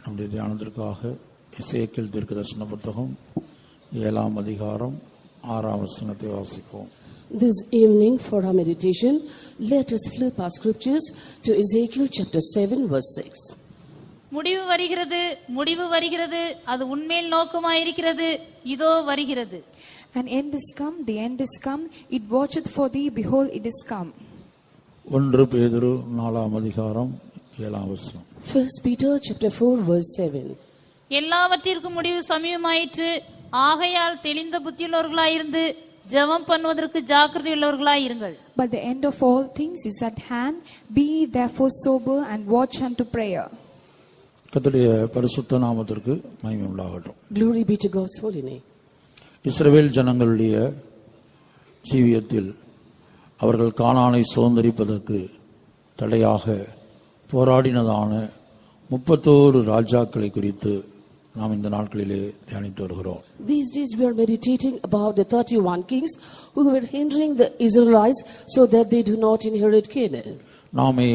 நம்முடைய தியானத்திற்காக இசைக்கில் தீர்க்க தரிசன புத்தகம் ஏழாம் அதிகாரம் ஆறாம் வசனத்தை வாசிப்போம். This evening, for our meditation, let us flip our scriptures to Ezekiel chapter 7, verse 6. முடிவு வருகிறது முடிவு வருகிறது அது உண்மையில் நோக்கமாயிருக்கிறது இதோ வருகிறது An end is come, the end is come, it watcheth for thee, behold, it is come. ஒன்று பேதுரு நாலாம் அதிகாரம் ஏழாம் வசனம் First Peter chapter 4, verse 7. எல்லாவற்றிற்கும் முடிவு சமயமாயிற்று ஆகையால் தெளிந்த புத்தியுள்ளவர்களாயிருந்து ஜெபம் பண்ணுவதற்கு ஜாக்கிரதையுள்ளவர்களாயிருங்கள் But the end of all things is at hand. Be therefore sober and watch unto prayer. கர்த்தருடைய பரிசுத்த நாமத்திற்கு மகிமை உண்டாகட்டும் Glory be to God's holy name. இஸ்ரவேல் ஜனங்களுடைய ஜீவியத்தில் அவர்கள் கானானை சுதந்திரிப்பதற்கு தடையாக போராடினதான முப்பத்தோரு ராஜாக்களை குறித்து நாம் இந்த நாட்களிலே தியானித்து வருகிறோம் These days we are meditating about the 31 kings who were hindering the Israelites so that they do not inherit Canaan. நாமே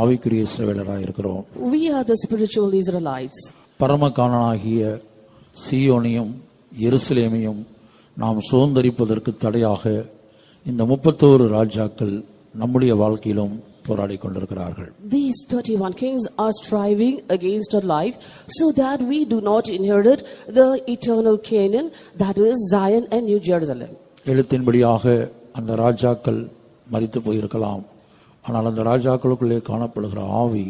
ஆவிக்குரிய இஸ்ரவேலராக இருக்கிறோம் We are the spiritual Israelites. பரம காணனாகிய சீயோனையும் எருசலேமையும் நாம் சுதந்திரிப்பதற்கு தடையாக இந்த முப்பத்தோரு ராஜாக்கள் நம்முடைய வாழ்க்கையிலும் போராடி கொண்டிருக்கிறார்கள் These 31 kings are striving against our life so that we do not inherit the eternal Canaan, that is Zion and New Jerusalem. எழுத்தின்படியாக அந்த ராஜாக்கள் மரித்து போயிருக்கலாம் ஆனால் அந்த ராஜாக்களுக்குள்ளே காணப்படுகிற ஆவி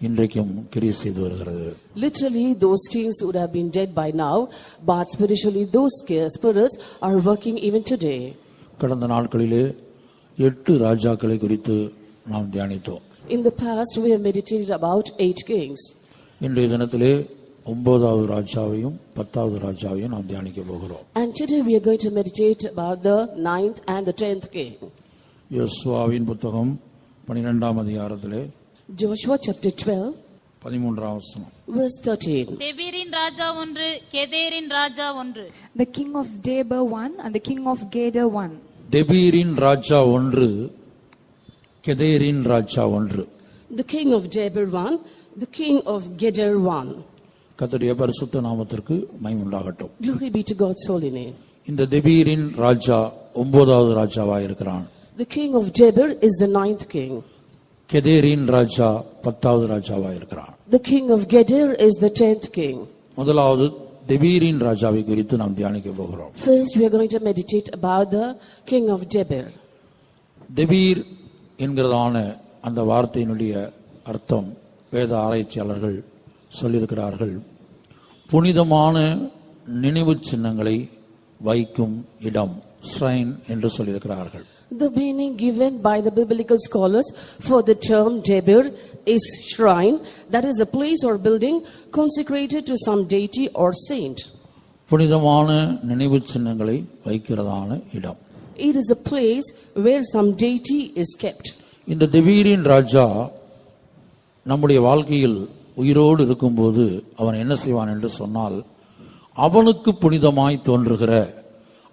இன்றைக்கும் கிரியை செய்து வருகிறது Literally, those kings would have been dead by now, but spiritually, those spirits are working even today. கடந்த நாட்களிலே எட்டு ராஜாக்களை குறித்து நாம் தியானித்தோம் In the past, we have meditated about eight kings. இன்றைய தினத்திலே ஒன்பதாவது ராஜாவையும் பத்தாவது ராஜாவையும் நாம் தியானிக்க போகிறோம் And today, we are going to meditate about the ninth and the tenth king. யோசுவாவின் புத்தகம் பனிரெண்டாம் அதிகாரத்திலே Joshua chapter 12, பதிமூன்றாம் வசனம் verse 13. தெபீரின் ராஜா ஒன்று கெதேரின் ராஜா ஒன்று The king of Debir one and the king of Gader one. தெபீரின் ராஜா ஒன்று கெதேரின் ராஜா ஒன்று The king of one, the king of Geder one. கர்த்தருடைய பரிசுத்த நாமத்திற்கு மைமுண்டாகட்டும் Glory be to God's holy name. இந்த தெபீரின் ராஜா ஒன்பதாவது ராஜாவாக இருக்கிறான் The king of Jabir is the ninth king. கெதேரின் ராஜா பத்தாவது ராஜாவாக இருக்கிறான் The king of Geder is the tenth king. முதலாவது தெபீரின் ராஜாவை குறித்து நாம் தியானிக்க போகிறோம் First, we are going to meditate about the king of Jabir. தெபீர் என்கிறதான அந்த வார்த்தையினுடைய அர்த்தம் வேத ஆராய்ச்சியாளர்கள் சொல்லியிருக்கிறார்கள் புனிதமான நினைவு சின்னங்களை வைக்கும் இடம் ஸ்ரைன் என்று சொல்லியிருக்கிறார்கள் The meaning given by the biblical scholars for the term Jabir is shrine, that is a place or building consecrated to some deity or saint. புனிதமான நினைவு சின்னங்களை வைக்கிறதான இடம் It is a place where some deity is kept. இந்த திவீரின் ராஜா நம்முடைய வாழ்க்கையில் உயிரோடு இருக்கும்போது அவன் என்ன செய்வான் என்று சொன்னால் அவனுக்கு புனிதமாய் தோன்றுகிற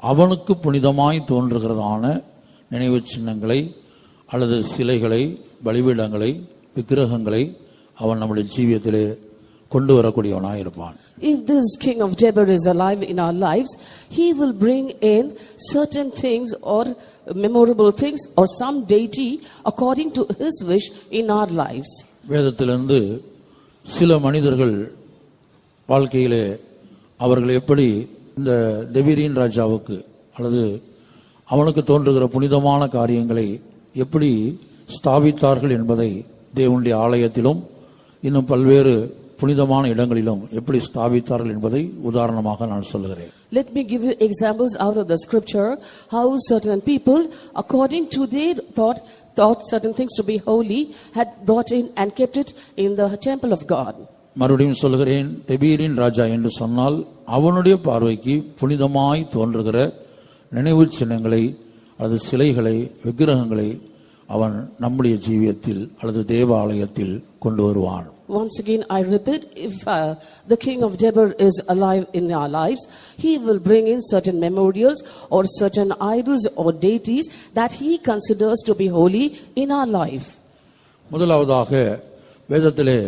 அவனுக்கு புனிதமாய் தோன்றுகிறதான நினைவு சின்னங்களை அல்லது சிலைகளை பலிபீடங்களை விக்கிரகங்களை அவன் நம்முடைய ஜீவியத்திலே கொண்டு வரக்கூடியவனாய் இருப்பான் If this king of Jabir is alive in our lives, he will bring in certain things or memorable things or some deity according to his wish in our lives. வேதத்திலிருந்து சில மனிதர்கள் வாழ்க்கையிலே அவர்கள் எப்படி இந்த தெபீரின் ராஜாவுக்கு அல்லது அவனுக்கு தோன்றுகிற புனிதமான காரியங்களை எப்படி ஸ்தாபித்தார்கள் என்பதை தேவனுடைய ஆலயத்திலும் இன்னும் பல்வேறு புனிதமான இடங்களிலும் எப்படி ஸ்தாபித்தார்கள் என்பதை உதாரணமாக நான் சொல்லுகிறேன் Let me give you examples out of the scripture how certain people, according to their thought, thought certain things to be holy, had brought in and kept it in the temple of God. மறுபடியும் சொல்லுகிறேன் தெபீரின் ராஜா என்று சொன்னால் அவனுடைய பார்வைக்கு புனிதமாய் தோன்றுகிற நினைவு சின்னங்களை அல்லது சிலைகளை விக்கிரகங்களை அவன் நம்முடைய ஜீவியத்தில் அல்லது தேவாலயத்தில் கொண்டு வருவான் Once again, I repeat, if uh, the king of Deber is alive in our lives, he will bring in certain memorials or certain idols or deities that he considers to be holy in our life. முதலாவதாக வேதத்திலே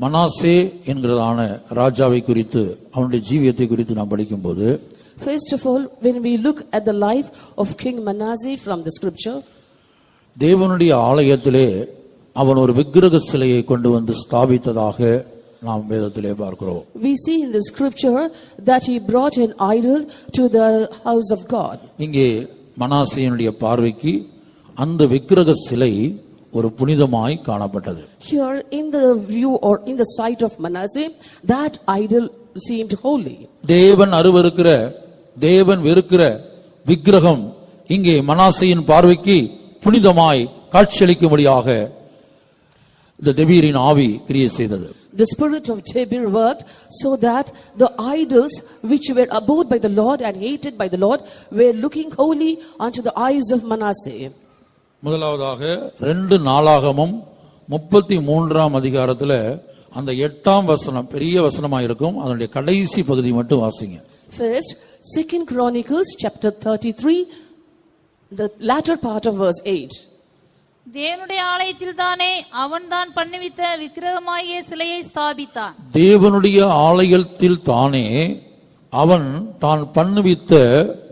மனாசே என்கிறதான ராஜாவை குறித்து அவனுடைய ஜீவியத்தை குறித்து நாம் படிக்கும்போது First of all, when we look at the life of King Manasseh from the scripture, தேவனுடைய ஆலயத்திலே அவன் ஒரு விக்கிரக சிலையை கொண்டு வந்து ஸ்தாபித்ததாக நாம் வேதத்திலே பார்க்கிறோம் we see in the scripture that he brought an idol to the house of God. இங்கே மனாசேயனுடைய பார்வைக்கு அந்த விக்கிரக சிலை ஒரு புனிதமாய் காணப்பட்டது Here, in the view or in the sight of Manasseh, that idol seemed holy. தேவன் அருவருக்கிற தேவன் வெறுக்கிற விக்கிரகம் இங்கே மனாசையின் பார்வைக்கு புனிதமாய் காட்சியளிக்கும்படியாக இந்த தெபீரின் ஆவி கிரியை செய்தது The spirit of Jabir worked so that the idols which were abhorred by the Lord and hated by the Lord were looking holy unto the eyes of Manasseh. முதலாவதாக ரெண்டு நாளாகமும் முப்பத்தி மூன்றாம் அதிகாரத்துல அந்த எட்டாம் வசனம் பெரிய வசனமா இருக்கும் அதனுடைய கடைசி பகுதி மட்டும் வாசிங்க First, Second Chronicles chapter 33, the latter part of verse 8. தேவனுடைய ஆலயத்தில் தானே அவன் தான் பண்ணுவித்த விக்கிரகமாகிய சிலையை ஸ்தாபித்தான் தேவனுடைய ஆலயத்தில் தானே அவன் தான் பண்ணுவித்த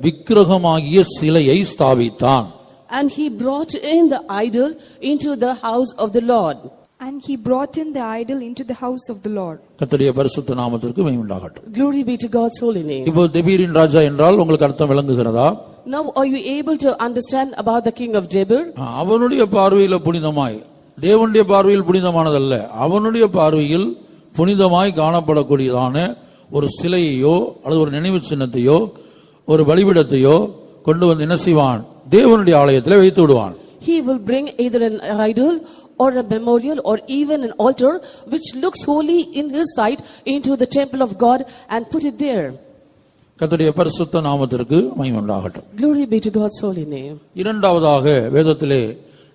விக்கிரகமாகிய சிலையை ஸ்தாபித்தான் And he brought in the idol into the house of the Lord. And he brought in the idol into the house of the Lord. கர்த்தருடைய பரிசுத்த நாமத்திற்கு மையுண்டாகட்டும் Glory be to God's holy name. இப்போ தெபீரின் ராஜா என்றால் உங்களுக்கு அர்த்தம் விளங்குகிறதா Now, are you able to understand about the king of Jabir? அவனுடைய பார்வையில புனிதமாய் தேவனுடைய பார்வையில் புனிதமானதல்ல அவனுடைய பார்வையில் புனிதமாய் காணப்படக்கூடியதான ஒரு சிலையையோ அல்லது ஒரு நினைவு சின்னத்தையோ ஒரு பலிபிடத்தையோ கொண்டு வந்து என்ன செய்வான் தேவனுடைய ஆலயத்தில் வைத்து விடுவான் He will bring either an idol or a memorial or even an altar which looks holy in his sight into the temple of God and put it there. கர்த்தருடைய பரிசுத்த நாமத்திற்கு மகிமுண்டாகட்டும் Glory be to God's holy name. இரண்டாவதாக வேதத்திலே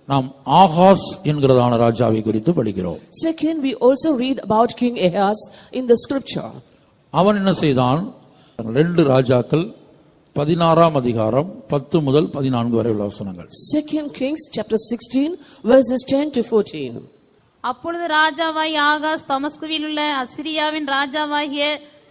நாம் Ahaz என்கிறதான ராஜாவை குறித்து படிக்கிறோம் Second, we also read about King Ahaz in the scripture. அவன் என்ன செய்தான் ரெண்டு ராஜாக்கள் பதினாறாம் அதிகாரம் பத்து முதல் பதினான்கு வரை உள்ள வசனங்கள். Second Kings chapter 16 verses 10 to 14. அப்பொழுது ராஜாவாய் ஆகாஸ் தமஸ்குவில் உள்ள அசிரியாவின் ராஜாவாகிய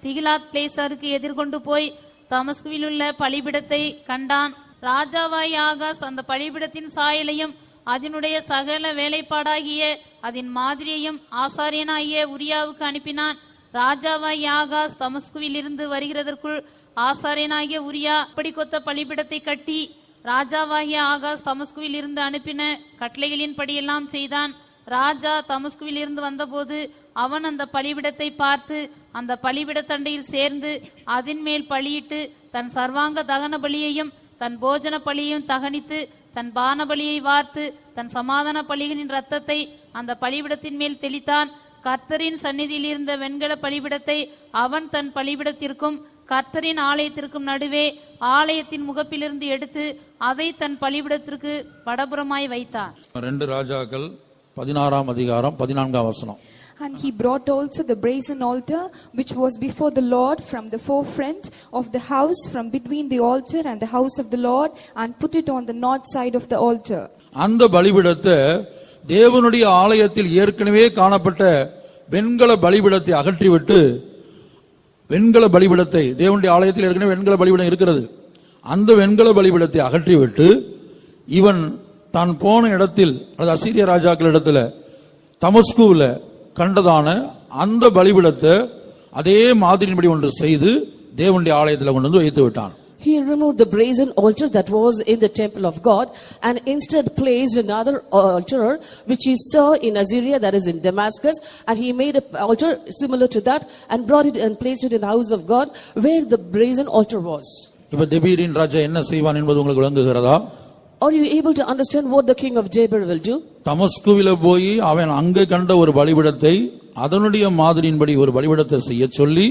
திகிலாத் பிளேசருக்கு எதிர்கொண்டு போய் தமஸ்குவில் உள்ள பலிபிடத்தை கண்டான். ராஜாவாய் ஆகாஸ் அந்த பலிபிடத்தின் சாயலையும் அதனுடைய சகல வேலைப்பாடாகிய அதன் மாதிரியையும் ஆசாரியனாகிய உரியாவுக்கு அனுப்பினான். ராஜாவாய் ஆகாஸ் தமஸ்குவில் இருந்து வருகிறதற்குள் ஆசாரியனாகிய உரியா அப்படி கொத்த பலிபிடத்தை கட்டி ராஜாவாகிய ஆகாஷ் தமஸ்குவில் இருந்து அனுப்பின கட்டளைகளின் படியெல்லாம் செய்தான். ராஜா தமஸ்குவில் இருந்து வந்தபோது அவன் அந்த பலிபிடத்தை பார்த்து அந்த பலிபிடத்தண்டையில் சேர்ந்து அதன் மேல் பலியிட்டு தன் சர்வாங்க தகன பலியையும் தன் போஜன பலியையும் தகனித்து தன் பான பலியை வார்த்து தன் சமாதான பலிகளின் ரத்தத்தை அந்த பலிபிடத்தின் மேல் தெளித்தான். கர்த்தரின் சந்நிதியில் இருந்த வெண்கல பலிபிடத்தை அவன் தன் பலிபிடத்திற்கும் கர்த்தரின் ஆலயத்திற்கும் நடுவே ஆலயத்தின் முகப்பிலிருந்து எடுத்து அதை தன் பலிபிடத்திற்கு வடபுறமாய் வைத்தான் ரெண்டு ராஜாக்கள் பதினாறாம் அதிகாரம் பதினான்காம் வசனம் And he brought also the brazen altar which was before the Lord from the forefront of the house from between the altar and the house of the Lord and put it on the north side of the altar. அந்த பலிபிடத்தை தேவனுடைய ஆலயத்தில் ஏற்கனவே காணப்பட்ட வெண்கல பலிபிடத்தை அகற்றிவிட்டு வெண்கல பலிபிடத்தை தேவனுடைய ஆலயத்தில் ஏற்கனவே வெண்கல பலிபிடம் இருக்கிறது. அந்த வெண்கல பலிபிடத்தை அகற்றிவிட்டு இவன் தான் போன இடத்தில் அல்லது அசீரிய ராஜாக்கள் இடத்துல தமஸ்குவில் கண்டதான அந்த பலிபிடத்தை அதே மாதிரியின்படி ஒன்று செய்து தேவனுடைய ஆலயத்தில் கொண்டு வந்து வைத்து விட்டான். He removed the brazen altar that was in the temple of God and instead placed another altar which he saw in Assyria that is in Damascus and he made an altar similar to that and brought it and placed it in the house of God where the brazen altar was. இப்ப தெபீரின் ராஜா என்ன செய்வான் என்பது உங்களுக்கு விளங்குகிறதா Are you able to understand what the king of Jabir will do? தமஸ்குவில போய் அவன் அங்கே கண்ட ஒரு பலிபிடத்தை அதனுடைய மாதிரியின்படி ஒரு பலிபிடத்தை செய்ய சொல்லி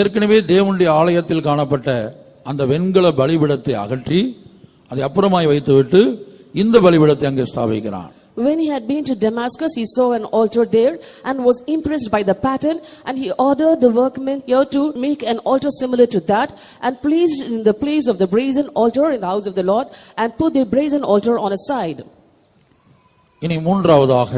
ஏற்கனவே தேவனுடைய ஆலயத்தில் காணப்பட்ட அந்த வெண்கல பலிபிடத்தை அகற்றி அதை அப்புறமாய் வைத்துவிட்டு இந்த பலிபிடத்தை அங்கே ஸ்தாபிக்கிறான் When he had been to Damascus, he saw an altar there and was impressed by the pattern, and he ordered the workmen here to make an altar similar to that, and placed in the place of the brazen altar in the house of the Lord, and put the brazen altar on a side. இனி மூன்றாவதாக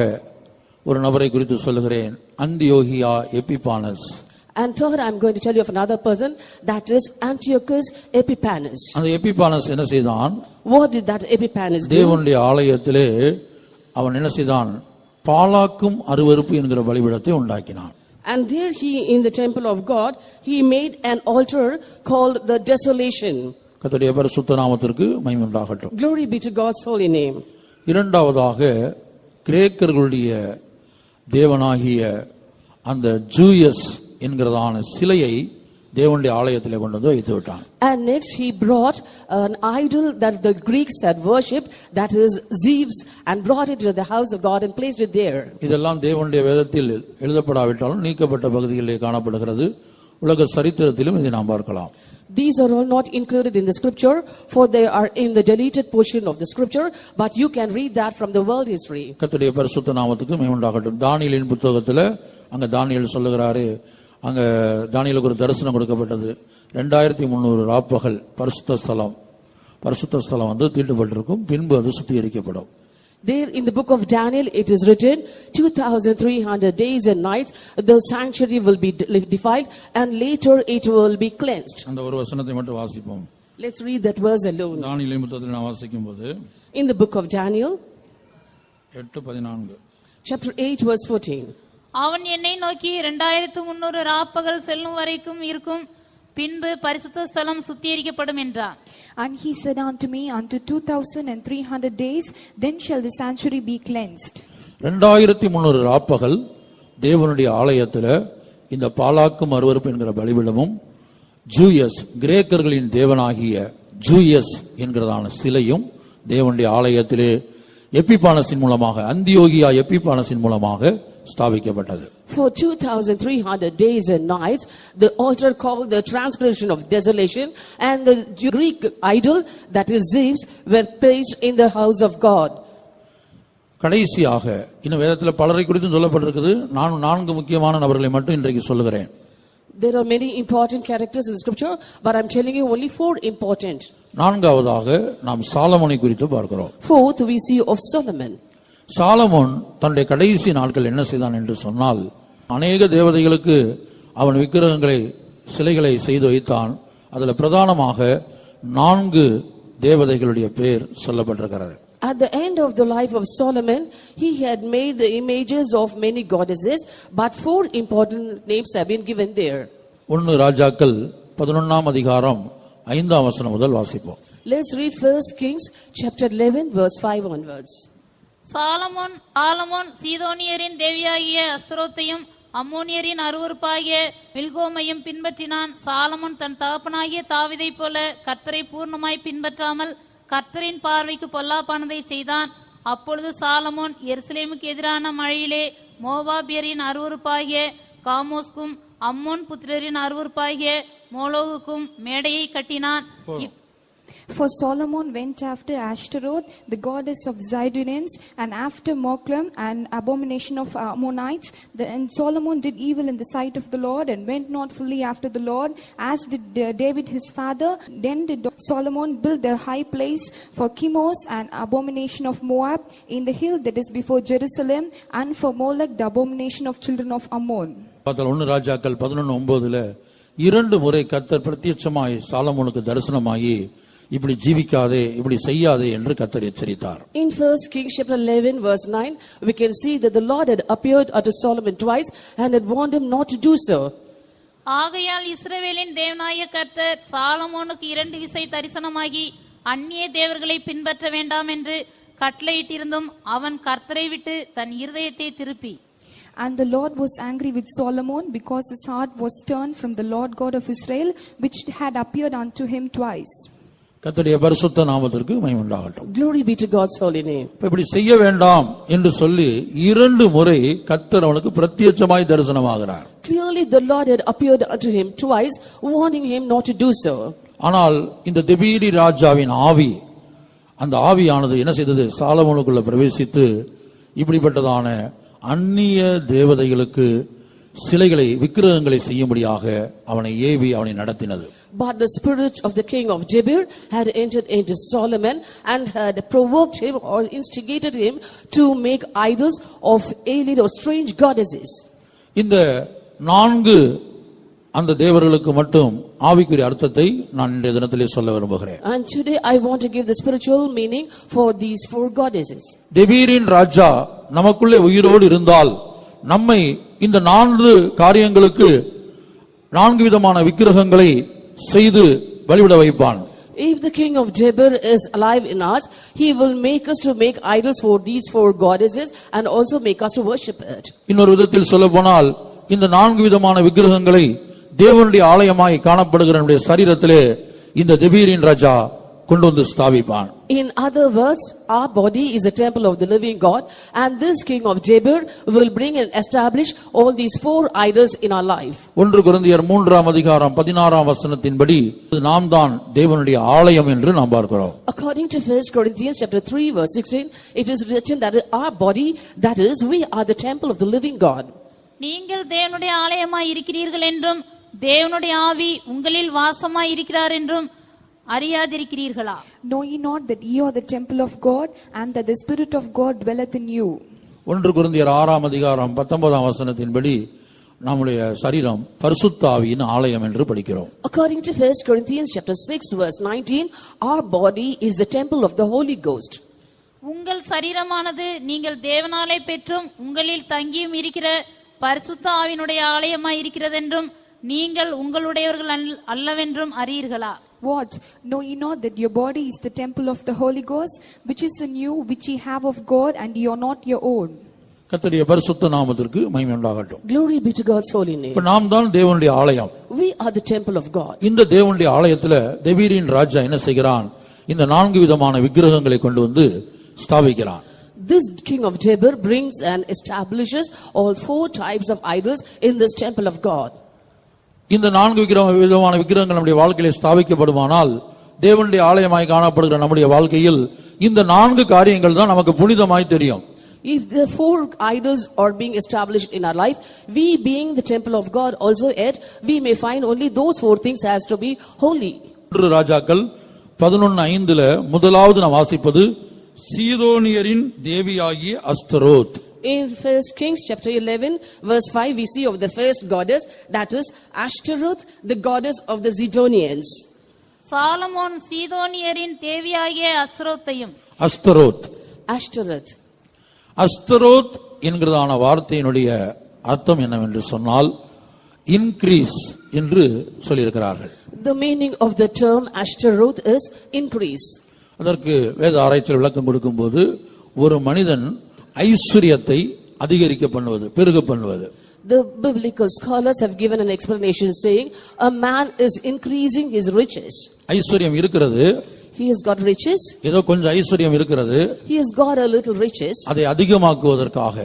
ஒரு நபரை குறித்து சொல்லுகிறேன் அந்தியோகியா எபிபானஸ் And third, I'm going to tell you of another person, that is Antiochus Epiphanes. அந்த எபிபானஸ் என்ன செய்தான் What did that Epiphanes do? தேவனுடைய ஆலயத்திலே அவன் என்ன செய்தான் பாலாக்கும் அருவருப்பு என்கிற பலிபீடத்தை உண்டாக்கினான் And there he, in the temple of God, he made an altar called the desolation. கர்த்தருடைய பரிசுத்த நாமத்திற்கு மகிமை உண்டாகட்டும் Glory be to God's holy name. இரண்டாவதாக கிரேக்கர்களுடைய தேவனாகிய அந்த ஜூயஸ் என்கிறதான சிலையை தேவனுடைய ஆலயத்திலே கொண்டு வந்து வைத்து விட்டான் And next he brought an idol that the Greeks had worshipped, that is Zeus, and brought it to the house of God and placed it there. இதெல்லாம் தேவனுடைய வேதத்தில் எழுதப்படாவிட்டாலும் நீக்கப்பட்ட பகுதிகளிலே காணப்படுகிறது உலக சரித்திரத்திலும் இதை நாம் பார்க்கலாம் These are all not included in the scripture, for they are in the deleted portion of the scripture, but you can read that from the world history. கர்த்தருடைய பரிசுத்த நாமத்துக்கு மேம்பண்டாகட்டும் தானியலின் புத்தகத்துல அங்க தானியல் சொல்லுகிறாரு அங்க தானியலுக்கு ஒரு தரிசனம் கொடுக்கப்பட்டது ரெண்டாயிரத்தி முந்நூறு ராப்பகல் பரிசுத்த ஸ்தலம் பரிசுத்த ஸ்தலம் வந்து தீட்டுப்பட்டிருக்கும் பின்பு அது சுத்திகரிக்கப்படும் There in the book of Daniel, it is written, 2,300 days and nights, the sanctuary will be de- defiled, and later it will be cleansed. அந்த ஒரு வசனத்தை மட்டும் வாசிப்போம் Let's read that verse alone. தானியலின் புத்தகத்தில் நான் வாசிக்கும் போது In the book of Daniel, எட்டு பதினான்கு chapter 8, verse 14. அவன் என்னை நோக்கி இரண்டாயிரத்து முன்னூறு ராப்பகல் செல்லும் வரைக்கும் இருக்கும் பின்பு பரிசுத்த ஸ்தலம் சுத்திகரிக்கப்படும் என்றான் And he said unto me, Unto two thousand and three hundred days, then shall the sanctuary be cleansed. ரெண்டாயிரத்தி முந்நூறு ராப்பகல் தேவனுடைய ஆலயத்துல இந்த பாலாக்கும் அருவருப்பு என்கிற பலிபிடமும் ஜூயஸ் கிரேக்கர்களின் தேவனாகிய ஜூயஸ் என்கிறதான சிலையும் தேவனுடைய ஆலயத்திலே எப்பிபானஸின் மூலமாக அந்தியோகியா எப்பிபானஸின் மூலமாக ஸ்தாபிக்கப்பட்டது For 2,300 days and nights, the altar called the transgression of desolation and the Greek idol, that is Zeus, were placed in the house of God. கடைசியாக இன்னும் வேதத்தில் பலரை குறித்தும் சொல்லப்பட்டிருக்குது நான் நான்கு முக்கியமான நபர்களை மட்டும் இன்றைக்கு சொல்லுகிறேன் There are many important characters in the scripture, but I'm telling you only four important. நான்காவதாக நாம் சாலமோனை குறித்து பார்க்கிறோம் Fourth, we see of Solomon. Solomon தன்னுடைய கடைசி நாட்கள் என்ன செய்தான் என்று சொன்னால் அநேக தேவதைகளுக்கு அவன் விக்கிரகங்களை சிலைகளை செய்து வைத்தான் அதுல பிரதானமாக நான்கு தேவதைகளுடைய பேர் சொல்லப்பட்டிருக்கிறது At the end of the life of Solomon, he had made the images of many goddesses, but four important names have been given there. ஒன்னு ராஜாக்கள் பதினொன்னாம் அதிகாரம் ஐந்தாம் வசனம் முதல் வாசிப்போம் Let's read First Kings chapter 11, verse 5 onwards. Solomon ஆலமோன் சீதோனியரின் தேவியாகிய அஸ்தரோத்தையும் அம்மோனியரின் அருவருப்பாகிய மில்கோமையும் பின்பற்றினான். சாலமோன் தன் தகப்பனாகிய தாவிதைப் போல கர்த்தரை பூர்ணமாய் பின்பற்றாமல் கர்த்தரின் பார்வைக்கு பொல்லாப்பானதை செய்தான். அப்பொழுது சாலமோன் எருசலேமுக்கு எதிரான மழையிலே மோவாபியரின் அருவருப்பாகிய காமோஸ்கும் அம்மோன் புத்திரரின் அருவருப்பாகிய மோலோவுக்கும் மேடையை கட்டினான். For Solomon went after Ashtaroth, the goddess of Zidonians, and after Moklam, an abomination of Ammonites. The, and Solomon did evil in the sight of the Lord and went not fully after the Lord, as did uh, David his father. Then did Solomon build a high place for Chemos, an abomination of Moab, in the hill that is before Jerusalem, and for Molech, the abomination of children of Ammon. பார்த்தால் ஒன்னு ராஜாக்கள் பதினொன்னு ஒன்பதுல இரண்டு முறை கத்தர் பிரத்யட்சமாய் சாலமோனுக்கு தரிசனமாகி இப்படி ஜீவிக்காதே இப்படி செய்யாதே என்று கத்தர் எச்சரித்தார் In First Kings chapter 11, verse 9, we can see that the Lord had appeared unto Solomon twice and had warned him not to do so. ஆகையால் இஸ்ரவேலின் தேவனாய கர்த்தர் சாலமோனுக்கு இரண்டு விசை தரிசனமாகி அந்நிய தேவர்களை பின்பற்ற வேண்டாம் என்று கட்டளையிட்டிருந்தும் அவன் கர்த்தரை விட்டு தன் இருதயத்தை திருப்பி And the Lord was angry with Solomon because his heart was turned from the Lord God of Israel, which had appeared unto him twice. கத்தருடைய பரிசுத்த நாமத்திற்கு மகிமுண்டாகட்டும் Glory be to God's holy name. இப்ப இப்படி செய்ய வேண்டாம் என்று சொல்லி இரண்டு முறை கத்தர் அவனுக்கு பிரத்யட்சமாய் தரிசனமாகிறார் Clearly the Lord had appeared unto him twice, warning him not to do so. ஆனால் இந்த திபீரி ராஜாவின் ஆவி அந்த ஆவியானது என்ன செய்தது சாலமோனுக்குள்ள பிரவேசித்து இப்படிப்பட்டதான அந்நிய தேவதைகளுக்கு சிலைகளை விக்கிரகங்களை செய்யும்படியாக அவனை ஏவி அவனை நடத்தினது But the spirit of the king of Debir had entered into Solomon and had provoked him or instigated him to make idols of alien or strange goddesses. இந்த நான்கு அந்த தேவர்களுக்கு மட்டும் ஆவிக்குரிய அர்த்தத்தை நான் இன்றைய தினத்திலே சொல்ல விரும்புகிறேன் And today I want to give the spiritual meaning for these four goddesses. தெபீரின் ராஜா நமக்குள்ளே உயிரோடு இருந்தால் நம்மை இந்த நான்கு காரியங்களுக்கு நான்கு விதமான விக்கிரகங்களை செய்து வழிவிட வைப்பான் If the king of Debir is alive in us, he will make us to make idols for these four goddesses and also make us to worship it. இன்னொரு விதத்தில் சொல்ல போனால் இந்த நான்கு விதமான விக்கிரகங்களை தேவனுடைய ஆலயமாய் காணப்படுகிற நம்முடைய சரீரத்திலே இந்த தெபீரின் ராஜா கொண்டு வந்து ஸ்தாபிப்பான் In other words, our body is a temple of the living God, and this king of Debir will bring and establish all these four idols in our life. ஒன்று குருந்தியர் மூன்றாம் அதிகாரம் பதினாறாம் வசனத்தின்படி நாம் தான் தேவனுடைய ஆலயம் என்று நாம் பார்க்கிறோம் According to 1 Corinthians chapter 3 verse 16, it is written that our body, that is, we are the temple of the living God. நீங்கள் தேவனுடைய ஆலயமாய் இருக்கிறீர்கள் என்றும் தேவனுடைய ஆவி உங்களில் வாசமாய் இருக்கிறார் என்றும் அறியாதிருக்கிறீர்களா Know ye not that ye are the temple of God, and that the Spirit of God dwelleth in you? ஒன்று குருந்தியர் ஆறாம் அதிகாரம் பத்தொன்பதாம் வசனத்தின்படி நம்முடைய சரீரம் பரிசுத்தாவியின் ஆலயம் என்று படிக்கிறோம் According to 1 Corinthians chapter 6 verse 19, our body is the temple of the Holy Ghost. உங்கள் சரீரமானது நீங்கள் தேவனாலே பெற்றும் உங்களில் தங்கியும் இருக்கிற பரிசுத்த ஆவினுடைய ஆலயமாய் இருக்கிறதென்றும் நீங்கள் உங்களுடையவர்கள் அல்ல- அல்லவென்றும் அறியீர்களா What? Know ye not that your body is the temple of the Holy Ghost, which is in you, which ye have of God, and ye are not your own? கர்த்தருடைய பரிசுத்த நாமத்திற்கு மகிமை உண்டாகட்டும் Glory be to God's holy name. இப்ப நாம் தான் தேவனுடைய ஆலயம் We are the temple of God. இந்த தேவனுடைய ஆலயத்துல தெபீரின் ராஜா என்ன செய்கிறான் இந்த நான்கு விதமான விக்கிரகங்களை கொண்டு வந்து ஸ்தாபிக்கிறான் This king of Debir brings and establishes all four types of idols in this temple of God. இந்த நான்கு விக்கிரக விதமான விக்கிரகங்கள் நம்முடைய வாழ்க்கையிலே ஸ்தாபிக்கப்படுமானால் தேவனுடைய ஆலயமாய் காணப்படுகிற நம்முடைய வாழ்க்கையில் இந்த நான்கு காரியங்கள் தான் நமக்கு புனிதமாய் தெரியும் If the four idols are being established in our life, we being the temple of God also yet, we may find only those four things has to be holy. ராஜாக்கள் பதினொன்னு ஐந்துல முதலாவது நாம் வாசிப்பது சீதோனியரின் தேவியாகிய Ashtoreth In First Kings chapter 11 verse 5 we see of the first goddess that is Ashtaroth, the goddess of the Zidonians. Solomon சீதோனியரின் தேவியாகிய அஸ்ரோத்தையும் அஸ்தரோத் Ashtaroth. அஸ்தரோத் என்கிறதான வார்த்தையினுடைய அர்த்தம் என்னவென்று சொன்னால் இன்கிரீஸ் என்று சொல்லியிருக்கிறார்கள் The meaning of the term Ashtaroth is increase. அதற்கு வேத ஆராய்ச்சியில் விளக்கம் கொடுக்கும்போது ஒரு மனிதன் ஐஸ்வர்யத்தை அதிகரிக்க பண்ணுவது பெருக பண்ணுவது The biblical scholars have given an explanation saying a man is increasing his riches. ஐஸ்வர்யம் இருக்கிறது He has got riches. ஏதோ கொஞ்சம் ஐஸ்வர்யம் இருக்கிறது He has got a little riches அதை அதிகமாக்குவதற்காக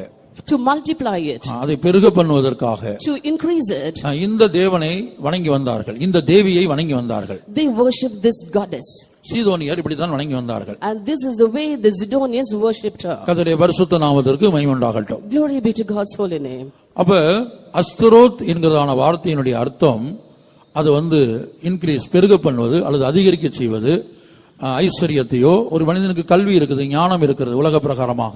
to multiply it, அதை பெருக பண்ணுவதற்காக to increase it. இந்த தேவனை வணங்கி வந்தார்கள் இந்த தேவியை வணங்கி வந்தார்கள் They worship this goddess. சீதோனியர் இப்படித்தான் வணங்கி வந்தார்கள் And this is the way the Zidonians worshipped her. கர்த்தருடைய பரிசுத்த நாமத்திற்கு மகிமையுண்டாகட்டும் Glory be to God's holy name. அப்ப அஸ்தரோத் என்கிறதான வார்த்தையினுடைய அர்த்தம் அது வந்து இன்க்ரீஸ் பெருக பண்ணுவது அல்லது அதிகரிக்க செய்வது ஐஸ்வர்யத்தையோ ஒரு மனிதனுக்கு கல்வி இருக்குது ஞானம் இருக்கிறது உலக பிரகாரமாக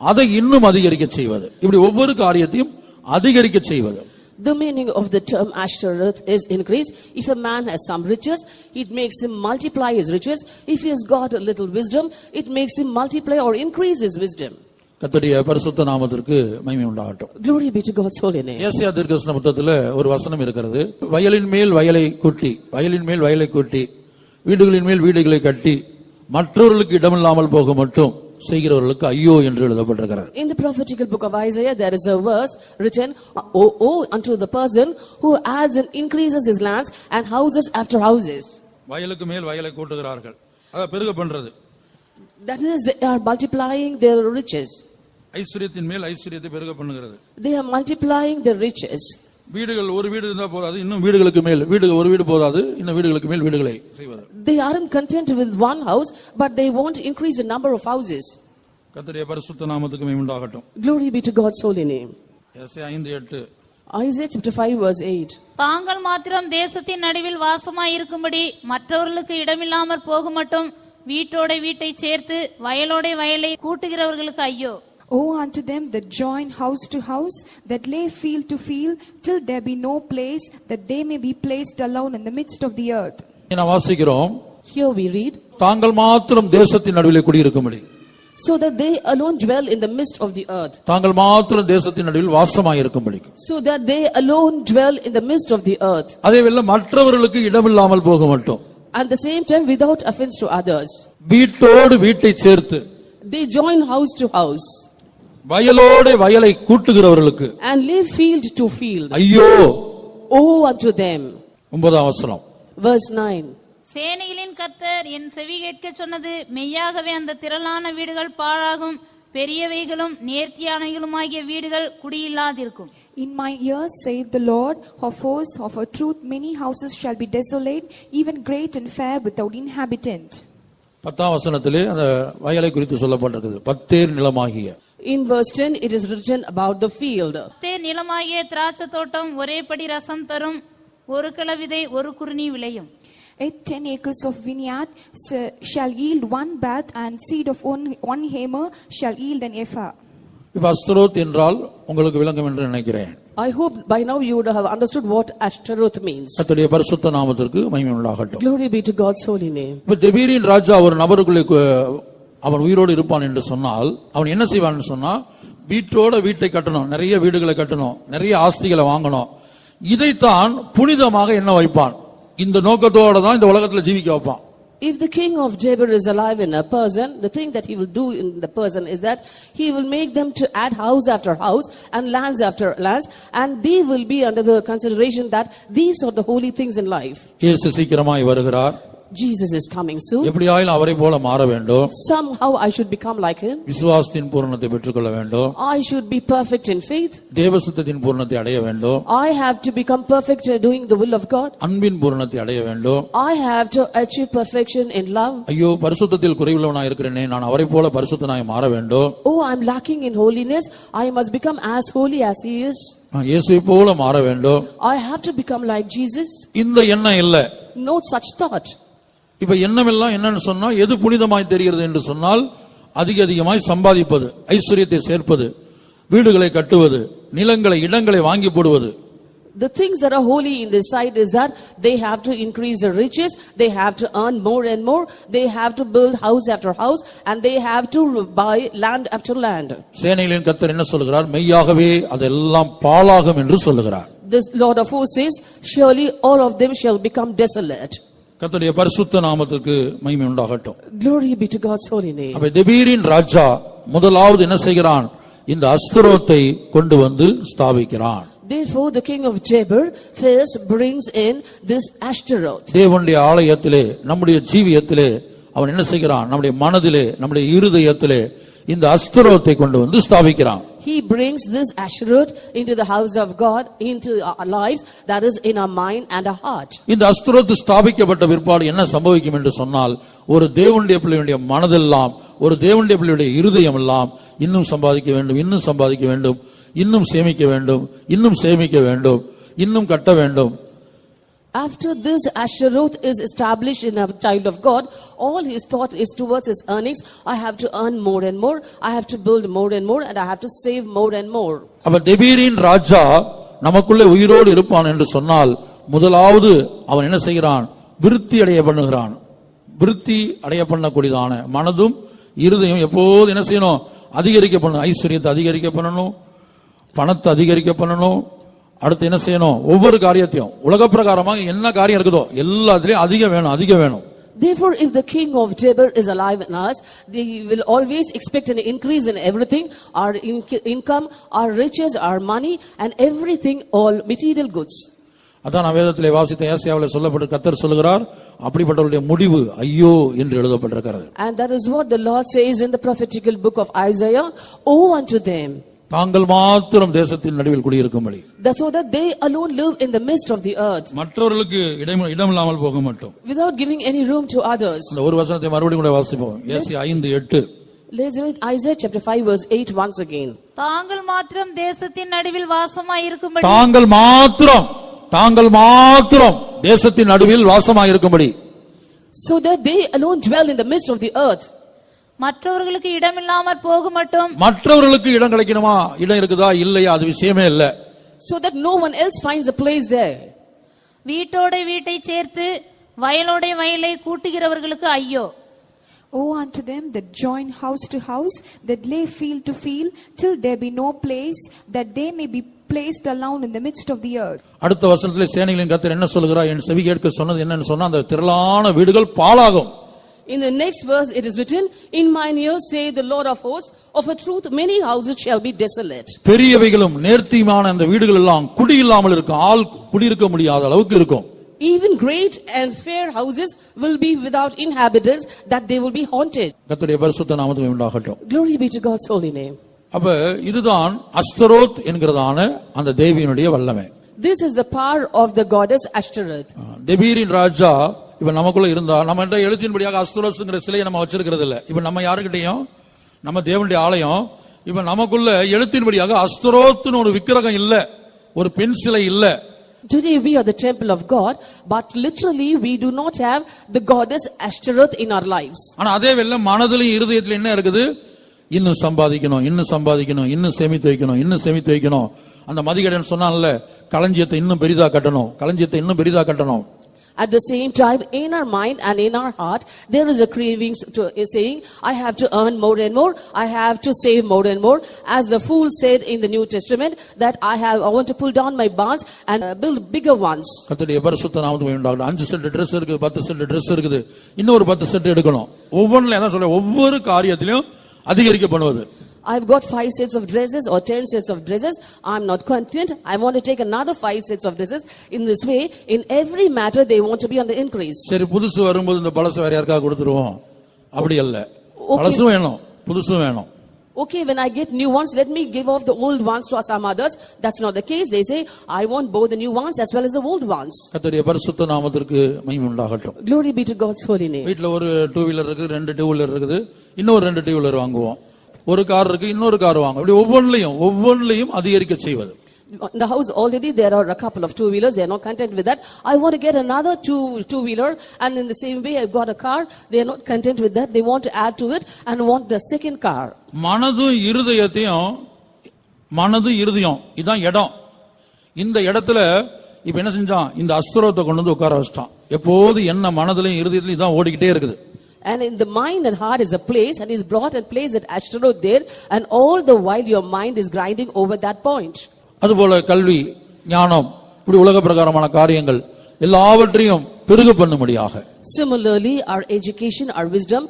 அதை இன்னும் அதிகரிக்க செய்வது இப்படி ஒவ்வொரு காரியத்தையும் அதிகரிக்க செய்வது The meaning of the term Ashtaroth is increase. If a man has some riches, it makes him multiply his riches. If he has got a little wisdom, it makes him multiply or increase his wisdom. கர்த்தருடைய பரிசுத்த நாமத்திற்கு மகிமை உண்டாகட்டும் Glory be to God's holy name. Isaiah தீர்க்கதரிசன புத்தகத்துல ஒரு வசனம் இருக்கிறது வயலின் மேல் வயலை கூட்டி வயலின் மேல் வயலை கூட்டி வீடுகளின் மேல் வீடுகளை கட்டி மற்றவர்களுக்கு இடமில்லாமல் போக மட்டும் செய்கிறவர்களுக்கு ஐயோ என்று எழுதப்பட்டிருக்கிறது In the prophetical book of Isaiah, there is a verse written, Oh, oh unto the person who adds and increases his lands and houses after houses. வயலுக்கு மேல் வயலை கூட்டுகிறார்கள் அதை பெருக பண்றது That is, they are multiplying their riches. ஐஸ்வர்யத்தின் மேல் ஐஸ்வர்யத்தை பெருக பண்ணுகிறது They are multiplying their riches. வீடுகள் ஒரு வீடு இருந்தா போதாது இன்னும் வீடுகளுக்கு மேல் வீடு ஒரு வீடு போதாது இன்னும் வீடுகளுக்கு மேல் வீடுகளை செய்வது They aren't content with one house, but they want to increase the number of houses. கர்த்தருடைய பரிசுத்த நாமத்துக்கு மேம்புண்டாகட்டும் Glory be to God's holy name. எஸ் ஐந்து எட்டு Isaiah chapter 5 verse 8. தாங்கள் மாத்திரம் தேசத்தின் நடுவில் வாசமாயிருக்கும்படி மற்றவர்களுக்கு இடமில்லாமற் போக மட்டும் வீட்டோட வீட்டை சேர்த்து வயலோட வயலை கூட்டுகிறவர்களுக்கு ஐயோ Woe unto them that join house to house, that lay field to field, till there be no place, that they may be placed alone in the midst of the earth. நான் வாசிக்கிறோம் Here we read, தாங்கள் மாத்திரம் தேசத்தின் நடுவிலே குடியிருக்கும்படி so that they alone dwell in the midst of the earth. தாங்கள் மாத்திரம் தேசத்தின் நடுவில் வாசமாயிருக்கும்படி So that they alone dwell in the midst of the earth. அதே வேளை மற்றவர்களுக்கு இடமில்லாமல் போக மட்டும் At the same time, without offense to others. வீட்டோடு வீட்டை சேர்த்து They join house to house வயலோட வயலை கூட்டுகிறவர்களுக்கு and leave field to field. ஐயோ Woe unto them. ஒன்பதாம் வசனம் Verse 9. சேனைகளின் கர்த்தர் என் செவி கேட்க சொன்னது மெய்யாகவே அந்த திரளான வீடுகள் பாழாகும் பெரியவைகளும் நேர்த்தியானவைகளுமாகிய வீடுகள் குடியில்லாதிருக்கும் In my ears, saith the Lord, of hosts, of a truth, many houses shall be desolate, even great and fair without inhabitant. பத்தாம் வசனத்திலே அந்த வயலை குறித்து சொல்லப்பட்டிருக்குது பத்தேர் நிலமாகிய In verse 10, it is written about the field. தே நிலமாகிய திராட்சை தோட்டம் ஒரேபடி ரசம் தரும் ஒரு கிள விதை ஒரு குறுநி விளையும் Eight ten acres of vineyard s- shall yield one bath, and seed of one, one hamer shall yield an ephah. இப்ப அஸ்தரோத் என்றால் உங்களுக்கு விளங்கும் என்று நினைக்கிறேன் I hope by now you would have understood what Ashtaroth means. கர்த்தருடைய பரிசுத்த நாமத்திற்கு மகிமை உண்டாகட்டும் Glory be to God's holy name. இப்ப தெபீரின் ராஜா ஒரு நபருக்குள்ளே கு- அவன் உயிரோடு இருப்பான் என்று சொன்னால் அவன் என்ன செய்வான்னு சொன்னா வீட்டோட வீட்டை கட்டணும் நிறைய வீடுகளை கட்டணும் நிறைய ஆஸ்திகளை வாங்கணும் இதைத்தான் புனிதமாக என்ன வைப்பான் இந்த நோக்கத்தோட தான் இந்த உலகத்துல ஜீவிக்க வைப்பான் If the king of Jaber is alive in a person, the thing that he will do in the person is that he will make them to add house after house and lands after lands, and they will be under the consideration that these are the holy things in life. இயேசு சீக்கிரமாய் வருகிறார் Jesus is coming soon. எப்படியாயிலும் அவரை போல மாற வேண்டும் Somehow I should become like him. விசுவாசத்தின் பூரணத்தை பெற்றுக்கொள்ள வேண்டும் I should be perfect in faith. தேவசுத்தத்தின் பூரணத்தை அடைய வேண்டும் I have to become perfect uh, doing the will of God. அன்பின் பூரணத்தை அடைய வேண்டும் I have to achieve perfection in love. ஐயோ பரிசுத்தத்தில் குறைவுள்ளவனாய் இருக்கிறேனே நான் அவரை போல பரிசுத்தனாய் மாற வேண்டும் Oh, I'm lacking in holiness. I must become as holy as he is. நான் இயேசுவை போல மாற வேண்டும் I have to become like Jesus. இந்த எண்ணம் இல்ல No such thought. இப்ப எண்ணம் எல்லாம் என்னன்னு சொன்னா எது புனிதமாய் தெரிகிறது என்று சொன்னால் அதிக அதிகமாய் சம்பாதிப்பது ஐஸ்வர்யத்தை சேர்ப்பது வீடுகளை கட்டுவது நிலங்களை இடங்களை வாங்கி போடுவது The things that are holy in this sight is that they have to increase their riches, they have to earn more and more, they have to build house after house, and they have to buy land after land. சேனைகளின் கத்தர் என்ன சொல்லுகிறார் மெய்யாகவே அதெல்லாம் பாழாகும் என்று சொல்லுகிறார் This Lord of hosts says, surely all of them shall become desolate. கர்த்தருடைய பரிசுத்த நாமத்துக்கு மகிமை உண்டாகட்டும். Glory be to God's holy name. அப்ப தெபீரின் ராஜா முதலாவது என்ன செய்கிறான்? இந்த அஸ்திரோத்தை கொண்டு வந்து ஸ்தாபிக்கிறான். Therefore, the king of Jaber first brings in this Ashtaroth. தேவனுடைய ஆலயத்திலே நம்முடைய ஜீவியத்திலே அவன் என்ன செய்கிறான்? நம்முடைய மனதிலே நம்முடைய இருதயத்திலே இந்த அஸ்திரோத்தை கொண்டு வந்து ஸ்தாபிக்கிறான். He brings this Ashtaroth into the house of God, into our lives, that is in our mind and our heart. இந்த அஸ்திரோத்து ஸ்தாபிக்கப்பட்ட பிற்பாடு என்ன சம்பவிக்கும் என்று சொன்னால் ஒரு தேவனுடைய பிள்ளையுடைய மனதெல்லாம் ஒரு தேவனுடைய பிள்ளையுடைய இருதயம் எல்லாம் இன்னும் சம்பாதிக்க வேண்டும் இன்னும் சம்பாதிக்க வேண்டும் இன்னும் சேமிக்க வேண்டும் இன்னும் சேமிக்க வேண்டும் இன்னும் கட்ட வேண்டும் After this Asheroth is established in a child of God, all his thought is towards his earnings. I have to earn more and more, I have to build more and more, and I have to save more and more. அப்ப தெபீரின் ராஜா நமக்குள்ளே உயிரோடு இருப்பான் என்று சொன்னால் முதலாவது அவன் என்ன செய்கிறான் விருத்தி அடைய பண்ணுகிறான் விருத்தி அடைய பண்ணக்கூடியதான மனதும் இருதயம் எப்போது என்ன செய்யணும் அதிகரிக்க பண்ணணும் ஐஸ்வர்யத்தை அதிகரிக்க பண்ணணும் பணத்தை அதிகரிக்க பண்ணணும் அடுத்து என்ன செய்யணும் ஒவ்வொரு காரியத்தையும் உலக பிரகாரமாக என்ன காரியம் இருக்குதோ எல்லாத்துலயும் அதிகம் வேணும் அதிகம் வேணும் Therefore, if the king of Jaber is alive in us, they will always expect an increase in everything, our in- income, our riches, our money, and everything, all material goods. அதான் நான் வேதத்திலே வாசித்த ஏசியாவில் சொல்லப்பட்டு கத்தர் சொல்லுகிறார் அப்படிப்பட்டவருடைய முடிவு ஐயோ என்று எழுதப்பட்டிருக்கிறது And that is what the Lord says in the prophetical book of Isaiah, Woe unto them, தாங்கள் மாத்திரம் தேசத்தின் நடுவில் குடியிருக்கும்படி that so that they alone live in the midst of the earth, மற்றவர்களுக்கு இடம் இடமில்லாமல் போக மாட்டோம். Without giving any room to others. இந்த ஒரு வசனத்தை மறுபடியும் கூட வாசிப்போம். ஏசி ஐந்து எட்டு. Let's read Isaiah chapter 5 verse 8 once again. தாங்கள் மாத்திரம் தேசத்தின் நடுவில் வாசமாய் இருக்கும்படி. தாங்கள் மாத்திரம் தாங்கள் மாத்திரம் தேசத்தின் நடுவில் வாசமாயிருக்கும்படி So that they alone dwell in the midst of the earth. மற்றவர்களுக்கு இடமில்லாமற் போக மட்டும் மற்றவர்களுக்கு இடம் கிடைக்கணுமா? இடம் இருக்குதா? இல்லையா? அது விஷயமே இல்ல. So that no one else finds a place there. வீட்டோட வீட்டை சேர்த்து வயலோட வயலை கூட்டுகிறவர்களுக்கு ஐயோ. Woe unto them that join house to house, that lay field to field, till there be no place, that they may be placed alone in the midst of the earth. அடுத்த வருஷத்துல சேனைகளின் கத்தர் என்ன சொல்லுகிறார்? என் செவி கேட்க சொன்னது என்னன்னு சொன்னா அந்த திரளான வீடுகள் பாழாகும். In the next verse it is written, In mine ears say the Lord of hosts, of a truth many houses shall be desolate. பெரியவைகளும் நேர்த்தியுமான அந்த வீடுகள் எல்லாம் குடியில்லாமல் இருக்கும் ஆள் குடியிருக்க முடியாத அளவுக்கு இருக்கும் Even great and fair houses will be without inhabitants, that they will be haunted. கர்த்தருடைய பரிசுத்த நாமத்துக்கு உண்டாகட்டும் Glory be to God's holy name. அப்ப இதுதான் அஸ்தரோத் என்கிறதான அந்த தேவியினுடைய வல்லமை This is the power of the goddess Ashtoreth. தெபீரின் ராஜா இப்ப நமக்குள்ள இருந்தா நம்ம என்ற எழுத்தின்படியாக அஸ்தரோஸ்ங்கிற சிலையை நம்ம வச்சிருக்கிறது இல்ல இப்ப நம்ம யாருக்கிட்டையும் நம்ம தேவனுடைய ஆலயம் இப்ப நமக்குள்ள எழுத்தின்படியாக அஸ்தரோத்துன்னு ஒரு விக்கிரகம் இல்ல ஒரு பெண் சிலை இல்ல. Today we are the temple of God, but literally we do not have the goddess Ashtoreth in our lives. ஆனா அதே வேளை மனதிலும் இருதயத்துல என்ன இருக்குது? இன்னும் சம்பாதிக்கணும் இன்னும் சம்பாதிக்கணும் இன்னும் சேமித்து வைக்கணும் இன்னும் சேமித்து வைக்கணும். அந்த மதிகடன் சொன்னான்ல களஞ்சியத்தை இன்னும் பெரிதா கட்டணும் களஞ்சியத்தை இன்னும் பெரிதா கட்டணும். At the same time, in our mind and in our heart, there is a craving to uh, saying, I have to earn more and more, I have to save more and more. As the fool said in the New Testament, that I have, I want to pull down my barns and uh, build bigger ones. கர்த்தருடைய பரிசுத்த நாமத்துக்கு உண்டாகட்டும் அஞ்சு set Dress இருக்குது பத்து set Dress இருக்குது இன்னொரு பத்து செட் எடுக்கணும் ஒவ்வொன்றுல என்ன சொல்ல ஒவ்வொரு காரியத்திலும் அதிகரிக்க பண்ணுவது I've got five sets of dresses or ten sets of dresses. I'm not content. I want to take another five sets of dresses. In this way, in every matter, they want to be on the increase. சரி புதுசு வரும்போது இந்த பழசு வேற யாருக்கா கொடுத்துருவோம் அப்படி அல்ல பழசும் வேணும் புதுசும் வேணும் Okay, when I get new ones, let me give off the old ones to some others. That's not the case. They say, I want both the new ones as well as the old ones. கர்த்தருடைய பரிசுத்த நாமத்திற்கு மகிமை உண்டாகட்டும் Glory be to God's holy name. வீட்ல ஒரு two wheeler இருக்குது ரெண்டு two wheeler இருக்குது இன்னொரு ரெண்டு டூ வீலர் வாங்குவோம் ஒரு கார் இருக்கு இன்னொரு கார் வாங்குவோம் இப்படி ஒவ்வொன்றிலையும் ஒவ்வொன்றிலையும் அதிகரிக்க செய்வது In the house already there are a couple of two wheelers. They are not content with that. I want to get another two two wheeler, and in the same way I've got a car. They are not content with that. They want to add to it and want the second car. மனதும் இருதயத்தையும் மனது இருதயம் இதான் இடம் இந்த இடத்துல இப்ப என்ன செஞ்சான் இந்த அஸ்திரத்தை கொண்டு வந்து உட்கார வச்சிட்டான் எப்போது என்ன மனதிலையும் இருதயத்திலையும் இதான் ஓடிக்கிட்டே இருக்குது And in the mind and heart is a place, and he's brought and placed at Ashtaroth there, and all the while your mind is grinding over that point. அதுபோல கல்வி ஞானம் இப்படி உலக பிரகாரமான காரியங்கள் எல்லாவற்றையும் பெருக பண்ணும்படியாக Similarly, our education, our wisdom,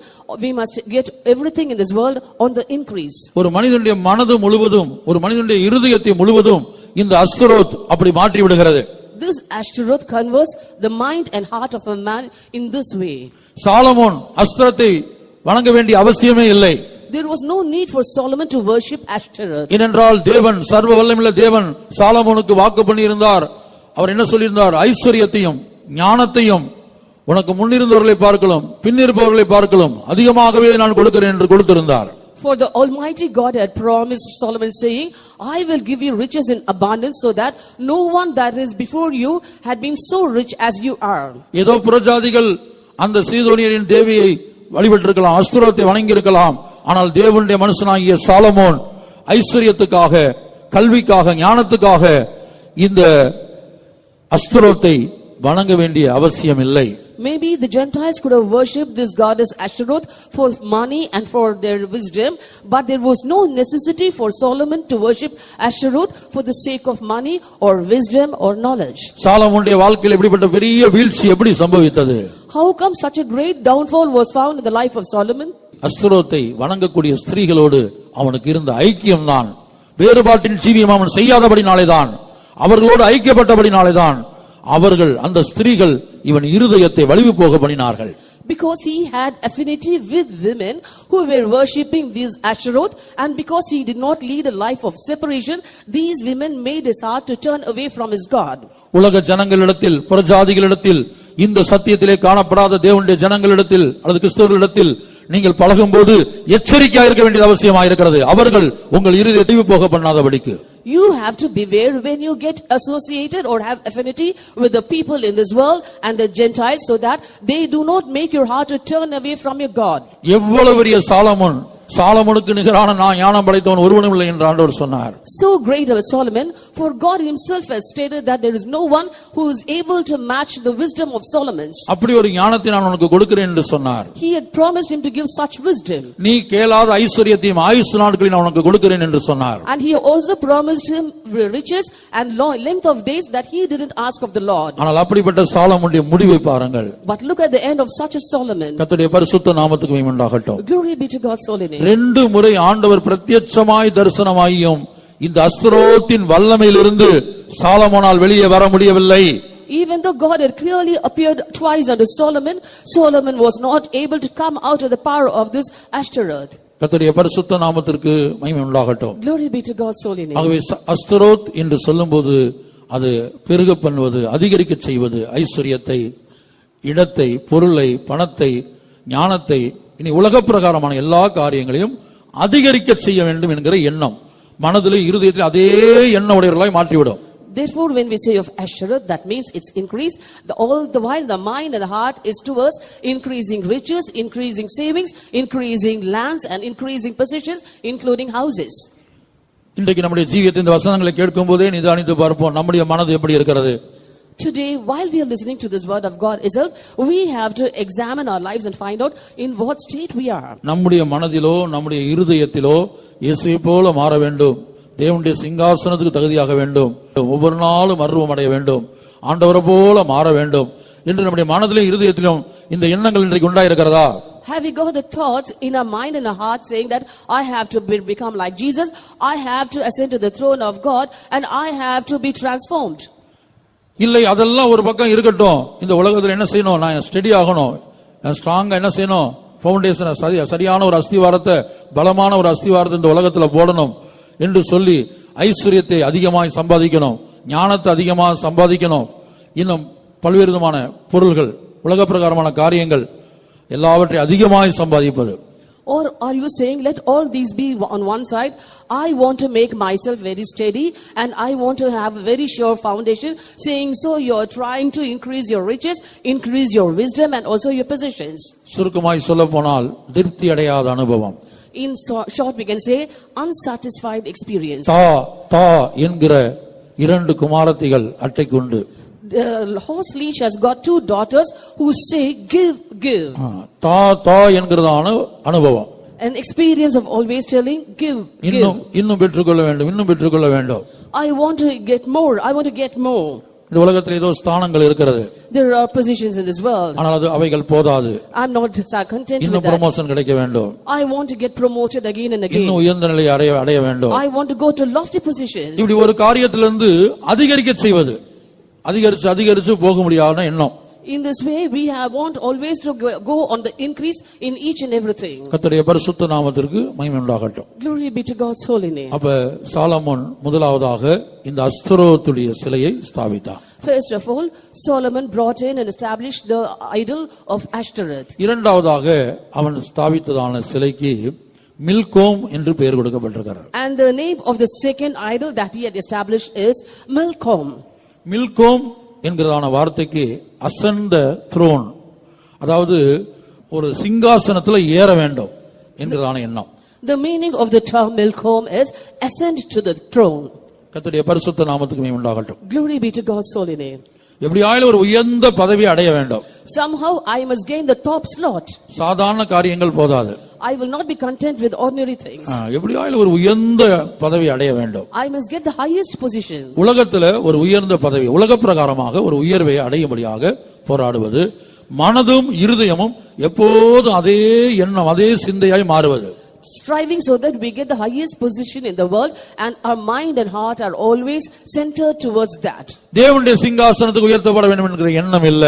we must get everything in this world on the increase. ஒரு மனிதனுடைய மனது முழுவதும் ஒரு மனிதனுடைய இருதயத்தை முழுவதும் இந்த அஸ்தரோத் அப்படி மாற்றி விடுகிறது This Ashtaroth converts the mind and heart of a man in this way. Solomon அஸ்திரத்தை வணங்க வேண்டிய அவசியமே இல்லை There was no need for Solomon to worship Ashtaroth. ஏனென்றால் தேவன் சர்வ வல்லமுள்ள தேவன் சாலமோனுக்கு வாக்கு பண்ணியிருந்தார் அவர் என்ன சொல்லியிருந்தார் ஐஸ்வர்யத்தையும் ஞானத்தையும் உனக்கு முன்னிருந்தவர்களை பார்க்கலாம் பின்னிருப்பவர்களை பார்க்கலாம் அதிகமாகவே நான் கொடுக்கிறேன் என்று கொடுத்திருந்தார் For the Almighty God had promised Solomon saying, I will give you riches in abundance so that no one that is before you had been so rich as you are. ஏதோ புறஜாதிகள் அந்த சீதோனியரின் தேவியை வழிபட்டிருக்கலாம் அஸ்துரத்தை வணங்கியிருக்கலாம். ஆனால் தேவனுடைய மனுஷனாகிய சாலமோன் ஐஸ்வர்யத்துக்காக கல்விக்காக ஞானத்துக்காக இந்த அஸ்துரத்தை வணங்க வேண்டிய அவசியம் இல்லை Maybe the Gentiles could have worshipped this goddess Ashtaroth for money and for their wisdom, but there was no necessity for Solomon to worship Ashtaroth for the sake of money or wisdom or knowledge. சாலமோனுடைய வாழ்க்கையில் இப்படிப்பட்ட பெரிய வீழ்ச்சி எப்படி சம்பவித்தது How come such a great downfall was found in the life of Solomon? அஸ்திரோத்தை வணங்கக்கூடிய ஸ்திரீகளோடு அவனுக்கு இருந்த ஐக்கியம்தான் வேறுபாட்டின் ஜீவியம் அவன் செய்யாதபடினாலேதான் அவர்களோடு ஐக்கியப்பட்டபடினாலேதான் அவர்கள் அந்த ஸ்திரீகள் இவன் இருதயத்தை வலிவு போக பண்ணினார்கள். Because he had affinity with women who were worshipping these Asheroth, and because he did not lead a life of separation, these women made his heart to turn away from his God. உலக ஜனங்களிடத்தில் புறஜாதிகளிடத்தில் இந்த சத்தியத்திலே காணப்படாத தேவனுடைய ஜனங்களிடத்தில் அல்லது கிறிஸ்தவர்களிடத்தில் நீங்கள் பழகும்போது எச்சரிக்கையா இருக்க வேண்டியது அவசியமா இருக்கிறது அவர்கள் உங்கள் இறுதி போக பண்ணாதபடிக்கு. You have to beware when you get associated or have affinity with the people in this world and the Gentiles so that they do not make your heart to turn away from your God. எவ்வளவு பெரிய Solomon சாலமோனுக்கு நிகரான நான் ஞானம் படைத்தவன் ஒருவனும் இல்லை என்று ஆண்டவர் சொன்னார் So great was Solomon, for God himself has stated that there is no one who is able to match the wisdom of Solomon's. அப்படி ஒரு ஞானத்தை நான் உனக்கு கொடுக்கிறேன் என்று சொன்னார் He had promised him to give such wisdom. நீ கேளாத ஐஸ்வர்யத்தையும் ஆயுசு நாட்களில் நான் உனக்கு கொடுக்கிறேன் என்று சொன்னார் And he also promised him riches and long length of days that he didn't ask of the Lord. ஆனால் அப்படிப்பட்ட சாலமுடைய முடிவை பாருங்கள் But look at the end of such a Solomon. கர்த்தருடைய பரிசுத்த நாமத்துக்கு மகிமை உண்டாகட்டும் Glory be to God's holy name. ரெண்டு முறை ஆண்டவர் பிரத்யட்சமாய் தரிசனமாகியும் இந்த அஸ்திரோத்தின் வல்லமையிலிருந்து சாலமோனால் வெளியே வர முடியவில்லை Even though God had clearly appeared twice unto Solomon, Solomon was not able to come out of the power of this Ashtaroth. கர்த்தருடைய பரிசுத்த நாமத்திற்கு மகிமை உண்டாகட்டும் Glory be to God's holy name. ஆகவே அஸ்தரோத் என்று சொல்லும்போது அது பெருக பண்ணுவது அதிகரிக்க செய்வது ஐஸ்வர்யத்தை இடத்தை பொருளை பணத்தை ஞானத்தை இனி உலக பிரகாரமான எல்லா காரியங்களையும் அதிகரிக்க செய்ய வேண்டும் என்கிற எண்ணம் மனதிலே இருதயத்தில் அதே எண்ண உடையவர்களாய் மாற்றிவிடும் Therefore, when we say of Ashtaroth, that means it's increase. The, all the while the mind and the heart is towards increasing riches, increasing savings, increasing lands, and increasing possessions, including houses. இன்றைக்கு நம்முடைய ஜீவியத்தை இந்த வசனங்களை கேட்கும் போதே நிதானித்து பார்ப்போம் நம்முடைய மனது எப்படி இருக்கிறது Today, while we are listening to this word of God itself, we have to examine our lives and find out in what state we are. நம்முடைய மனதிலோ நம்முடைய இருதயத்திலோ இயேசுவை போல மாற வேண்டும் தேவனுடைய சிங்காசனத்துக்கு தகுதியாக வேண்டும் ஒவ்வொரு நாளும் மர்வம் அடைய வேண்டும் ஆண்டவரை போல மாற வேண்டும் என்று நம்முடைய மனதிலும் இருதயத்திலும் இந்த எண்ணங்கள் இன்றைக்கு உண்டாயிருக்கிறதா Have we got the thoughts in our mind and our heart saying that I have to be, become like Jesus, I have to ascend to the throne of God, and I have to be transformed? இல்லை அதெல்லாம் ஒரு பக்கம் இருக்கட்டும். இந்த உலகத்தில் என்ன செய்யணும்? நான் ஸ்டெடி ஆகணும். ஸ்ட்ராங்கா என்ன செய்யணும்? ஃபவுண்டேஷனை சரி சரியான ஒரு அஸ்திவாரத்தை பலமான ஒரு அஸ்திவாரத்தை இந்த உலகத்தில் போடணும் என்று சொல்லி ஐஸ்வர்யத்தை அதிகமாக சம்பாதிக்கணும். ஞானத்தை அதிகமாக சம்பாதிக்கணும். இன்னும் பல்வேறு விதமான பொருள்கள் உலக பிரகாரமான காரியங்கள் எல்லாவற்றையும் அதிகமாக சம்பாதிப்பது. Or are you saying, let all these be on one side? I want to make myself very steady and I want to have a very sure foundation. Saying so, you're trying to increase your riches, increase your wisdom, and also your possessions. சுருக்கமாய் சொல்ல போனால் திருப்தி அடையாத அனுபவம் In so- short, we can say unsatisfied experience. தா தா என்கிற இரண்டு குமாரத்திகள் அட்டைக்குண்டு The horse leash has got two daughters who say, give, give. ஆ, தா தா என்கிறதான அனுபவம் An experience of always telling, give, இன்னும் give. இன்னும் பெற்றுக்கொள்ள வேண்டும் இன்னும் பெற்றுக்கொள்ள வேண்டும் I want to get more. I want to get more. இந்த உலகத்தில் ஏதோ ஸ்தானங்கள் இருக்கிறது There are positions in this world. ஆனால் அது அவைகள் போதாது I'm not sa- content with இன்னும் that. ப்ரமோஷன் கிடைக்க வேண்டும் I want to get promoted again and இன்னும் again. உயர்ந்த நிலையை அடைய அடைய வேண்டும் I want to go to lofty positions. இப்படி ஒரு காரியத்திலிருந்து அதிகரிக்க செய்வது அதிகரிச்சு அதிகரிச்சு போக முடியாத எண்ணம் In this way, we have want always to go go on the increase in each and everything. கர்த்தருடைய பரிசுத்த நாமத்திற்கு மகிமை உண்டாகட்டும் Glory be to God's holy name. அப்ப சாலமோன் முதலாவதாக இந்த அஸ்தரோத்துடைய சிலையை ஸ்தாபித்தான் First of all, Solomon brought in and established the idol of Ashtoreth. இரண்டாவதாக அவன் ஸ்தாபித்ததான சிலைக்கு மில்கோம் என்று பெயர் கொடுக்கப்பட்டிருக்கிறார் And the name of the second idol that he had established is Milcom. மில்கோம் என்கிறதான வார்த்தைக்கு அசந்த த்ரோன் அதாவது ஒரு சிங்காசனத்துல ஏற வேண்டும் என்கிறதான எண்ணம் The meaning of the term Milcom is ascend to the throne. கர்த்தருடைய பரிசுத்த நாமத்துக்கு மே உண்டாகட்டும் Glory be to God's holy name. எப்படியாயிலும் ஒரு உயர்ந்த பதவி அடைய வேண்டும் Somehow I must gain the top slot. சாதாரண காரியங்கள் போதாது I will not be content with ordinary things. ஆ, எப்படியாயிலும் ஒரு உயர்ந்த பதவி அடைய வேண்டும் I must get the highest position. உலகத்துல ஒரு உயர்ந்த பதவி உலக பிரகாரமாக ஒரு உயர்வை அடையும்படியாக போராடுவது மனதும் இருதயமும் எப்போதும் அதே எண்ணம் அதே சிந்தையாய் மாறுவது Striving so that we get the highest position in the world and our mind and heart are always centered towards that. தேவனுடைய சிங்காசனத்துக்கு உயர்த்தப்பட வேண்டும் என்கிற எண்ணம் இல்ல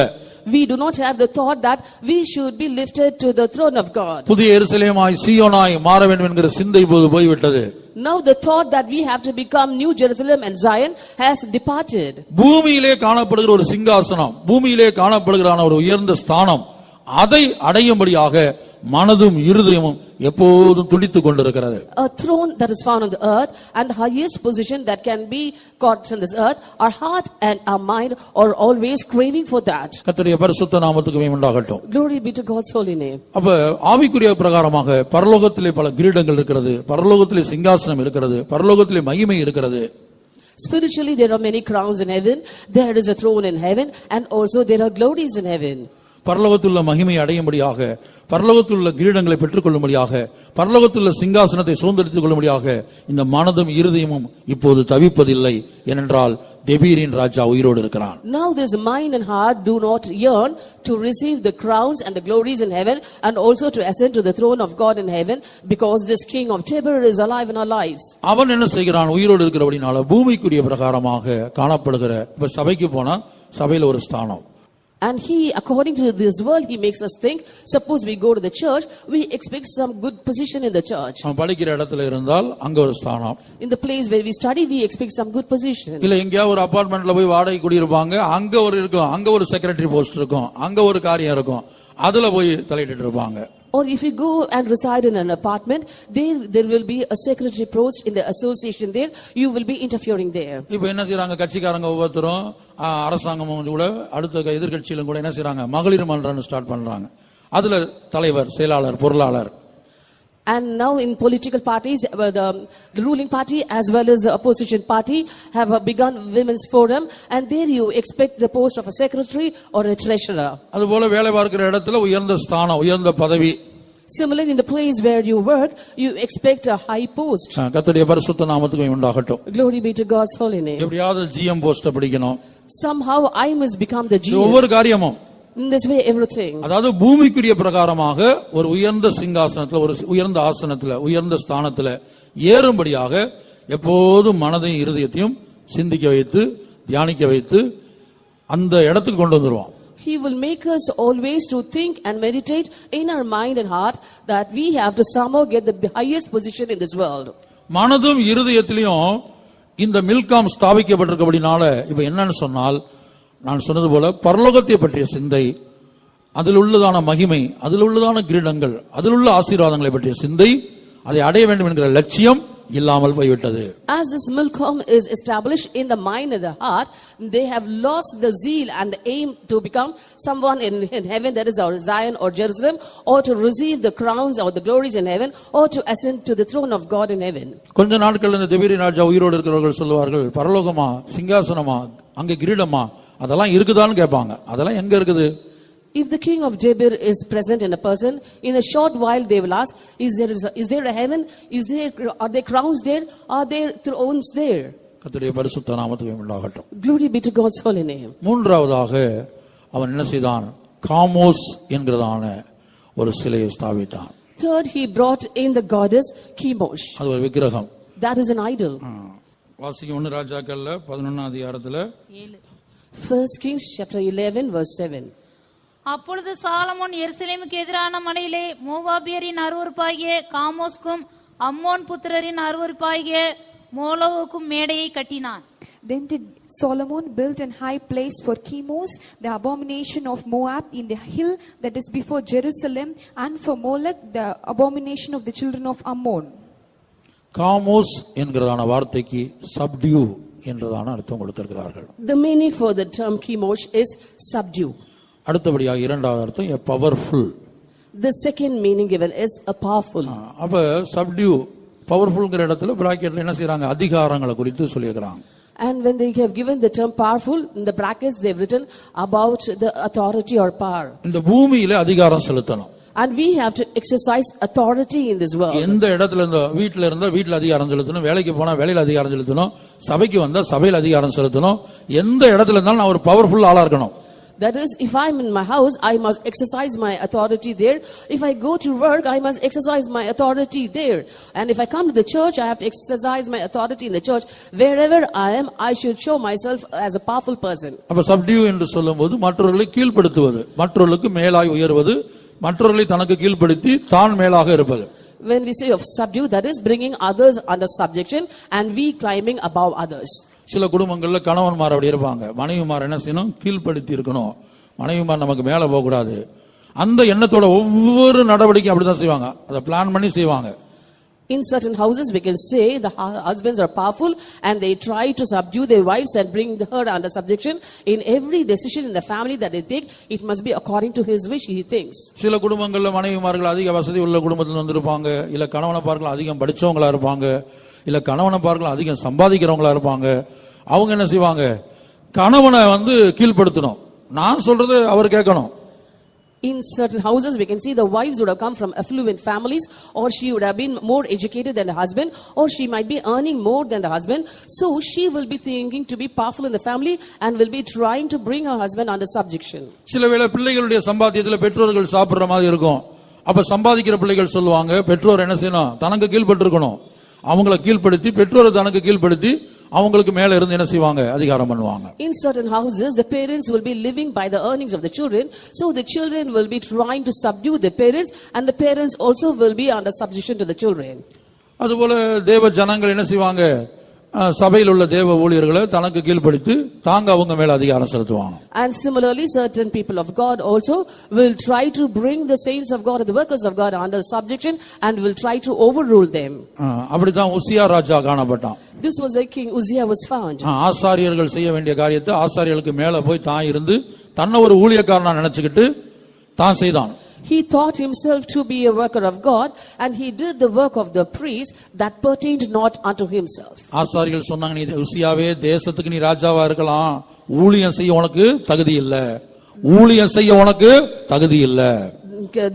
We do not have the thought that we should be lifted to the throne of God. புதிய எருசலேமாய் சீயோனாய் மாற வேண்டும் என்கிற சிந்தை இப்போது போய்விட்டது Now the thought that we have to become New Jerusalem and Zion has departed. பூமியிலே காணப்படுகிற ஒரு சிங்காசனம் பூமியிலே காணப்படுகிறான ஒரு உயர்ந்த ஸ்தானம் அதை அடையும்படியாக மனதும் இருதயமும் எப்போதும் துடித்துக் கொண்டிருக்கிறது A throne that is found on the earth and the highest position that can be got on this earth, our heart and our mind are always craving for that. கர்த்தருடைய பரிசுத்த நாமத்துக்கு உண்டாகட்டும் Glory be to God's holy name. அப்ப ஆவிக்குரிய பிரகாரமாக பரலோகத்திலே பல கிரீடங்கள் இருக்கிறது பரலோகத்திலே சிங்காசனம் இருக்கிறது பரலோகத்திலே மகிமை இருக்கிறது Spiritually, there are many crowns in heaven. There is a throne in heaven, and also there are glories in heaven. பரலோகத்துள்ள மகிமை அடையும்படியாக பரலோகத்துள்ள கிரீடங்களை பெற்றுக்கொள்ளும்படியாக பரலோகத்துள்ள சிங்காசனத்தை சுதந்திரித்துக் கொள்ளும்படியாக இந்த மனதும் இருதயமும் இப்போது தவிப்பதில்லை. ஏனென்றால் தெபீரின் ராஜா உயிரோடு இருக்கிறான். Now this mind and heart do not yearn to receive the crowns and the glories in heaven, and also to ascend to the throne of God in heaven, because this King of Tibur is alive in our lives. அவன் என்ன செய்கிறான்? உயிரோடு இருக்கிறபடினால பூமிக்குரிய பிரகாரமாக காணப்படுகிற இப்ப சபைக்கு போனா சபையில ஒரு ஸ்தானம். And he, according to this world, he makes us think, suppose we go to the church, we expect some good position in the church. அவன் படிக்கிற இடத்துல இருந்தால் அங்க ஒரு ஸ்தானம் In the place where we study, we expect some good position. இல்ல எங்கேயாவது ஒரு அபார்ட்மெண்ட்ல போய் வாடகை குடியிருப்பாங்க அங்க ஒரு இருக்கும் அங்க ஒரு செக்ரட்டரி போஸ்ட் இருக்கும் அங்க ஒரு காரியம் இருக்கும் அதுல போய் தலையிட்டு இருப்பாங்க. Or if you go and reside in an apartment, there, there will be a secretary post in the association there, you will be interfering there. இப்ப என்ன செய்றாங்க? கட்சிக்காரங்க ஒவ்வொருத்தரும் அரசாங்கமும் கூட அடுத்த எதிர்க்கட்சியிலும் கூட என்ன செய்றாங்க? மகளிர் மன்றம்னு ஸ்டார்ட் பண்றாங்க. அதுல தலைவர் செயலாளர் பொருளாளர் And now in political parties, uh, the, the ruling party as well as the opposition party have uh, begun women's forum and there you expect the post of a secretary or a treasurer. அதுபோல வேலை பார்க்கிற இடத்துல உயர்ந்த ஸ்தானம் உயர்ந்த பதவி Similarly, in the place where you work, you expect a high post. ஆ, கர்த்தருடைய பரிசுத்த நாமத்துக்கு உண்டாகட்டும் Glory be to God's holy name. எப்படியாவது ஜிஎம் போஸ்ட பிடிக்கணும் Somehow I must become the இது GM. ஒவ்வொரு காரியமும் In this way, everything. அதாவது பூமிக்குரிய பிரகாரமாக ஒரு உயர்ந்த சிங்காசனத்துல ஒரு உயர்ந்த ஆசனத்துல உயர்ந்த ஸ்தானத்துல ஏறும்படியாக எப்போதும் மனதையும் இருதயத்தையும் சிந்திக்க வைத்து தியானிக்க வைத்து அந்த இடத்துக்கு கொண்டு வந்துருவான் He will make us always to think and meditate in our mind and heart that we have to somehow get the highest position in this world. மனதும் இருதயத்திலையும் இந்த மில்காம் ஸ்தாபிக்கப்பட்டிருக்கபடினால இப்ப என்னன்னு சொன்னால் நான் சொன்னது போல பரலோகத்தை பற்றிய சிந்தை அதில் உள்ளதான மகிமை அதில் உள்ளதான கிரீடங்கள் அதில் உள்ள ஆசீர்வாதங்களை பற்றிய சிந்தை அதை அடைய வேண்டும் என்கிற லட்சியம் இல்லாமல் போய்விட்டது As this Milcom is established in the mind and the heart, they have lost the zeal and the aim to become someone in, in heaven, that is our Zion or Jerusalem, or to receive the crowns or the glories in heaven, or to ascend to the throne of God in heaven. கொஞ்ச நாட்கள் இந்த திபீரி ராஜா உயிரோடு இருக்கிறவர்கள் சொல்லுவார்கள் பரலோகமா சிங்காசனமா அங்க கிரீடமா அதெல்லாம் இருக்குதான்னு கேட்பாங்க அதெல்லாம் எங்க இருக்குது If the king of Debir is present in a person, in a short while they will ask, is there, is, is there a heaven? Is there, are there crowns there? Are there thrones there? கர்த்தருடைய பரிசுத்த நாமத்துக்கு உண்டாகட்டும் Glory be to God's holy name. மூன்றாவதாக அவன் என்ன செய்தான் காமோஸ் என்கிறதான ஒரு சிலையை ஸ்தாபித்தான் Third, he brought in the goddess Chemosh. அது ஒரு விக்கிரகம் That is an idol. வாசிக்க ஒன்று ராஜாக்கள்ல பதினொன்னாம் அதிகாரத்துல ஏழு First Kings chapter 11 verse 7. அப்பொழுது சாலமோன் எருசலேமுக்கு எதிரான மலையிலே மோவாபியரின் அருவருப்பாகிய காமோஸ்க்கும் அம்மோன் புத்திரரின் அருவருப்பாகிய மோலோவுக்கும் மேடையை கட்டினான் Then did Solomon build an high place for Chemos, the abomination of Moab, in the hill that is before Jerusalem, and for Molech, the abomination of the children of Ammon. காமோஸ் என்கிறதான வார்த்தைக்கு சப்டியூ என்றதான அர்த்தம் கொடுத்திருக்கிறார்கள் The meaning for the term Chemosh is subdue. அடுத்தபடியாக இரண்டாவது அர்த்தம் a powerful The second meaning given is a powerful. அப்ப சப்டியூ பவர்ஃபுல்ங்கிற இடத்துல பிராக்கெட்ல என்ன செய்றாங்க அதிகாரங்களை குறித்து சொல்லியிருக்கிறாங்க And when they have given the term powerful, in the brackets they've written about the authority or power. இந்த பூமியில அதிகாரம் செலுத்தணும் And we have to exercise authority in this world. எந்த இடத்துல இருந்தோ வீட்டுல இருந்தா வீட்டுல அதிகாரம் செலுத்தணும் வேலைக்கு போனா வேலையில அதிகாரம் செலுத்தணும் சபைக்கு வந்தா சபையில அதிகாரம் செலுத்தணும் எந்த இடத்துல இருந்தாலும் நான் ஒரு பவர்ஃபுல் ஆளா இருக்கணும் That is, if I'm in my house, I must exercise my authority there. If I go to work, I must exercise my authority there. And if I come to the church, I have to exercise my authority in the church. Wherever I am, I should show myself as a powerful person. அப்ப சப்டியூ என்று சொல்லும்போது மற்றவர்களை கீழ்ப்படுத்துவது மற்றவர்களுக்கு மேலாய் உயர்வது மற்றவர்களை தனக்கு கீழ்ப்படுத்தி தான் மேலாக இருப்பது. When we say of subdue, that is bringing others under subjection and we climbing above others. சில குடும்பங்கள்ல கணவன்மார் அப்படி இருப்பாங்க. மனைவிமார் என்ன செய்யணும்? கீழ்ப்படுத்தி இருக்கணும். மனைவிமார் நமக்கு மேல போகக்கூடாது. அந்த எண்ணத்தோட ஒவ்வொரு நடவடிக்கையும் அப்படிதான் செய்வாங்க. அதை பிளான் பண்ணி செய்வாங்க. In certain houses, we can say the husbands are powerful and they try to subdue their wives and bring her under subjection. In every decision in the family that they take, it must be according to his wish, he thinks. சில குடும்பங்கள்ல மனைவிமார்கள் அதிக வசதி உள்ள குடும்பத்தில் வந்திருப்பாங்க இல்ல கணவனை பார்க்கலாம் அதிகம் படிச்சவங்களா இருப்பாங்க இல்ல கணவனை பார்க்கலாம் அதிகம் சம்பாதிக்கிறவங்களா இருப்பாங்க அவங்க என்ன செய்வாங்க கணவனை வந்து கீழ்படுத்தணும் நான் சொல்றது அவர் கேட்கணும் In certain houses, we can see the wives would have come from affluent families, or she would have been more educated than the husband, or she might be earning more than the husband. So she will be thinking to be powerful in the family and will be trying to bring her husband under subjection. சில வேளை பிள்ளைகளுடைய சம்பாத்தியத்துல பெற்றோர்கள் சாப்பிடுற மாதிரி இருக்கும் அப்ப சம்பாதிக்கிற பிள்ளைகள் சொல்லுவாங்க பெற்றோர் என்ன செய்யணும் தனக்கு கீழ்பட்டு இருக்கணும் அவங்கள கீழ்ப்படுத்தி பெற்றோரை தனக்கு கீழ்ப்படுத்தி அவங்களுக்கு மேல இருந்து என்ன செய்வாங்க அதிகாரம் பண்ணுவாங்க In certain houses, the parents will be living by the earnings of the children, so the children will be trying to subdue the parents, and the parents also will be under subjection to the children. அதுபோல தேவ ஜனங்கள் என்ன செய்வாங்க அஹ், சபையில் உள்ள தேவ ஊழியர்களை தனக்கு கீழ்ப்படுத்தி தாங்க அவங்க மேல அதிகாரம் செலுத்துவாங்க And similarly, certain people of God also will try to bring the saints of God and the workers of God under subjection and will try to overrule them. அஹ், அப்படித்தான் உசியா ராஜா காணப்பட்டான் This was a king Uzziah was found. அஹ், ஆசாரியர்கள் செய்ய வேண்டிய காரியத்தை ஆசாரியர்களுக்கு மேல போய் தான் இருந்து தன்னை ஒரு ஊழியக்காரனா நினைச்சுக்கிட்டு தான் செய்தான் He thought himself to be a worker of God and he did the work of the priest that pertained not unto himself. ஆசாரிகள் சொன்னாங்க நீ உசியாவே தேசத்துக்கு நீ ராஜாவா இருக்கலாம் ஊழியம் செய்ய உனக்கு தகுதி இல்ல ஊழியம் செய்ய உனக்கு தகுதி இல்ல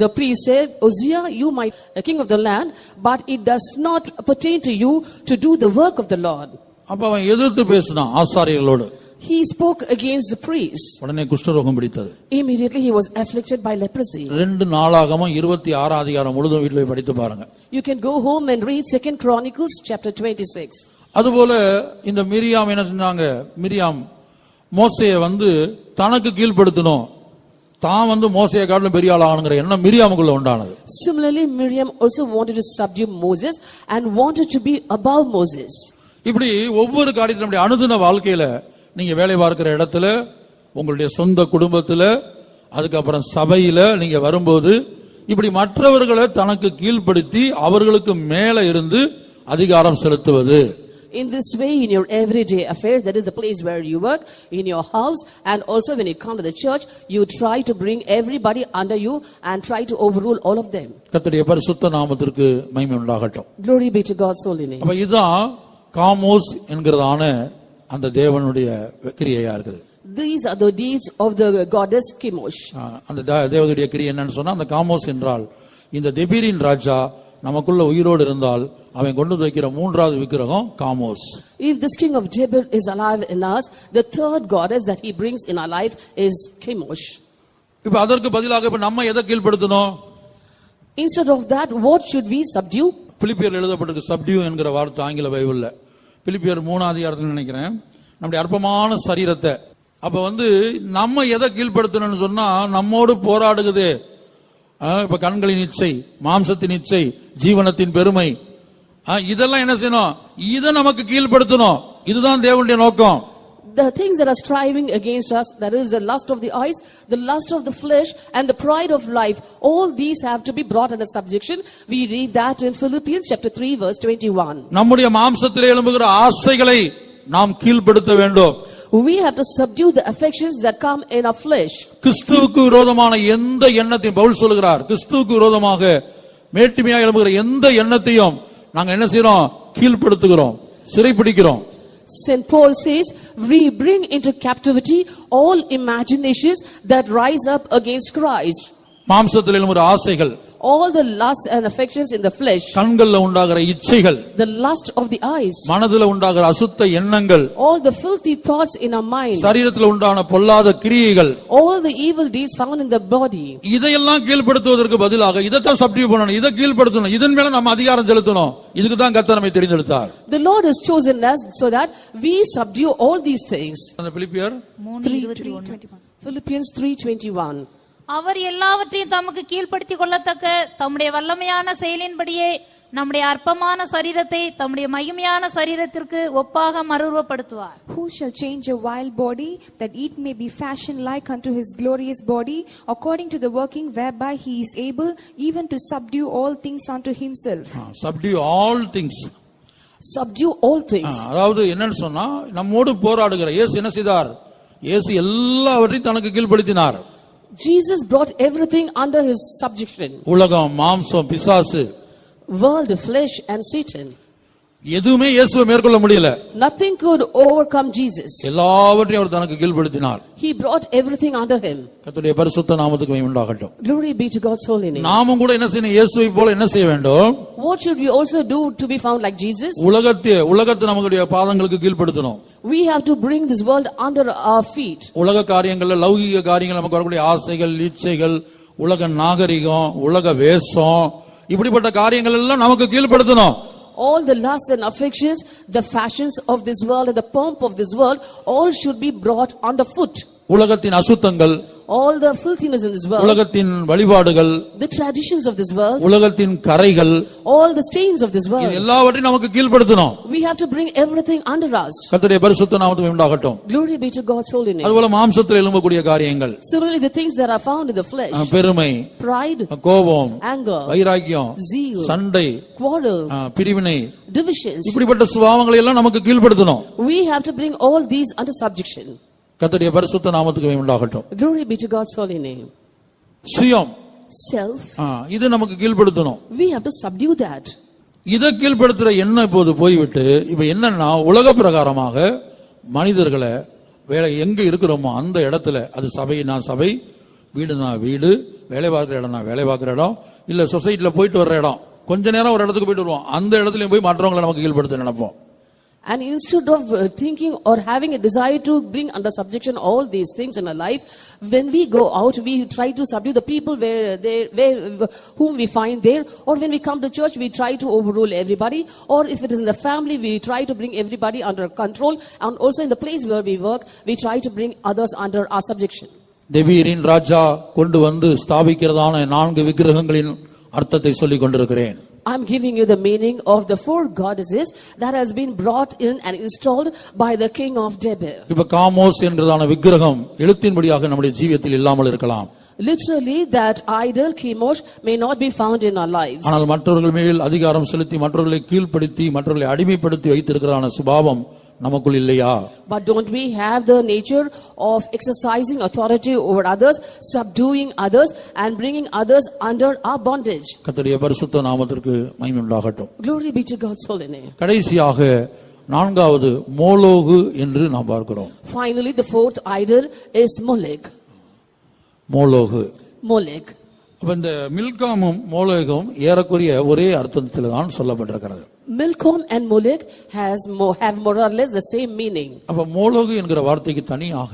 The priest said, Uzziah, you might a king of the land, but it does not pertain to you to do the work of the Lord. அப்ப அவன் எதிர்த்து பேசினான் ஆசாரியர்களோடு He spoke against the priest. உடனே குஷ்டரோகம் பிடித்தது Immediately he was afflicted by leprosy. ரெண்டு நாளாகமும் இருபத்தி ஆறாம் அதிகாரம் முழுதும் வீட்டில் போய் படித்து பாருங்க You can go home and read Second Chronicles chapter 26. அதுபோல இந்த மிரியாம் என்ன செஞ்சாங்க மிரியாம் மோசைய வந்து தனக்கு கீழ்ப்படுத்தணும் தான் வந்து மோசையை காட்டிலும் பெரிய ஆள் ஆகணுங்கிற எண்ணம் மிரியாமுக்குள்ள உண்டானது Similarly, Miriam also wanted to subdue Moses and wanted to be above Moses. இப்படி ஒவ்வொரு காரியத்திலும் நம்முடைய அனுதின வாழ்க்கையில நீங்க வேலை பார்க்கிற இடத்துல உங்களுடைய சொந்த குடும்பத்துல அதுக்கப்புறம் சபையில நீங்க வரும்போது இப்படி மற்றவர்களை தனக்கு கீழ்ப்படுத்தி அவர்களுக்கு மேல இருந்து அதிகாரம் செலுத்துவது In this way, in your everyday affairs, that is the place where you work, in your house, and also when you come to the church, you try to bring everybody under you and try to overrule all of them. கர்த்தருடைய பரிசுத்த நாமத்திற்கு மகிமை உண்டாகட்டும் Glory be to God's holy name. அப்ப இதுதான் காமோஸ் என்கிறதான அந்த தேவனுடைய கிரியையா இருக்குது These are the deeds of the goddess Chemosh. அந்த தே- தேவனுடைய கிரியை என்னன்னு சொன்னா அந்த காமோஸ் என்றால் இந்த தெபீரின் ராஜா நமக்குள்ள உயிரோடு இருந்தால் அவன் கொண்டு வந்து வைக்கிற மூன்றாவது விக்கிரகம் காமோஸ் If this king of Jebel is alive in us, the third goddess that he brings in our life is Chemosh. இப்ப அதற்கு பதிலாக இப்ப நம்ம எதை கீழ்ப்படுத்தணும் Instead of that, what should we subdue? பிலிப்பியர் எழுதப்பட்டிருக்கு சப்டியூ என்கிற வார்த்தை ஆங்கில பைபிள்ல பிலிப்பியர் மூணாவது இடத்துல நினைக்கிறேன். நம்முடைய அற்பமான சரீரத்தை. அப்ப வந்து நம்ம எதை கீழ்ப்படுத்தணும்னு சொன்னா நம்மோடு போராடுகிறது இப்ப கண்களின் இச்சை மாம்சத்தின் இச்சை ஜீவனத்தின் பெருமை. இதெல்லாம் என்ன செய்யணும்? இதை நமக்கு கீழ்ப்படுத்தணும். இதுதான் தேவனுடைய நோக்கம். The things that are striving against us, that is the lust of the eyes, the lust of the flesh, and the pride of life, all these have to be brought under subjection. We read that in Philippians chapter 3 verse 21. நம்முடைய மாம்சத்திலே எழும்புகிற ஆசைகளை நாம் கீழ்ப்படுத்த வேண்டும் We have to subdue the affections that come in our flesh. கிறிஸ்துவுக்கு விரோதமான எந்த எண்ணத்தையும் பவுல் சொல்லுகிறார் கிறிஸ்துவுக்கு விரோதமாக மேட்டுமையாக எழும்புகிற எந்த எண்ணத்தையும் நாங்க என்ன செய்யறோம் கீழ்ப்படுத்துகிறோம் சிறைப்பிடிக்கிறோம் St. Paul says, we bring into captivity all imaginations that rise up against Christ. மாம்சத்தில் எழும்புகிற ஆசைகள் All the lusts and affections in the flesh, கண்கள்ல உண்டாகிற இச்சைகள் the lust of the eyes, மனதுல உண்டாகிற அசுத்த எண்ணங்கள் all the filthy thoughts in our mind, சரீரத்தில் உண்டான பொல்லாத கிரியைகள் all the evil deeds found in the body. இதையெல்லாம் கீழ்ப்படுத்துவதற்கு பதிலாக இதைத்தான் சப்டியூ பண்ணணும் இதை கீழ்ப்படுத்தணும் இதன் மேல நம்ம அதிகாரம் செலுத்தணும் இதுக்கு தான் கர்த்தர் நம்மை தெரிந்தெடுத்தார் The Lord has chosen us so that we subdue all these things. அந்த பிலிப்பியர் மூணு இருபத்தி ஒண்ணு Philippians 3:21. அவர் எல்லாவற்றையும் தமக்கு கீழ்ப்படுத்திக் கொள்ளத்தக்க தம்முடைய வல்லமையான செயலின்படியே நம்முடைய அற்பமான சரீரத்தை தம்முடைய மகிமையான சரீரத்திற்கு ஒப்பாக மறுரூபப்படுத்துவார் Who shall change a wild body that it may be fashioned like unto his glorious body, according to the working whereby he is able even to subdue all things unto himself? Subdue all things Subdue all things. அதாவது என்னன்னு சொன்னா நம்மோடு போராடுகிற இயேசு என்ன செய்தார் இயேசு எல்லாவற்றையும் தனக்கு கீழ்ப்படுத்தினார் Jesus brought everything under his subjection. உலகம் மாம்சம் பிசாசு World, flesh and Satan. எதுவுமே இயேசுவை மேற்கொள்ள முடியல Nothing could overcome Jesus. எல்லாவற்றையும் அவர் தனக்கு கீழ்ப்படுத்தினார் He brought everything under him. கர்த்தருடைய பரிசுத்த நாமத்துக்கு மகிமை உண்டாகட்டும் Glory be to God's holy name. நாமும் கூட என்ன செய்யணும் இயேசுவை போல என்ன செய்ய வேண்டும் What should we also do to be found like Jesus? உலகத்தை உலகத்தை நம்மளுடைய பாதங்களுக்கு கீழ்ப்படுத்தணும் We have to bring this world under our feet. உலக காரியங்கள்ல லௌகிக காரியங்கள் நமக்கு வரக்கூடிய ஆசைகள் இச்சைகள் உலக நாகரிகம் உலக வேஷம் இப்படிப்பட்ட காரியங்கள் எல்லாம் நமக்கு கீழ்ப்படுத்தணும் All the lusts and affections, the fashions of this world and the pomp of this world, all should be brought underfoot. உலகத்தின் அசுத்தங்கள் All the filthiness in this world, உலகத்தின் வழிபாடுகள் the traditions of this world, உலகத்தின் கரைகள் all the stains of this இது world. எல்லாவற்றையும் நமக்கு கீழ்ப்படுத்தணும் We have to bring everything under us. கர்த்தருடைய பரிசுத்த நாமத்துக்கு உண்டாகட்டும் Glory be to God's holy name. அதுபோல மாம்சத்தில் எழும்பக்கூடிய காரியங்கள் Similarly, the things that are found in the flesh, பெருமை pride, கோபம் anger, வைராக்கியம் zeal, சண்டை quarrel, பிரிவினை divisions, இப்படிப்பட்ட சுபாவங்களை எல்லாம் நமக்கு கீழ்ப்படுத்தணும் we have to bring all these under subjection. கர்த்தருடைய பரிசுத்த நாமத்துக்கு உண்டாகட்டும். Glory be to God's holy name. சுயம். Self, இது நமக்கு கீழ்ப்படுத்தணும். We have to subdue that. இதை கீழ்ப்படுத்துற எண்ணம் இப்போது போய்விட்டு இப்ப என்னன்னா உலக பிரகாரமாக மனிதர்களை வேலை எங்க இருக்கிறோமோ அந்த இடத்துல அது சபைனா சபை வீடுனா வீடு வேலை பார்க்குற இடம்னா வேலை பார்க்குற இடம் இல்ல சொசைட்டில போயிட்டு வர்ற இடம் கொஞ்ச நேரம் ஒரு இடத்துக்கு போயிட்டு வருவோம் அந்த இடத்துலயும் போய் மற்றவங்களை நமக்கு கீழ்ப்படுத்த நினைப்போம். And instead of uh, thinking or having a desire to bring under subjection all these things in our life, when we go out, we try to subdue the people where they, where, whom we find there, or when we come to church, we try to overrule everybody, or if it is in the family, we try to bring everybody under control, and also in the place where we work, we try to bring others under our subjection. தெபீரின் ராஜா கொண்டு வந்து ஸ்தாபிக்கிறதான நான்கு விக்கிரகங்களின் அர்த்தத்தை சொல்லிக் கொண்டிருக்கிறேன் I'm giving you the meaning of the four goddesses that has been brought in and installed by the king of Debir. இப்ப காமோஸ் என்கிறதான விக்கிரகம் எழுத்தின்படியாக நம்முடைய ஜீவியத்தில் இல்லாமல் இருக்கலாம் Literally, that idol Chemosh may not be found in our lives. ஆனால் மற்றவர்கள் மேல் அதிகாரம் செலுத்தி மற்றவர்களை கீழ்ப்படுத்தி மற்றவர்களை அடிமைப்படுத்தி வைத்திருக்கிறதான சுபாவம் நமக்குள் இல்லையா But don't we have the nature of exercising authority over others, subduing others, and bringing others under our bondage? கர்த்தருடைய பரிசுத்த நாமத்திற்கு மகிமை உண்டாகட்டும் Glory be to God's holy name. கடைசியாக நான்காவது மோலோகு என்று நாம் பார்க்கிறோம் Finally, the fourth idol is Molech. மோலோகு Molech. அப்ப இந்த மில்காமும் மோலோகும் ஏறக்குறைய ஒரே அர்த்தத்தில் தான் சொல்லப்பட்டிருக்கிறது Milcom and Molech has more, have more or less the same meaning. அப்ப மோலோகு என்கிற வார்த்தைக்கு தனியாக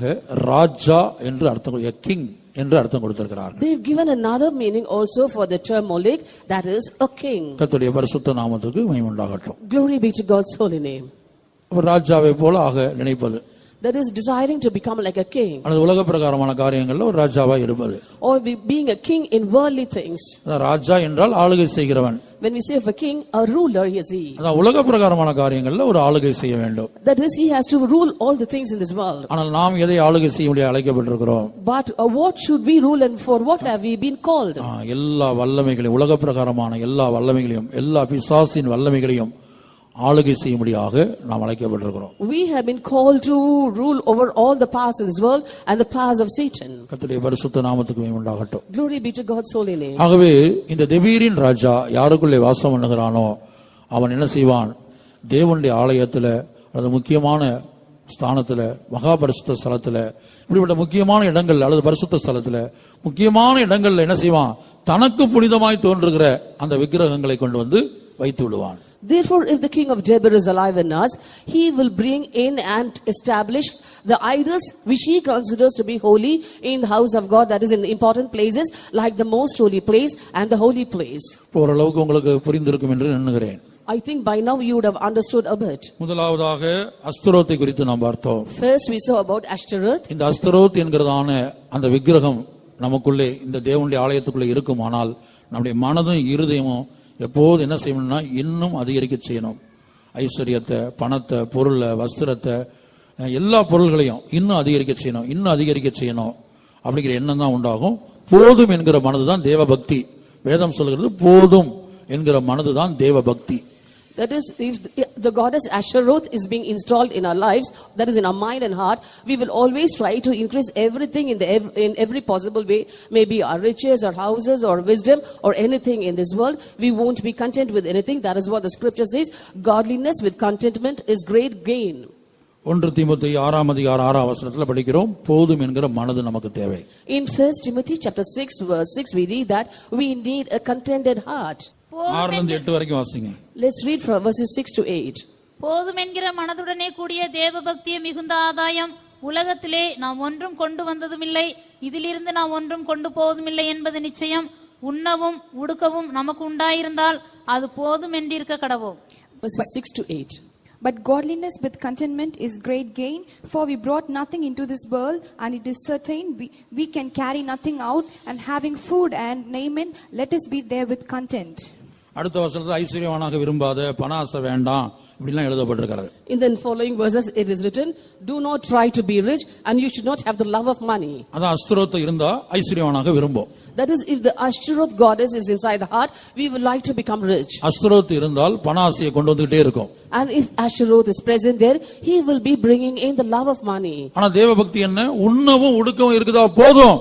ராஜா என்று அர்த்தம் கிங் என்று அர்த்தம் கொடுத்திருக்கிறார்கள் They've given another meaning also for the term Molech, that is a king. கர்த்தருடைய பரிசுத்த நாமத்துக்கு மகிமை உண்டாகட்டும் Glory be to God's holy name. அப்ப ராஜாவை போல ஆக நினைப்பது That is desiring to become like a king, அல்லது உலக பிரகாரமான காரியங்கள்ல ஒரு ராஜாவா இருப்பது or be, being a king in worldly things. அதான் ராஜா என்றால் ஆளுகை செய்கிறவன் When we say of a king, a ruler is he. அதான் உலக பிரகாரமான காரியங்கள்ல ஒரு ஆளுகை செய்ய வேண்டும் That is, he has to rule all the things in this world. ஆனால் நாம் எதை ஆளுகை செய்ய முடிய அழைக்கப்பட்டிருக்கிறோம் But uh, what should we rule and for what have we been called? ஆ, எல்லா வல்லமைகளையும் உலக பிரகாரமான எல்லா வல்லமைகளையும் எல்லா பிசாசின் வல்லமைகளையும் ஆளுகை செய்யும்படியாக நாம் அழைக்கப்பட்டிருக்கிறோம். We have been called to rule over all the powers in this world and the powers of Satan. கர்த்தருடைய பரிசுத்த நாமத்துக்கு மகிமை உண்டாகட்டும். Glory be to God's holy name. ஆகவே இந்த தெபீரின் ராஜா யாருக்குள்ளே வாசம் பண்ணுகிறானோ அவன் என்ன செய்வான்? தேவனுடைய ஆலயத்துல அல்லது முக்கியமான ஸ்தானத்துல மகா பரிசுத்த ஸ்தலத்துல இப்படிப்பட்ட முக்கியமான இடங்கள் அல்லது பரிசுத்த ஸ்தலத்துல முக்கியமான இடங்கள்ல என்ன செய்வான்? தனக்கு புனிதமாய் தோன்றுகிற அந்த விக்கிரகங்களை கொண்டு வந்து வைத்து விடுவான். Therefore, if the king of Debir is alive in us, he will bring in and establish the idols which he considers to be holy in the house of God, that is in important places like the most holy place and the holy place. ஓரளவுக்கு உங்களுக்கு புரிந்திருக்கும் என்று எண்ணுகிறேன் I think by now you would have understood a bit. முதலாவதாக அஸ்தரோத்தை குறித்து நாம் பார்த்தோம் First, we saw about Ashtaroth. இந்த அஸ்தரோத் என்கிறதான அந்த விக்கிரகம் நமக்குள்ளே இந்த தேவனுடைய ஆலயத்துக்குள்ளே இருக்குமானால் நம்முடைய மனதும் இருதயமும் எப்போது என்ன செய்யணும்னா இன்னும் அதிகரிக்க செய்யணும். ஐஸ்வர்யத்தை பணத்தை பொருளை வஸ்திரத்தை எல்லா பொருள்களையும் இன்னும் அதிகரிக்க செய்யணும் இன்னும் அதிகரிக்க செய்யணும். அப்படிங்கிற எண்ணம் தான் உண்டாகும். போதும் என்கிற மனது தான் தேவபக்தி. வேதம் சொல்கிறது போதும் என்கிற மனது தான் தேவபக்தி. That is, if the- the goddess Asheroth is being installed in our lives, that is in our mind and heart, we will always try to increase everything in, the, ev- in every possible way, maybe our riches or houses or wisdom or anything in this world. We won't be content with anything. That is what the scripture says. Godliness with contentment is great gain. ஒன்று தீமத்தை ஆறாம் அதிகார ஆறாம் வசனத்துல படிக்கிறோம் போதும் என்கிற மனது நமக்கு தேவை In 1 Timothy chapter 6 verse 6 we read that we need a contented heart. ஆறுல இருந்து எட்டு வரைக்கும் வாசிங்க Let's read from verses 6 to 8. போதும் என்கிற மனதுடனே கூடிய தேவ பக்திய மிகுந்த ஆதாயம் உலகத்திலே நாம் ஒன்றும் கொண்டு வந்ததுமில்லை இதிலிருந்து நாம் ஒன்றும் கொண்டு போவதுமில்லை என்பது நிச்சயம் உண்ணவும் உடுக்கவும் நமக்கு உண்டாயிருந்தால் அது போதும் என்றிருக்க கடவோம் Verses 6 to 8. But godliness with contentment is great gain, for we brought nothing into this world, and it is certain we, we can carry nothing out, and having food and raiment, let us be there with content. அடுத்த வசனத்துல ஐஸ்வர்யவானாக விரும்பாத பண ஆசை வேண்டாம் இப்படிலாம் எழுதப்பட்டிருக்கிறது In the following verses, it is written, Do not try to be rich, and you should not have the love of money. அதான் அஸ்திரோத்தை இருந்தா ஐஸ்வர்யவானாக விரும்பும் That is, if the Ashtaroth goddess is inside the heart, we would like to become rich. அஸ்திரோத்து இருந்தால் பண ஆசையை கொண்டு வந்துகிட்டே இருக்கும் And if Ashtaroth is present there, he will be bringing in the love of money. ஆனா தேவ பக்தி என்ன உண்ணவும் உடுக்கவும் இருக்குதா போதும்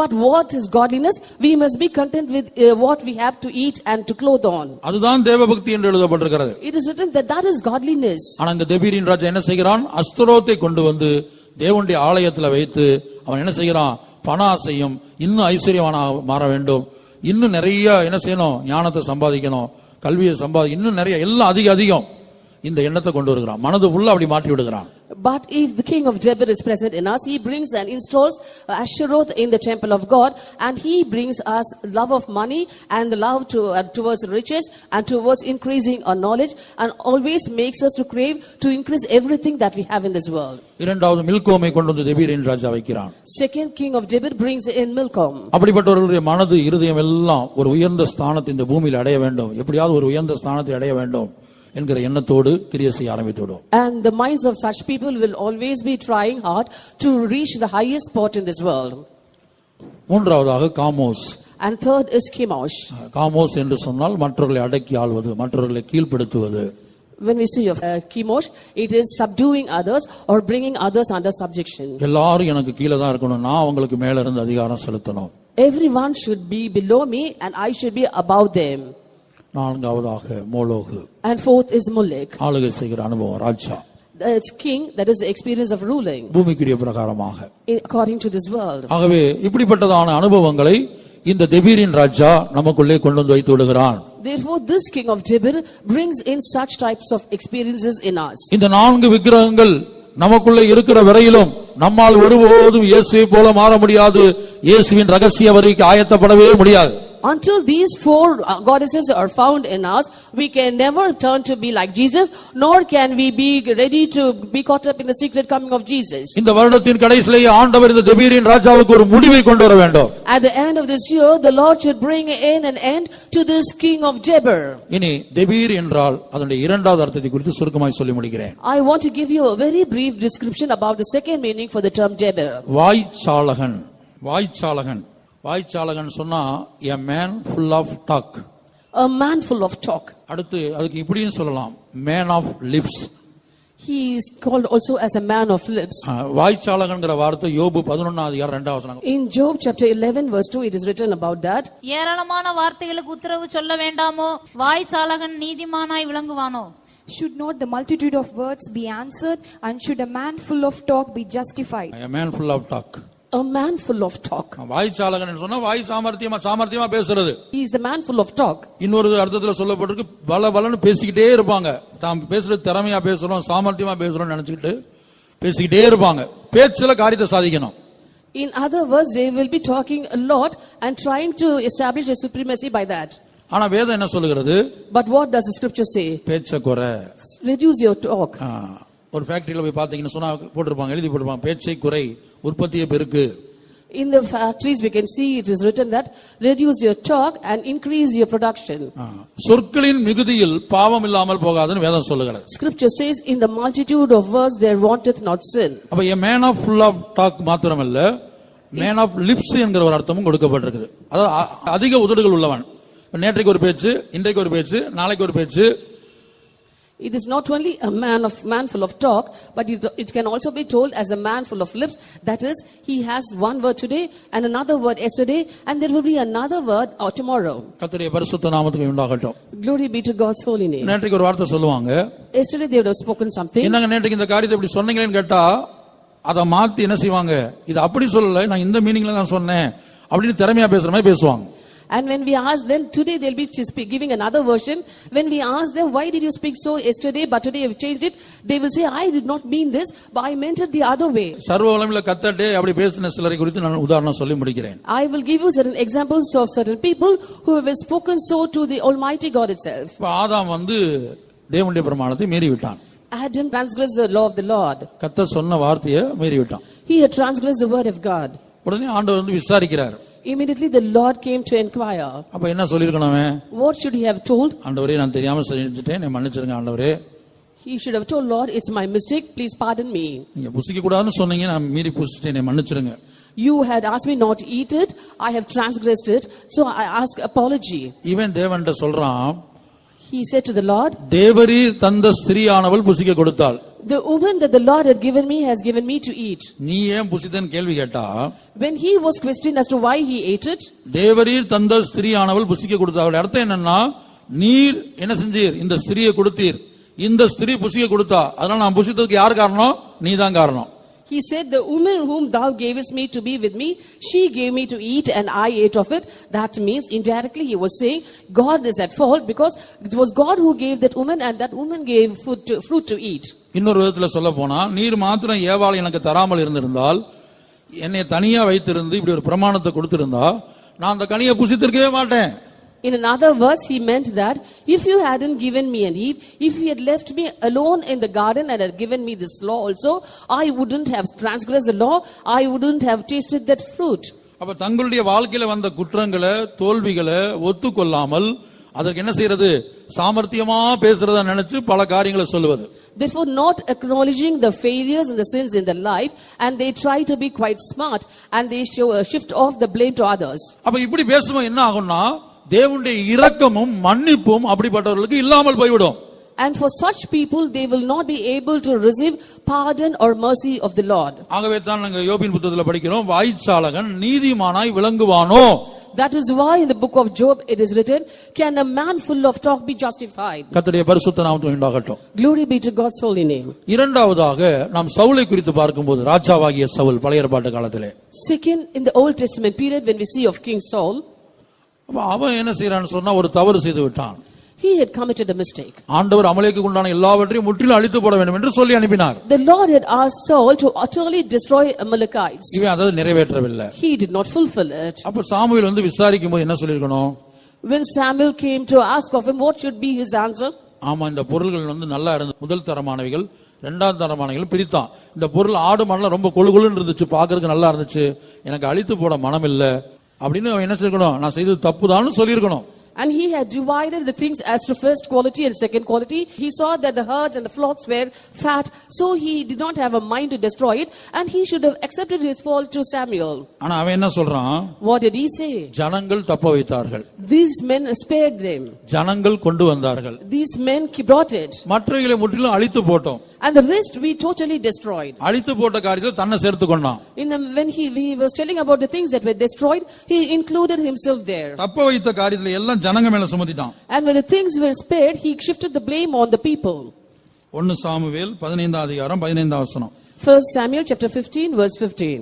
But what is godliness? We must be content with uh, what we have to eat and to clothe on. அதுதான் தேவ பக்தி என்று எழுதப்பட்டிருக்கிறது. It is written that that is godliness. ஆனா இந்த தெபீரின் ராஜா என்ன செய்கிறான்? அஸ்திரோத்தை கொண்டு வந்து தேவனுடைய ஆலயத்துல வைத்து அவன் என்ன செய்கிறான்? பண ஆசையும் இன்னும் ஐஸ்வர்யவானாக மாற வேண்டும். இன்னும் நிறைய என்ன செய்யணும்? ஞானத்தை சம்பாதிக்கணும். கல்வியை சம்பாதி இன்னும் நிறைய எல்லாம் அதிக அதிகம். இந்த எண்ணத்தை கொண்டு வருகிறான். மனது ஃபுல்லா அப்படி மாற்றி விடுகிறான். But if the king of Debir is present in us, he brings and installs Asheroth in the temple of God, and he brings us love of money and the love to, uh, towards riches and towards increasing our knowledge, and always makes us to crave to increase everything that we have in this world. இரண்டாவது மில்கோமை கொண்டு வந்து தெபீரின் ராஜா வைக்கிறான் Second king of Debir brings in Milcom. அப்படிப்பட்டவர்களுடைய மனது இருதயம் எல்லாம் ஒரு உயர்ந்த ஸ்தானத்தை இந்த பூமியில் அடைய வேண்டும் எப்படியாவது ஒரு உயர்ந்த ஸ்தானத்தை அடைய வேண்டும் என்கிற எண்ணத்தோடு கிரியை செய்ய ஆரம்பித்துவிடும் And the minds of such people will always be trying hard to reach the highest spot in this world. மூன்றாவதாக காமோஸ் And third is Chemosh. காமோஸ் என்று சொன்னால் மற்றவர்களை அடக்கி ஆள்வது மற்றவர்களை கீழ்ப்படுத்துவது When we see of uh, Chemosh, it is subduing others or bringing others under subjection. எல்லாரும் எனக்கு கீழே தான் இருக்கணும் நான் அவங்களுக்கு மேல இருந்து அதிகாரம் செலுத்தணும் Everyone should be below me and I should be above them. நான்காவதாக மோலோகு. And fourth is Molech. ஆளுகை செய்கிற அனுபவம் ராஜா. That's king, that is the experience of ruling. பூமிக்குரிய பிரகாரமாக. In- according to this world. ஆகவே இப்படிப்பட்டதான அனுபவங்களை இந்த தெபீரின் ராஜா நமக்குள்ளே கொண்டு வந்து வைத்து விடுகிறான். Therefore, this king of Dibir brings in such types of experiences in us. இந்த நான்கு விக்கிரகங்கள் நமக்குள்ளே இருக்கிற வரையிலும் நம்மால் ஒருபோதும் இயேசுவை போல மாற முடியாது. இயேசுவின் ரகசிய வரிக்கு ஆயத்தப்படவே முடியாது. Until these four uh, goddesses are found in us, we can never turn to be like Jesus, nor can we be ready to be caught up in the secret coming of Jesus. இந்த வருடத்தின் கடைசிலேயே ஆண்டவர் இந்த தெபீரின் ராஜாவுக்கு ஒரு முடிவை கொண்டு வர வேண்டும் At the end of this year, the Lord should bring in an end to this king of Debir. இனி தெபீர் என்றால் அதனுடைய இரண்டாவது அர்த்தத்தை குறித்து சுருக்கமாய் சொல்லி முடிக்கிறேன் I want to give you a very brief description about the second meaning for the term Debir. வாய்ச்சாலகன் வாய்ச்சாலகன் வாய்ச்சாலகன் சொன்னா a man full of talk A man full of talk. அடுத்து அதுக்கு இப்படியும் சொல்லலாம் man of lips He is called also as a man of lips. வாய்ச்சாலகன்கிற வார்த்தை யோபு பதினொன்னாம் அதிகாரம் ரெண்டாவது வசனம் In Job chapter 11 verse 2 it is written about that. ஏராளமான வார்த்தைகளுக்கு உத்தரவு சொல்ல வேண்டாமோ வாய் சாலகன் நீதிமானாய் விளங்குவானோ Should not the multitude of words be answered, and should a man full of talk be justified? A man full of talk A man full of talk. வாய்ச்சாலகன் சொன்னா வாய் சாமர்த்தியமா சாமர்த்தியமா பேசுறது He is a man full of talk. இன்னொரு அர்த்தத்துல சொல்லப்பட்டிருக்கு பல பலன்னு பேசிக்கிட்டே இருப்பாங்க தாம் பேசுறது திறமையா பேசுறோம் சாமர்த்தியமா பேசுறோம் நினைச்சுக்கிட்டு பேசிக்கிட்டே இருப்பாங்க பேச்சுல காரியத்தை சாதிக்கணும் In other words, they will be talking a lot and trying to establish a supremacy by that. ஆனா வேதம் என்ன சொல்லுகிறது But what does the scripture say? பேச்ச குறை Reduce your talk. ஒரு ஃபேக்டரியில போய் பாத்தீங்கன்னா சொன்னா போட்டிருப்பாங்க எழுதி போட்டிருப்பாங்க பேச்சை குறை உற்பத்தியை பெருக்கு In the factories, we can see it is written that reduce your talk and increase your production. சொற்களின் மிகுதியில் பாவம் இல்லாமல் போகாதுன்னு வேதம் சொல்லுகிறது Scripture says, in the multitude of words there wanteth not sin. அப்ப a man of full of talk மாத்திரமல்ல man of lips என்கிற ஒரு அர்த்தமும் கொடுக்கப்பட்டிருக்குது அதாவது அதிக உதடுகள் உள்ளவன் நேற்றைக்கு ஒரு பேச்சு இன்றைக்கு ஒரு பேச்சு நாளைக்கு ஒரு பேச்சு It is not only a man of man full of talk, but it, it can also be told as a man full of lips. That is, he has one word today and another word yesterday, and there will be another word or tomorrow. கர்த்தருடைய பரிசுத்த நாமத்துக்கு உண்டாகட்டும் Glory be to God's holy name. நேற்றைக்கு ஒரு வார்த்தை சொல்லுவாங்க Yesterday they would have spoken something. என்னங்க நேற்றைக்கு இந்த காரியத்தை இப்படி சொன்னீங்களேன்னு கேட்டா அதை மாத்தி என்ன செய்வாங்க இது அப்படி சொல்லல நான் இந்த மீனிங்ல நான் சொன்னேன் அப்படின்னு திறமையா பேசுற மாதிரி பேசுவாங்க And when we ask them, today they'll be giving another version. When we ask them, why did you speak so yesterday, but today you've changed it? They will say, I did not mean this, but I meant it the other way. சர்வ வளமில்ல கத்தட்டே அப்படி பேசின சிலரை குறித்து நான் உதாரணம் சொல்லி முடிக்கிறேன் I will give you certain examples of certain people who have spoken so to the Almighty God itself. ஆதாம் வந்து தேவனுடைய பிரமாணத்தை மீறி விட்டான் Adam transgressed the law of the Lord. கத்த சொன்ன வார்த்தையை மீறி விட்டான் He had transgressed the word of God. உடனே ஆண்டவர் வந்து விசாரிக்கிறார் Immediately the Lord came to inquire. அப்ப என்ன சொல்லியிருக்கணும் அவன்? What should he have told? ஆண்டவரே நான் தெரியாம செஞ்சுட்டேன் என்னை மன்னிச்சிருங்க ஆண்டவரே He should have told, Lord, it's my mistake, please pardon me. நீங்க புசிக்க கூடாதுன்னு சொன்னீங்க நான் மீறி புசிச்சிட்டேன் என்னை மன்னிச்சிருங்க You had asked me not to eat it, I have transgressed it, so I ask apology. இவன் தேவன்கிட்ட சொல்றான் He said to the Lord, தேவரீர் தந்த ஸ்திரீயானவள் புசிக்க கொடுத்தாள். The woman that the Lord had given me has given me to eat. நீ ஏன் புசித்தன்னு கேள்வி கேட்டா When he was questioned as to why he ate it, தேவரீர் தந்த ஸ்திரீயானவள் புசிக்க கொடுத்தாள் அர்த்தம் என்னன்னா நீர் என்ன செஞ்சீர்? இந்த ஸ்திரியை கொடுத்தீர். இந்த ஸ்திரீ புசிக்க கொடுத்தா. அதனால நான் புசித்ததுக்கு யார் காரணம்? நீதான் காரணம். He said, The woman whom thou gavest me to be with me, she gave me to eat and I ate of it. That means indirectly he was saying, God is at fault because it was God who gave that woman and that woman gave food to, fruit to eat. இன்னொரு விதத்துல சொல்ல போனா நீர் மாத்திரம் ஏவாள் எனக்கு தராமல் இருந்திருந்தால் என்னை தனியா வைத்திருந்து இப்படி ஒரு பிரமாணத்தை கொடுத்திருந்தா நான் அந்த கனியை புசித்திருக்கவே மாட்டேன் In another words, he meant that if you hadn't given me an Eve, if you had left me alone in the garden and had given me this law also, I wouldn't have transgressed the law, I wouldn't have tasted that fruit. அப்ப தங்களுடைய வாழ்க்கையில வந்த குற்றங்களை தோல்விகளை ஒத்துக்கொள்ளாமல் அதற்கு என்ன செய்யறது சாமர்த்தியமா பேசுறதா நினைச்சு பல காரியங்களை சொல்லுவது Therefore, not acknowledging the failures and the sins in their life, and they try to be quite smart, and they show, uh, shift off the blame to others. அப்ப இப்படி பேசும்போது என்ன ஆகும்னா தேவனுடைய இரக்கமும் மன்னிப்பும் அப்படிப்பட்டவர்களுக்கு இல்லாமல் போய்விடும் And for such people, they will not be able to receive pardon or mercy of the Lord. ஆகவே தான் நாங்க யோபின் புத்தகத்துல படிக்கிறோம் வாய்ச்சாலகன் நீதிமானாய் விளங்குவானோ That is why in the book of Job it is written, Can a man full of talk be justified? Glory be to God's holy name. இரண்டாவதாக நாம் சவுலை குறித்து பார்க்கும்போது ராஜாவாகிய சவுல் பழைய ஏற்பாட்டு காலத்திலே Second, in the Old Testament period, when we see of King Saul, அவன் என்ன செய்யறான்னு சொன்னா ஒரு தவறு செய்து விட்டான். He had committed a mistake. ஆண்டவர் அமலேக்கு உண்டான எல்லாவற்றையும் முற்றிலும் அழித்து போட வேண்டும் என்று சொல்லி அனுப்பினார். The Lord had asked Saul to utterly destroy Amalekites. இவன் அதை நிறைவேற்றவில்லை. He did not fulfill it. அப்ப சாமுவேல் வந்து விசாரிக்கும் போது என்ன சொல்லிருக்கணும் When Samuel came to ask of him what should be his answer, ஆமா இந்த பொருள்கள் வந்து நல்லா இருந்தது முதல் தரமானவைகள் இரண்டாம் தரமானவைகள் பிரித்தான். இந்த பொருள் ஆடு மாடெல்லாம் ரொம்ப கொழு கொழுன்னு இருந்துச்சு பார்க்கறதுக்கு நல்லா இருந்துச்சு. எனக்கு அழித்து போட மனம் இல்ல அப்படின்னு அவன் என்ன செய்யணும் நான் செய்தது தப்புதான்னு சொல்லியிருக்கணும் and he had divided the things as to first quality and second quality. He saw that the herds and the flocks were fat, so he did not have a mind to destroy it, and he should have accepted his fault to Samuel. ஆனா அவன் என்ன சொல்றான் What did he say? ஜனங்கள் தப்ப வைத்தார்கள் These men spared them. ஜனங்கள் கொண்டு வந்தார்கள் These men brought it. மற்றவைகளை முற்றிலும் அழித்து போட்டோம் And the rest we totally destroyed. அழித்து போட்ட காரியத்தில் தன்னை சேர்த்து கொண்டான் In the, when he, he was telling about the things that were destroyed, he included himself there. தப்ப வைத்த காரியத்துல எல்லாம் ஜனங்க மேல சுமத்திட்டான் And when the things were spared, he shifted the blame on the people. ஒன்னு சாமுவேல் பதினைந்தாம் அதிகாரம் பதினைந்தாம் வசனம் First Samuel chapter 15 verse 15.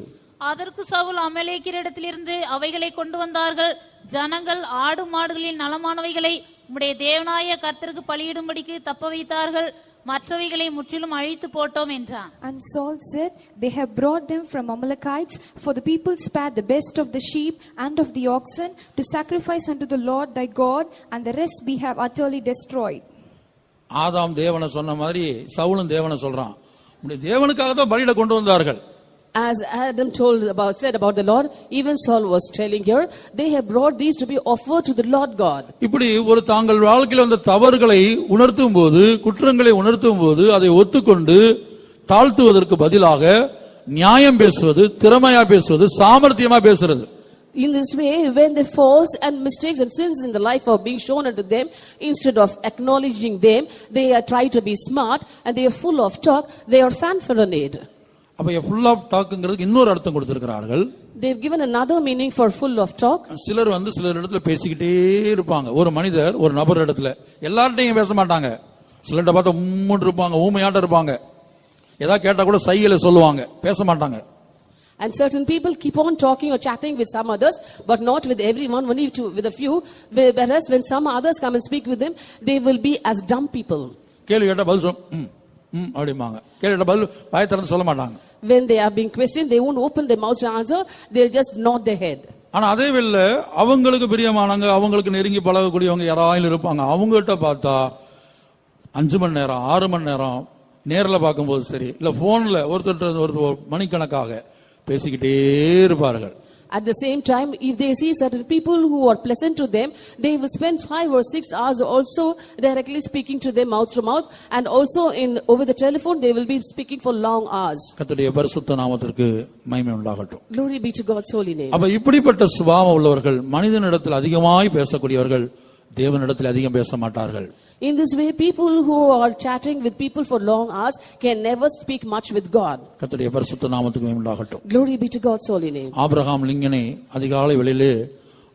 அதற்கு சவுல் அமலேக்கிரிடத்திலிருந்து அவைகளை கொண்டு வந்தார்கள் ஜனங்கள் ஆடு மாடுகளின் நலமானவைகளை உம்முடைய தேவனாய கர்த்தருக்கு பலியிடும்படிக்கு தப்ப வைத்தார்கள் மற்றவைகளை முற்றிலும் அழித்து போட்டோம் என்றான் And Saul said, They have brought them from Amalekites, for the people spared the best of the sheep and of the oxen to sacrifice unto the Lord thy God, and the rest we have utterly destroyed. ஆதாம் தேவனை சொன்ன மாதிரி சவுலும் தேவனை சொல்றான் உடைய தேவனுக்காக தான் பலியிட கொண்டு வந்தார்கள் As Adam told about, said about the Lord, even Saul was telling here, they have brought these to be offered to the Lord God. இப்படி ஒரு தாங்கள் வாழ்க்கையில் வந்த தவறுகளை உணர்த்தும் போது குற்றங்களை உணர்த்தும் போது அதை ஒத்துக்கொண்டு தாழ்த்துவதற்கு பதிலாக நியாயம் பேசுவது திறமையா பேசுவது சாமர்த்தியமா பேசுறது In this way, when the faults and mistakes and sins in the life are being shown unto them, instead of acknowledging them, they are try to be smart and they are full of talk, they are fanfaronade. அப்ப full of டாக்குங்கிறதுக்கு இன்னொரு அர்த்தம் கொடுத்திருக்கிறார்கள் They've given another meaning for full of talk. சிலர் வந்து சிலர் இடத்துல பேசிக்கிட்டே இருப்பாங்க ஒரு மனிதர் ஒரு நபர் இடத்துல எல்லார்ட்டையும் பேச மாட்டாங்க சிலர்கிட்ட பார்த்தா உம்முன்னு இருப்பாங்க ஊமையாட்டம் இருப்பாங்க ஏதாவது கேட்டா கூட சையில சொல்லுவாங்க பேச மாட்டாங்க And certain people keep on talking or chatting with some others, but not with everyone, only to, with a few. Whereas when some others come and speak with them, they will be as dumb people. கேள்வி கேட்டா பதில் சொல் ம் அப்படிம்பாங்க. கேட்டா பதில் வாயை திறந்து சொல்ல மாட்டாங்க. When they are being questioned, they won't open their mouth to answer, they'll just nod their head. ஆனா அதே வேளையில அவங்களுக்கு பிரியமானவங்க அவங்களுக்கு நெருங்கி பழகக்கூடியவங்க யாராயும் இருப்பாங்க. அவங்ககிட்ட பார்த்தா அஞ்சு மணி நேரம் ஆறு மணி நேரம் நேர்ல பார்க்கும்போது சரி. இல்ல போன்ல ஒருத்தர் ஒரு மணிக்கணக்காக பேசிக்கிட்டே இருப்பார்கள். At the same time, if they see certain people who are pleasant to them, they will spend five or six hours also directly speaking to them mouth to mouth, and also in over the telephone they will be speaking for long hours. கர்த்தருடைய பரிசுத்த நாமத்திற்கு மகிமை உண்டாகட்டும் Glory be to God's holy name. அப்ப இப்படிப்பட்ட சுபாவம் உள்ளவர்கள் மனிதனிடத்தில் அதிகமாய் பேசக்கூடியவர்கள் தேவனிடத்தில் அதிகம் பேச மாட்டார்கள் In this way, people who are chatting with people for long hours can never speak much with God. கர்த்தருடைய பரிசுத்த நாமத்துக்கு மகிமை உண்டாகட்டும் Glory be to God's holy name. Abraham லிங்கனை அதிகாலை வெளியிலே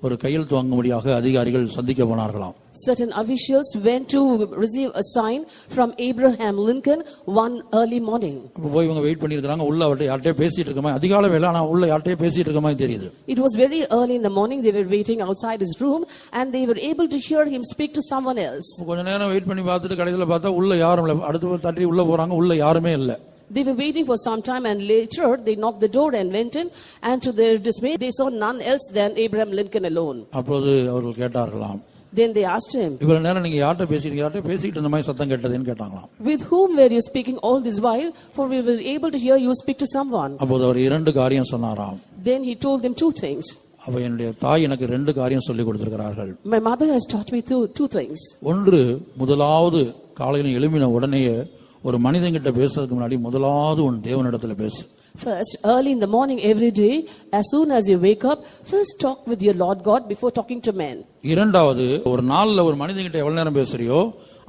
ஒரு கையெழுத்து வாங்கும்படியாக அதிகாரிகள் சந்திக்க போனார்களாம் Certain officials went to receive a sign from Abraham Lincoln one early morning. போய் இவங்க வெயிட் பண்ணியிருக்காங்க உள்ள அவர்கிட்ட யார்கிட்டயே பேசிட்டு இருக்க மாதிரி அதிகாலை வேலை ஆனா உள்ள யார்கிட்டயே பேசிட்டு இருக்க மாதிரி தெரியுது It was very early in the morning. They were waiting outside his room and they were able to hear him speak to someone else. கொஞ்ச நேரம் வெயிட் பண்ணி பார்த்துட்டு கடைசியில் பார்த்தா உள்ள யாரும் இல்லை அடுத்து தட்டி உள்ள போறாங்க உள்ள யாருமே இல்லை They were waiting for some time and later they knocked the door and went in and to their dismay they saw none else than Abraham Lincoln alone. அப்போது அவர்கள் கேட்டார்களாம் Then they asked him, இவ்வளவு நேரம் நீங்க யார்கிட்ட பேசிட்டு யார்கிட்ட பேசிட்டு இந்த மாதிரி சத்தம் கேட்டதுன்னு கேட்டாங்களாம் With whom were you speaking all this while? For we were able to hear you speak to someone. அப்போது அவர் இரண்டு காரியம் சொன்னாராம் Then he told them two things. அப்ப என்னுடைய தாய் எனக்கு ரெண்டு காரியம் சொல்லி கொடுத்திருக்கிறார்கள் My mother has taught me two, two things. ஒன்று முதலாவது காலையில் எழும்பின உடனேயே ஒரு மனிதன்கிட்ட பேசுறதுக்கு முன்னாடி முதலாவது உன் தேவனிடத்துல பேசு First, early in the morning every day, as soon as you wake up, first talk with your Lord God before talking to men. இரண்டாவது ஒரு நாள்ல ஒரு மனிதன்கிட்ட எவ்வளவு நேரம் பேசுறியோ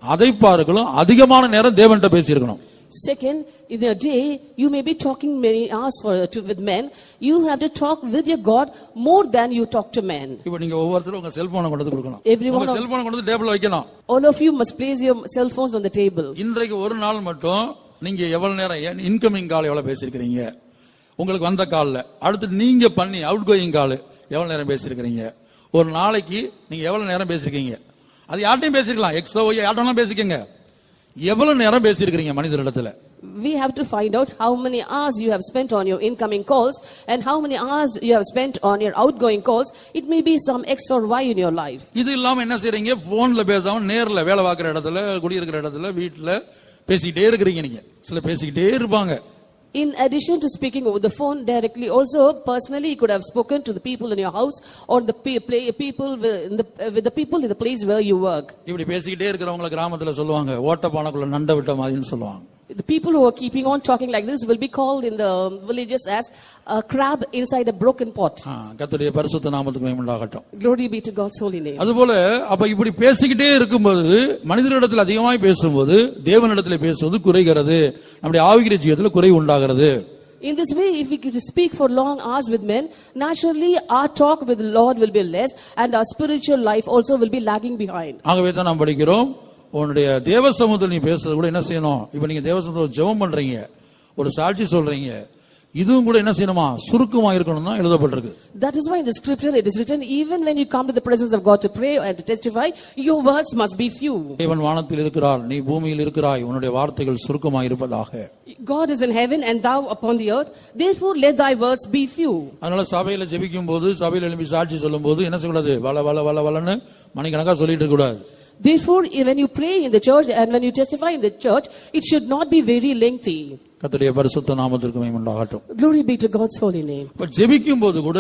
அதை பார்க்கலும் அதிகமான நேரம் தேவன்கிட்ட பேசியிருக்கணும் Second, in a day, you may be talking many hours for, to, with men. You have to talk with your God more than you talk to men. இப்ப நீங்க ஒவ்வொருத்தரும் உங்க செல்போனை கொண்டு வந்து கொடுக்கணும். Everyone உங்க செல்போனை கொண்டு வந்து டேபிள் வைக்கணும். All of you must place your cell phones on the table. இன்றைக்கு ஒரு நாள் மட்டும் நீங்க எவ்வளவு நேரம் இன்கமிங் கால் எவ்வளவு பேசியிருக்கிறீங்க? உங்களுக்கு வந்த கால்ல அடுத்து நீங்க பண்ணி அவுட் கோயிங் கால் எவ்வளவு நேரம் பேசியிருக்கிறீங்க? ஒரு நாளைக்கு நீங்க எவ்வளவு நேரம் பேசியிருக்கீங்க? அது யார்ட்டையும் பேசிருக்கலாம் எக்ஸோ யார்ட்டும் பேசிக்கங்க. எவ்வளவு நேரம் பேசியிருக்கிறீங்க மனிதரிடத்துல We have to find out how many hours you have spent on your incoming calls and how many hours you have spent on your outgoing calls. It may be some X or Y in your life. இது இல்லாம என்ன செய்றீங்க போன்ல பேசாம நேர்ல வேலை பார்க்குற இடத்துல குடியிருக்கிற இடத்துல வீட்டுல பேசிக்கிட்டே இருக்கிறீங்க நீங்க சில பேசிக்கிட்டே இருப்பாங்க In addition to speaking over the phone directly, also personally, you could have spoken to the people in your house or the pe- play, people with, in the, with the people in the place where you work. இப்படி பேசிக்கிட்டே இருக்கிறவங்கள கிராமத்துல சொல்லுவாங்க ஓட்டப்பானைக்குள்ள நண்டை விட்ட மாதிரின்னு சொல்லுவாங்க The people who are keeping on talking like this will be called in the villages as a crab inside a broken pot. ஆ, கர்த்தருடைய பரிசுத்த நாமத்துக்கு மேம்பண்டாகட்டும் Glory be to God's holy name. அதுபோல அப்ப இப்படி பேசிக்கிட்டே இருக்கும்போது மனிதரிடத்தில் அதிகமாய் பேசும்போது தேவனிடத்தில் பேசுவது குறைகிறது நம்முடைய ஆவிகிற ஜீவத்தில் குறை உண்டாகிறது In this way, if we could speak for long hours with men, naturally our talk with the Lord will be less and our spiritual life also will be lagging behind. ஆகவே தான் நாம் படிக்கிறோம் உன்னுடைய தேவ சமூகத்தில் நீ பேசுறது கூட என்ன செய்யணும்? இப்ப நீங்க தேவ சமூகத்தில் ஜெபம் பண்றீங்க ஒரு சாட்சி சொல்றீங்க இதுவும் கூட என்ன செய்யணுமா? சுருக்கமா இருக்கணும் தான் எழுதப்பட்டிருக்கு. That is why in the scripture it is written, even when you come to the presence of God to pray and to testify, your words must be few. தேவன் வானத்தில் இருக்கிறார் நீ பூமியில் இருக்கிறாய் உன்னுடைய வார்த்தைகள் சுருக்கமா இருப்பதாக. God is in heaven and thou upon the earth, therefore let thy words be few. அதனால சபையில ஜெபிக்கும் போது சபையில எழுப்பி சாட்சி சொல்லும் போது என்ன சொல்லக்கூடாது வள வள வள வளன்னு மணிக்கணக்கா சொல்லிட்டு இருக்க கூடாது. Therefore, when you pray in the church and when you testify in the church, it should not be very lengthy. கர்த்தருடைய பரிசுத்த நாமத்திற்கு மகிமை உண்டாகட்டும் Glory be to God's holy name. இப்ப ஜெபிக்கும் போது கூட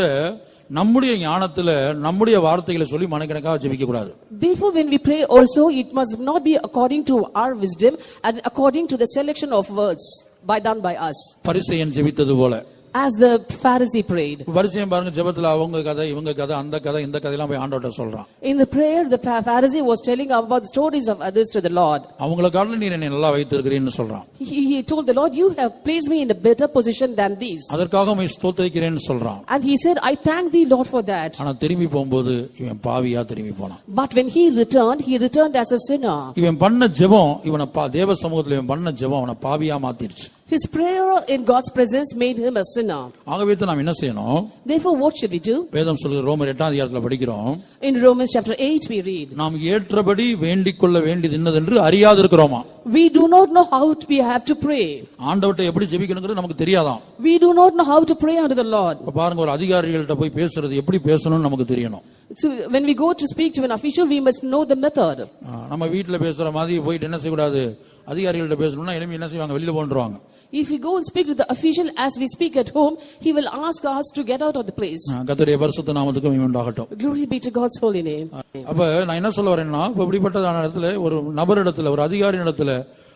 நம்முடைய ஞானத்துல நம்முடைய வார்த்தைகளை சொல்லி மனக்கணக்காக ஜெபிக்க கூடாது Therefore, when we pray also, it must not be according to our wisdom and according to the selection of words by done by us. பரிசெயன் ஜெபித்தது போல As the Pharisee prayed. பரிசெயன் பாருங்க ஜெபத்துல அவங்க கதை இவங்க கதை அந்த கதை இந்த கதையெல்லாம் போய் ஆண்டவர்ட்ட சொல்றான் In the prayer, the Pha- Pharisee was telling about the stories of others to the Lord. அவங்கள காட்டிலும் நீர் என்னை நல்லா வைத்திருக்கிறீன்னு சொல்றான் He, he told the Lord, You have placed me in a better position than these. அதற்காக உண்மை ஸ்தோத்தரிக்கிறேன்னு சொல்றான் And he said, I thank thee, Lord, for that. ஆனா திரும்பி போகும்போது இவன் பாவியா திரும்பி போனான் But when he returned, he returned as a sinner. இவன் பண்ண ஜெபம் இவனை பா- தேவ சமூகத்துல இவன் பண்ண ஜெபம் அவனை பாவியா மாத்திருச்சு His prayer in God's presence made him a sinner. ஆகவே தான் நாம் என்ன செய்யணும் Therefore, what should we do? வேதம் சொல்லுகிற ரோமர் எட்டாம் அதிகாரத்துல படிக்கிறோம் In Romans chapter 8, we read, நாம் ஏற்றபடி வேண்டிக் கொள்ள வேண்டியது என்னதென்று அறியாது இருக்கிறோமா We do not know how to- we have to pray. ஆண்டவர்ட்ட எப்படி ஜெபிக்கணுங்கிறது நமக்கு தெரியாதாம் We do not know how to pray unto the Lord. இப்ப பாருங்க ஒரு அதிகாரிகள்ட்ட போய் பேசுறது எப்படி பேசணும்னு நமக்கு தெரியணும் So when we go to speak to an official, we must know the method. ஆ, நம்ம வீட்டுல பேசுற மாதிரி போயிட்டு என்ன செய்யக்கூடாது அதிகாரிகள்ட்ட பேசணும்னா இனிமே என்ன செய்வாங்க வெளியில போன்றுவாங்க If we go and speak to the official as we speak at home, he will ask us to get out of the place. கத்தருடைய பரிசுத்த நாமத்துக்கு மகிமை உண்டாகட்டும் Glory be to God's holy name. அப்ப நான் என்ன சொல்ல வரேன்னா இப்ப இப்படிப்பட்டதான இடத்துல ஒரு நபர் இடத்துல ஒரு அதிகாரி இடத்துல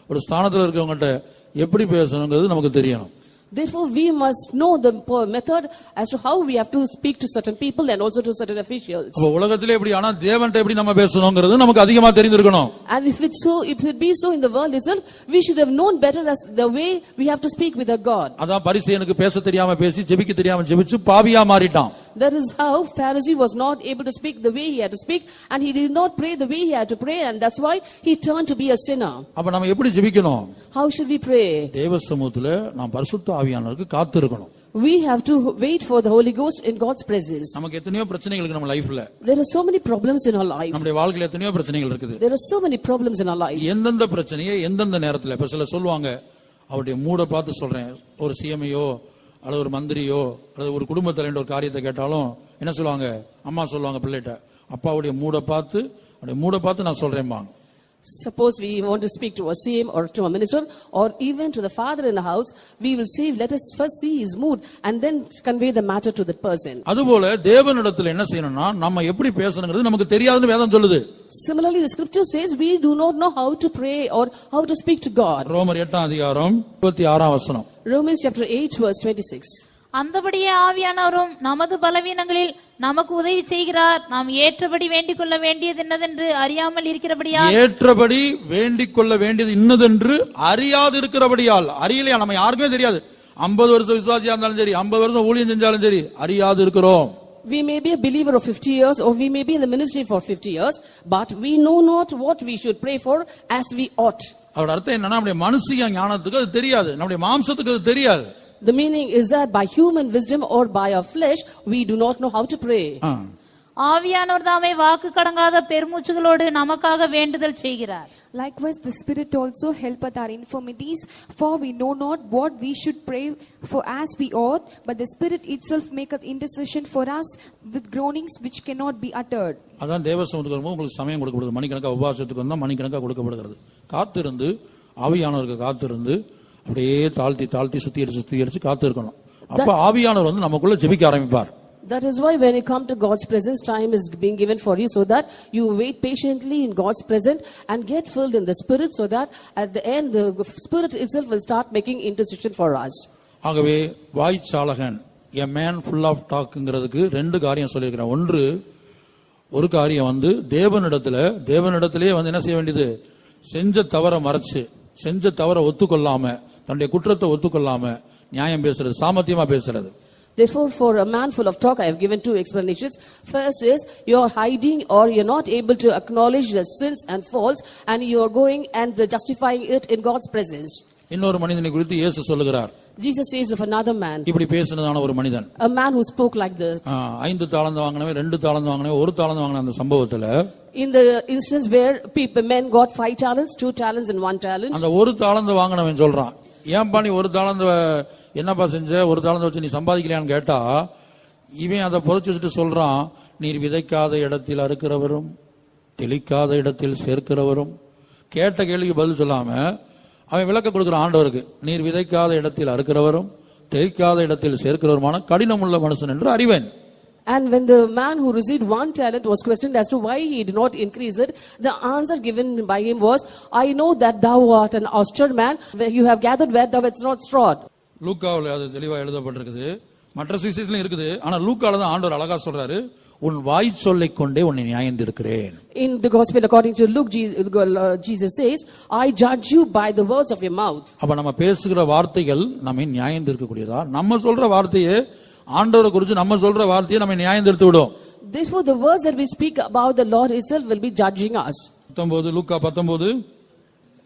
ஒரு ஸ்தானத்துல இருக்கவங்ககிட்ட எப்படி பேசணுங்கிறது நமக்கு தெரியணும் Therefore, we must know the po- method as to how we have to speak to certain people and also to certain officials. அப்ப உலகத்திலே எப்படி ஆனா தேவன்ட்ட எப்படி நம்ம பேசணுங்கிறது நமக்கு அதிகமா தெரிந்திருக்கணும் And if it's so, if it be so in the world itself, we should have known better as the way we have to speak with our God. அதான் பரிசேயனுக்கு பேச தெரியாம பேசி ஜெபிக்க தெரியாம ஜெபிச்சு பாவியா மாறிட்டான் That is how Pharisee was not able to speak the way he had to speak, and he did not pray the way he had to pray, and that's why he turned to be a sinner. அப்ப நம்ம எப்படி ஜெபிக்கணும் How should we pray? தேவ சமூகத்துல நாம் பரிசுத்த ஆவியானவருக்கு காத்து இருக்கணும் We have to wait for the Holy Ghost in God's presence. நமக்கு எத்தனையோ பிரச்சனைகள் இருக்கு நம்ம லைஃப்ல There are so many problems in our life. நம்முடைய வாழ்க்கையில எத்தனையோ பிரச்சனைகள் இருக்குது There are so many problems in our life. எந்தெந்த பிரச்சனையை எந்தெந்த நேரத்துல இப்ப சில சொல்லுவாங்க அவருடைய மூட பார்த்து சொல்றேன் ஒரு சிஎம்ஐயோ அல்லது ஒரு மந்திரியோ அல்லது ஒரு குடும்ப தலைவர் ஒரு காரியத்தை கேட்டாலும் என்ன சொல்லுவாங்க? அம்மா சொல்லுவாங்க பிள்ளைகிட்ட அப்பாவுடைய மூடை பார்த்து அவருடைய மூடை பார்த்து நான் சொல்றேன்பாங்க Suppose we want to speak to a CM or to a minister or even to the father in the house, we will say, let us first see his mood and then convey the matter to the person. அதுபோல தேவனிடத்துல என்ன செய்யணும்னா நம்ம எப்படி பேசணுங்கிறது நமக்கு தெரியாதுன்னு வேதம் சொல்லுது Similarly, the scripture says we do not know how to pray or how to speak to God. ரோமர் எட்டாம் அதிகாரம் இருபத்தி ஆறாம் வசனம் Romans chapter 8 verse 26. அந்தபடியே ஆவியானவரும் நமது பலவீனங்களில் நமக்கு உதவி செய்கிறார். நாம் ஏற்றபடி வேண்டிக் கொள்ள வேண்டியது என்னதென்று அறியாமல் இருக்கிறபடியா ஏற்றபடி வேண்டிக் கொள்ள வேண்டியது இன்னதென்று அறியாது இருக்கிறபடியால் அறியலையா? நம்ம யாருக்குமே தெரியாது. ஐம்பது வருஷம் விசுவாசியா இருந்தாலும் சரி ஐம்பது வருஷம் ஊழியம் செஞ்சாலும் சரி அறியாது இருக்கிறோம் We may be a believer of 50 years or we may be in the ministry for 50 years, but we know not what we should pray for as we ought. அவரோட அர்த்தம் என்னன்னா நம்முடைய மனுஷிய ஞானத்துக்கு அது தெரியாது. நம்முடைய மாம்சத்துக்கு அது தெரியாது. The meaning is that by human wisdom or by our flesh, we do not know how to pray. ஆவியானவர் தாமே வாக்கு கடங்காத பெருமூச்சுகளோடு நமக்காக வேண்டுதல் செய்கிறார் Likewise, the Spirit also helpeth our infirmities, for we know not what we should pray for as we ought, but the Spirit itself maketh intercession for us with groanings which cannot be uttered. அதான் தேவசமத்துக்கு வரும்போது உங்களுக்கு சமயம் கொடுக்கப்படுது மணிக்கணக்கா உபவாசத்துக்கு வந்தா மணிக்கணக்கா கொடுக்கப்படுகிறது காத்திருந்து ஆவியானவருக்கு காத்திருந்து அப்படியே தாழ்த்தி தாழ்த்தி சுத்தி அடிச்சு சுத்தி அடிச்சு காத்து இருக்கணும் அப்ப ஆவியானவர் வந்து நமக்குள்ள ஜெபிக்க ஆரம்பிப்பார் That is why when you come to God's presence, time is being given for you so that you wait patiently in God's presence and get filled in the Spirit so that at the end the Spirit itself will start making intercession for us. ஆகவே வாய்ச்சாலகன் a man full of டாக்ங்கிறதுக்கு ரெண்டு காரியம் சொல்லியிருக்கிறேன் ஒன்று ஒரு காரியம் வந்து தேவனிடத்துல தேவனிடத்திலேயே வந்து என்ன செய்ய வேண்டியது செஞ்ச தவற மறைச்சு செஞ்ச தவற ஒத்துக்கொள்ளாம தன்னுடைய குற்றத்தை ஒத்துக்கொள்ளாம நியாயம் பேசுறது சாமர்த்தியமா பேசுறது Therefore, for a man full of talk, I have given two explanations. First is you are hiding or you're not able to acknowledge the sins and faults, and you are going and justifying it in God's presence. இன்னொரு மனிதனை குறித்து இயேசு சொல்லுகிறார் Jesus says of another man, இப்படி பேசினதான ஒரு மனிதன் a man who spoke like this. ஐந்து தாளந்து வாங்கினவன் ரெண்டு தாளந்து வாங்கினவன் ஒரு தாளந்து வாங்கின அந்த சம்பவத்துல In the instance where people, men got five talents, two talents, and one talent, அந்த ஒரு தாளந்து வாங்கினவன் சொல்றான் ஏன்பா நீ ஒரு தாளந்து என்னப்பா செஞ்ச? ஒரு தாளந்து வச்சு நீ சம்பாதிக்கலையான்னு கேட்டா இவன் அதை புதைச்சி வச்சுட்டு சொல்றான் நீர் விதைக்காத இடத்தில் அறுக்கிறவரும் தெளிக்காத இடத்தில் சேர்க்கிறவரும். கேட்ட கேள்விக்கு பதில் சொல்லாம அவன் விளக்க கொடுக்குற ஆண்டவருக்கு. நீர் விதைக்காத இடத்தில் அறுக்கிறவரும் தெளிக்காத இடத்தில் சேர்க்கிறவருமான கடினமுள்ள மனுஷன் என்று அறிவேன். And when the man who received one talent was questioned as to why he did not increase it, the answer given by him was, I know that thou art an austere man, where you have gathered where thou hast not strawed. லூக்காவில் அது தெளிவா எழுதப்பட்டிருக்குது மற்ற சுவிசேஷங்களும் இருக்குது ஆனா லூக்கால தான் ஆண்டவர் அழகா சொல்றாரு உன் வாய் சொல்லைக் கொண்டே உன்னை நியாயந்திருக்கிறேன் In the gospel according to Luke, Jesus, uh, says, I judge you by the words of your mouth. அப்ப நம்ம பேசுகிற வார்த்தைகள் நம்மை நியாயந்திருக்கக்கூடியதா நம்ம சொல்ற வார்த்தையே ஆண்டவரை குறித்து நம்ம சொல்ற வார்த்தையை நம்ம நியாயந்திருத்து விடும் Therefore, the words that we speak about the Lord itself will be judging us. பத்தொன்பது லூக்கா பத்தொன்பது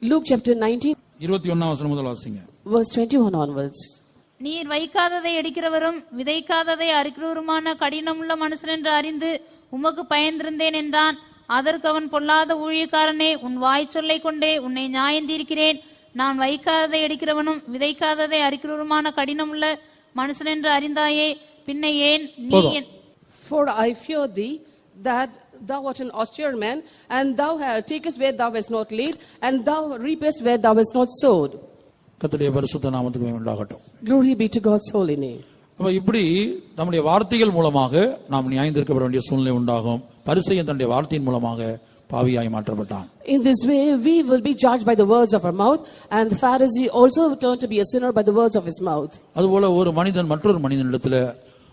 Luke chapter 19, இருபத்தி ஒன்னாம் வசனம் முதல் வாசிங்க verse 21 onwards. நீர் வைக்காததை எடுக்கிறவரும் விதைக்காததை அறுக்கிறவருமான கடினமுள்ள மனுஷன் என்று அறிந்து உமக்கு பயந்திருந்தேன் என்றான் அதற்கு அவன் பொல்லாத ஊழியக்காரனே உன் வாய் சொல்லை கொண்டே உன்னை நியாயந்தீர்க்கிறேன் நான் வைக்காததை எடுக்கிறவனும் விதைக்காததை அறுக்கிறவருமான கடினமுள்ள மனுஷன் என்று அறிந்தாயே பின்ன ஏன் நீ For I fear thee that thou art an austere man, and thou takest where thou hast not laid, and thou reapest where thou hast not sowed. கர்த்தருடைய பரிசுத்த நாமத்துக்கு மகிமை உண்டாகட்டும் Glory be to God's holy name. அப்ப இப்படி நம்முடைய வார்த்தைகள் மூலமாக நாம் நியாயந்திருக்கப்பட வேண்டிய சூழ்நிலை உண்டாகும் பரிசையன் தன்னுடைய வார்த்தையின் மூலமாக பாவியாய் மாற்றப்பட்டான் In this way, we will be judged by the words of our mouth, and the Pharisee also turned to be a sinner by the words of his mouth. அதுபோல ஒரு மனிதன் மற்றொரு மனிதனிடத்துல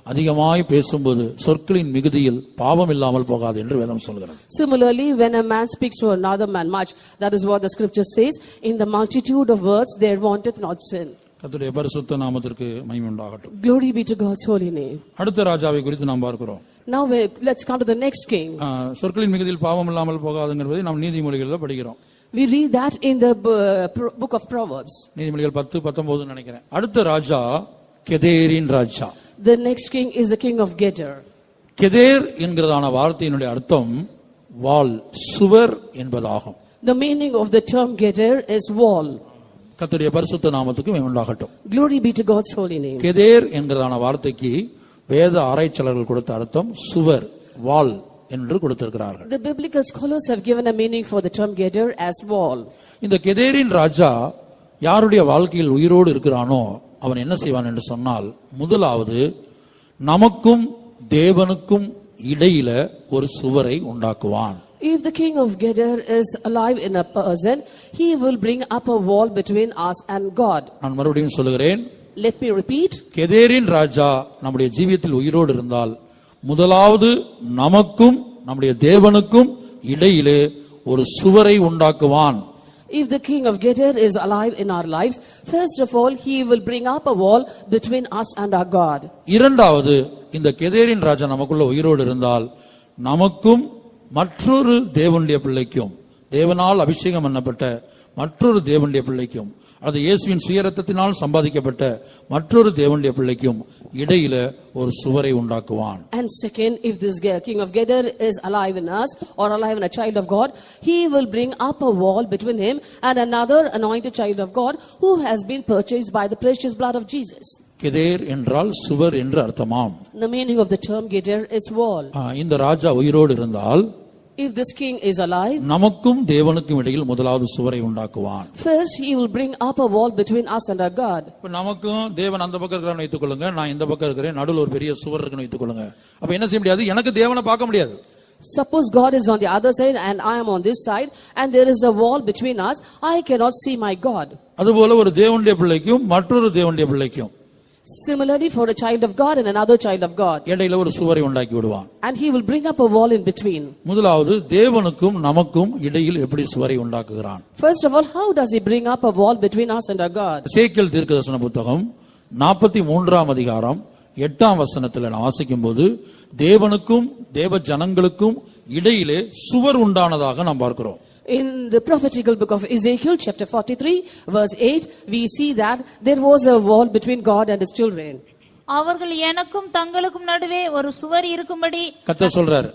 அதிகமாய் பேசும்போது சொற்களின் மிகுதியில் பாவம் இல்லாமல் போகாது என்று வேதம் சொல்கிறது Similarly, when a man speaks to another man much, that is what the scripture says, in the multitude of words there wanteth not sin. கர்த்தருடைய பரிசுத்த நாமத்திற்கு மகிமை உண்டாகட்டும் Glory be to God's holy name. அடுத்த ராஜாவை குறித்து நாம் பார்க்கிறோம் Now we- let's come to the next king. ஆ, சொற்களின் மிகுதியில் பாவம் இல்லாமல் போகாதுங்கிறதை நாம் நீதிமொழிகளில் படிக்கிறோம் We read that in the uh, pro- book of Proverbs. நீதிமொழிகள் பத்து பத்தொன்பது நினைக்கிறேன் அடுத்த ராஜா கெதேரின் ராஜா The next king is the king of Gedar. கெதேர் என்கிறதான வார்த்தையினுடைய அர்த்தம் வால் சுவர் என்பதாகும் The meaning of the term Gedar is wall. கர்த்தருடைய பரிசுத்த நாமத்துக்கு உண்டாகட்டும் Glory be to God's holy name. கெதேர் என்கிறதான வார்த்தைக்கு வேத ஆராய்ச்சியாளர்கள் கொடுத்த அர்த்தம் சுவர் வால் என்று கொடுத்திருக்கிறார்கள் The biblical scholars have given a meaning for the term Gedar as wall. இந்த கெதேரின் ராஜா யாருடைய வாழ்க்கையில் உயிரோடு இருக்கிறானோ அவன் என்ன செய்வான் என்று சொன்னால் முதலாவது நமக்கும் தேவனுக்கும் இடையில ஒரு சுவரை உண்டாக்குவான் If the king of Gedar is alive in a person, he will bring up a wall between us and God. நான் மறுபடியும் சொல்லுகிறேன் Let me repeat. கெதேரின் ராஜா நம்முடைய ஜீவியத்தில் உயிரோடு இருந்தால் முதலாவது நமக்கும் நம்முடைய தேவனுக்கும் இடையிலே ஒரு சுவரை உண்டாக்குவான் If the king of Gedar is alive in our lives, first of all, he will bring up a wall between us and our God. இரண்டாவது இந்த கெதேரின் ராஜா நமக்குள்ள உயிரோடு இருந்தால் நமக்கும் மற்றொரு தேவனுடைய பிள்ளைக்கும் தேவனால் அபிஷேகம் பண்ணப்பட்ட மற்றொரு தேவனுடைய பிள்ளைக்கும் அது இயேசுவின் சுயரத்தத்தினால் சம்பாதிக்கப்பட்ட மற்றொரு தேவனுடைய பிள்ளைக்கும் இடையில ஒரு சுவரை உண்டாக்குவான் And second, if this ge- king of Gedar is alive in us or alive in a child of God, he will bring up a wall between him and another anointed child of God who has been purchased by the precious blood of Jesus. கெதேர் என்றால் சுவர் என்று அர்த்தமாம் The meaning of the term Gedar is wall. ஆ, இந்த ராஜா உயிரோடு இருந்தால் If this king is alive, நமக்கும் தேவனுக்கும் இடையில் முதலாவது சுவரை உண்டாக்குவான் first he will bring up a wall between us and our God. இப்ப நமக்கும் தேவன் அந்த பக்கம் இருக்கிறவன் வைத்துக் கொள்ளுங்க நான் இந்த பக்கம் இருக்கிறேன் நடுவில் ஒரு பெரிய சுவர் இருக்குன்னு வைத்துக் கொள்ளுங்க அப்ப என்ன செய்ய முடியாது எனக்கு தேவனை பார்க்க முடியாது Suppose God is on the other side and I am on this side and there is a wall between us, I cannot see my God. அதுபோல ஒரு தேவனுடைய பிள்ளைக்கும் மற்றொரு தேவனுடைய பிள்ளைக்கும் Similarly for a child of God and another child of God. இடையில ஒரு சுவரை உண்டாக்கி விடுவான் And he will bring up a wall in between. முதலாவது தேவனுக்கும் நமக்கும் இடையில் எப்படி சுவரை உண்டாக்குகிறான் First of all, how does he bring up a wall between us and our God? சேக்கியல் தீர்க்கதரிசன புத்தகம் நாற்பத்தி மூன்றாம் அதிகாரம் எட்டாம் வசனத்துல நான் வாசிக்கும் போது தேவனுக்கும் தேவ ஜனங்களுக்கும் இடையிலே சுவர் உண்டானதாக நாம் பார்க்கிறோம் In the prophetical book of Ezekiel, chapter 43, verse 8, we see that there was a wall between God and his children. அவர்கள் எனக்கும் தங்களுக்கும் நடுவே ஒரு சுவர் இருக்கும்படி கத்த சொல்றாரு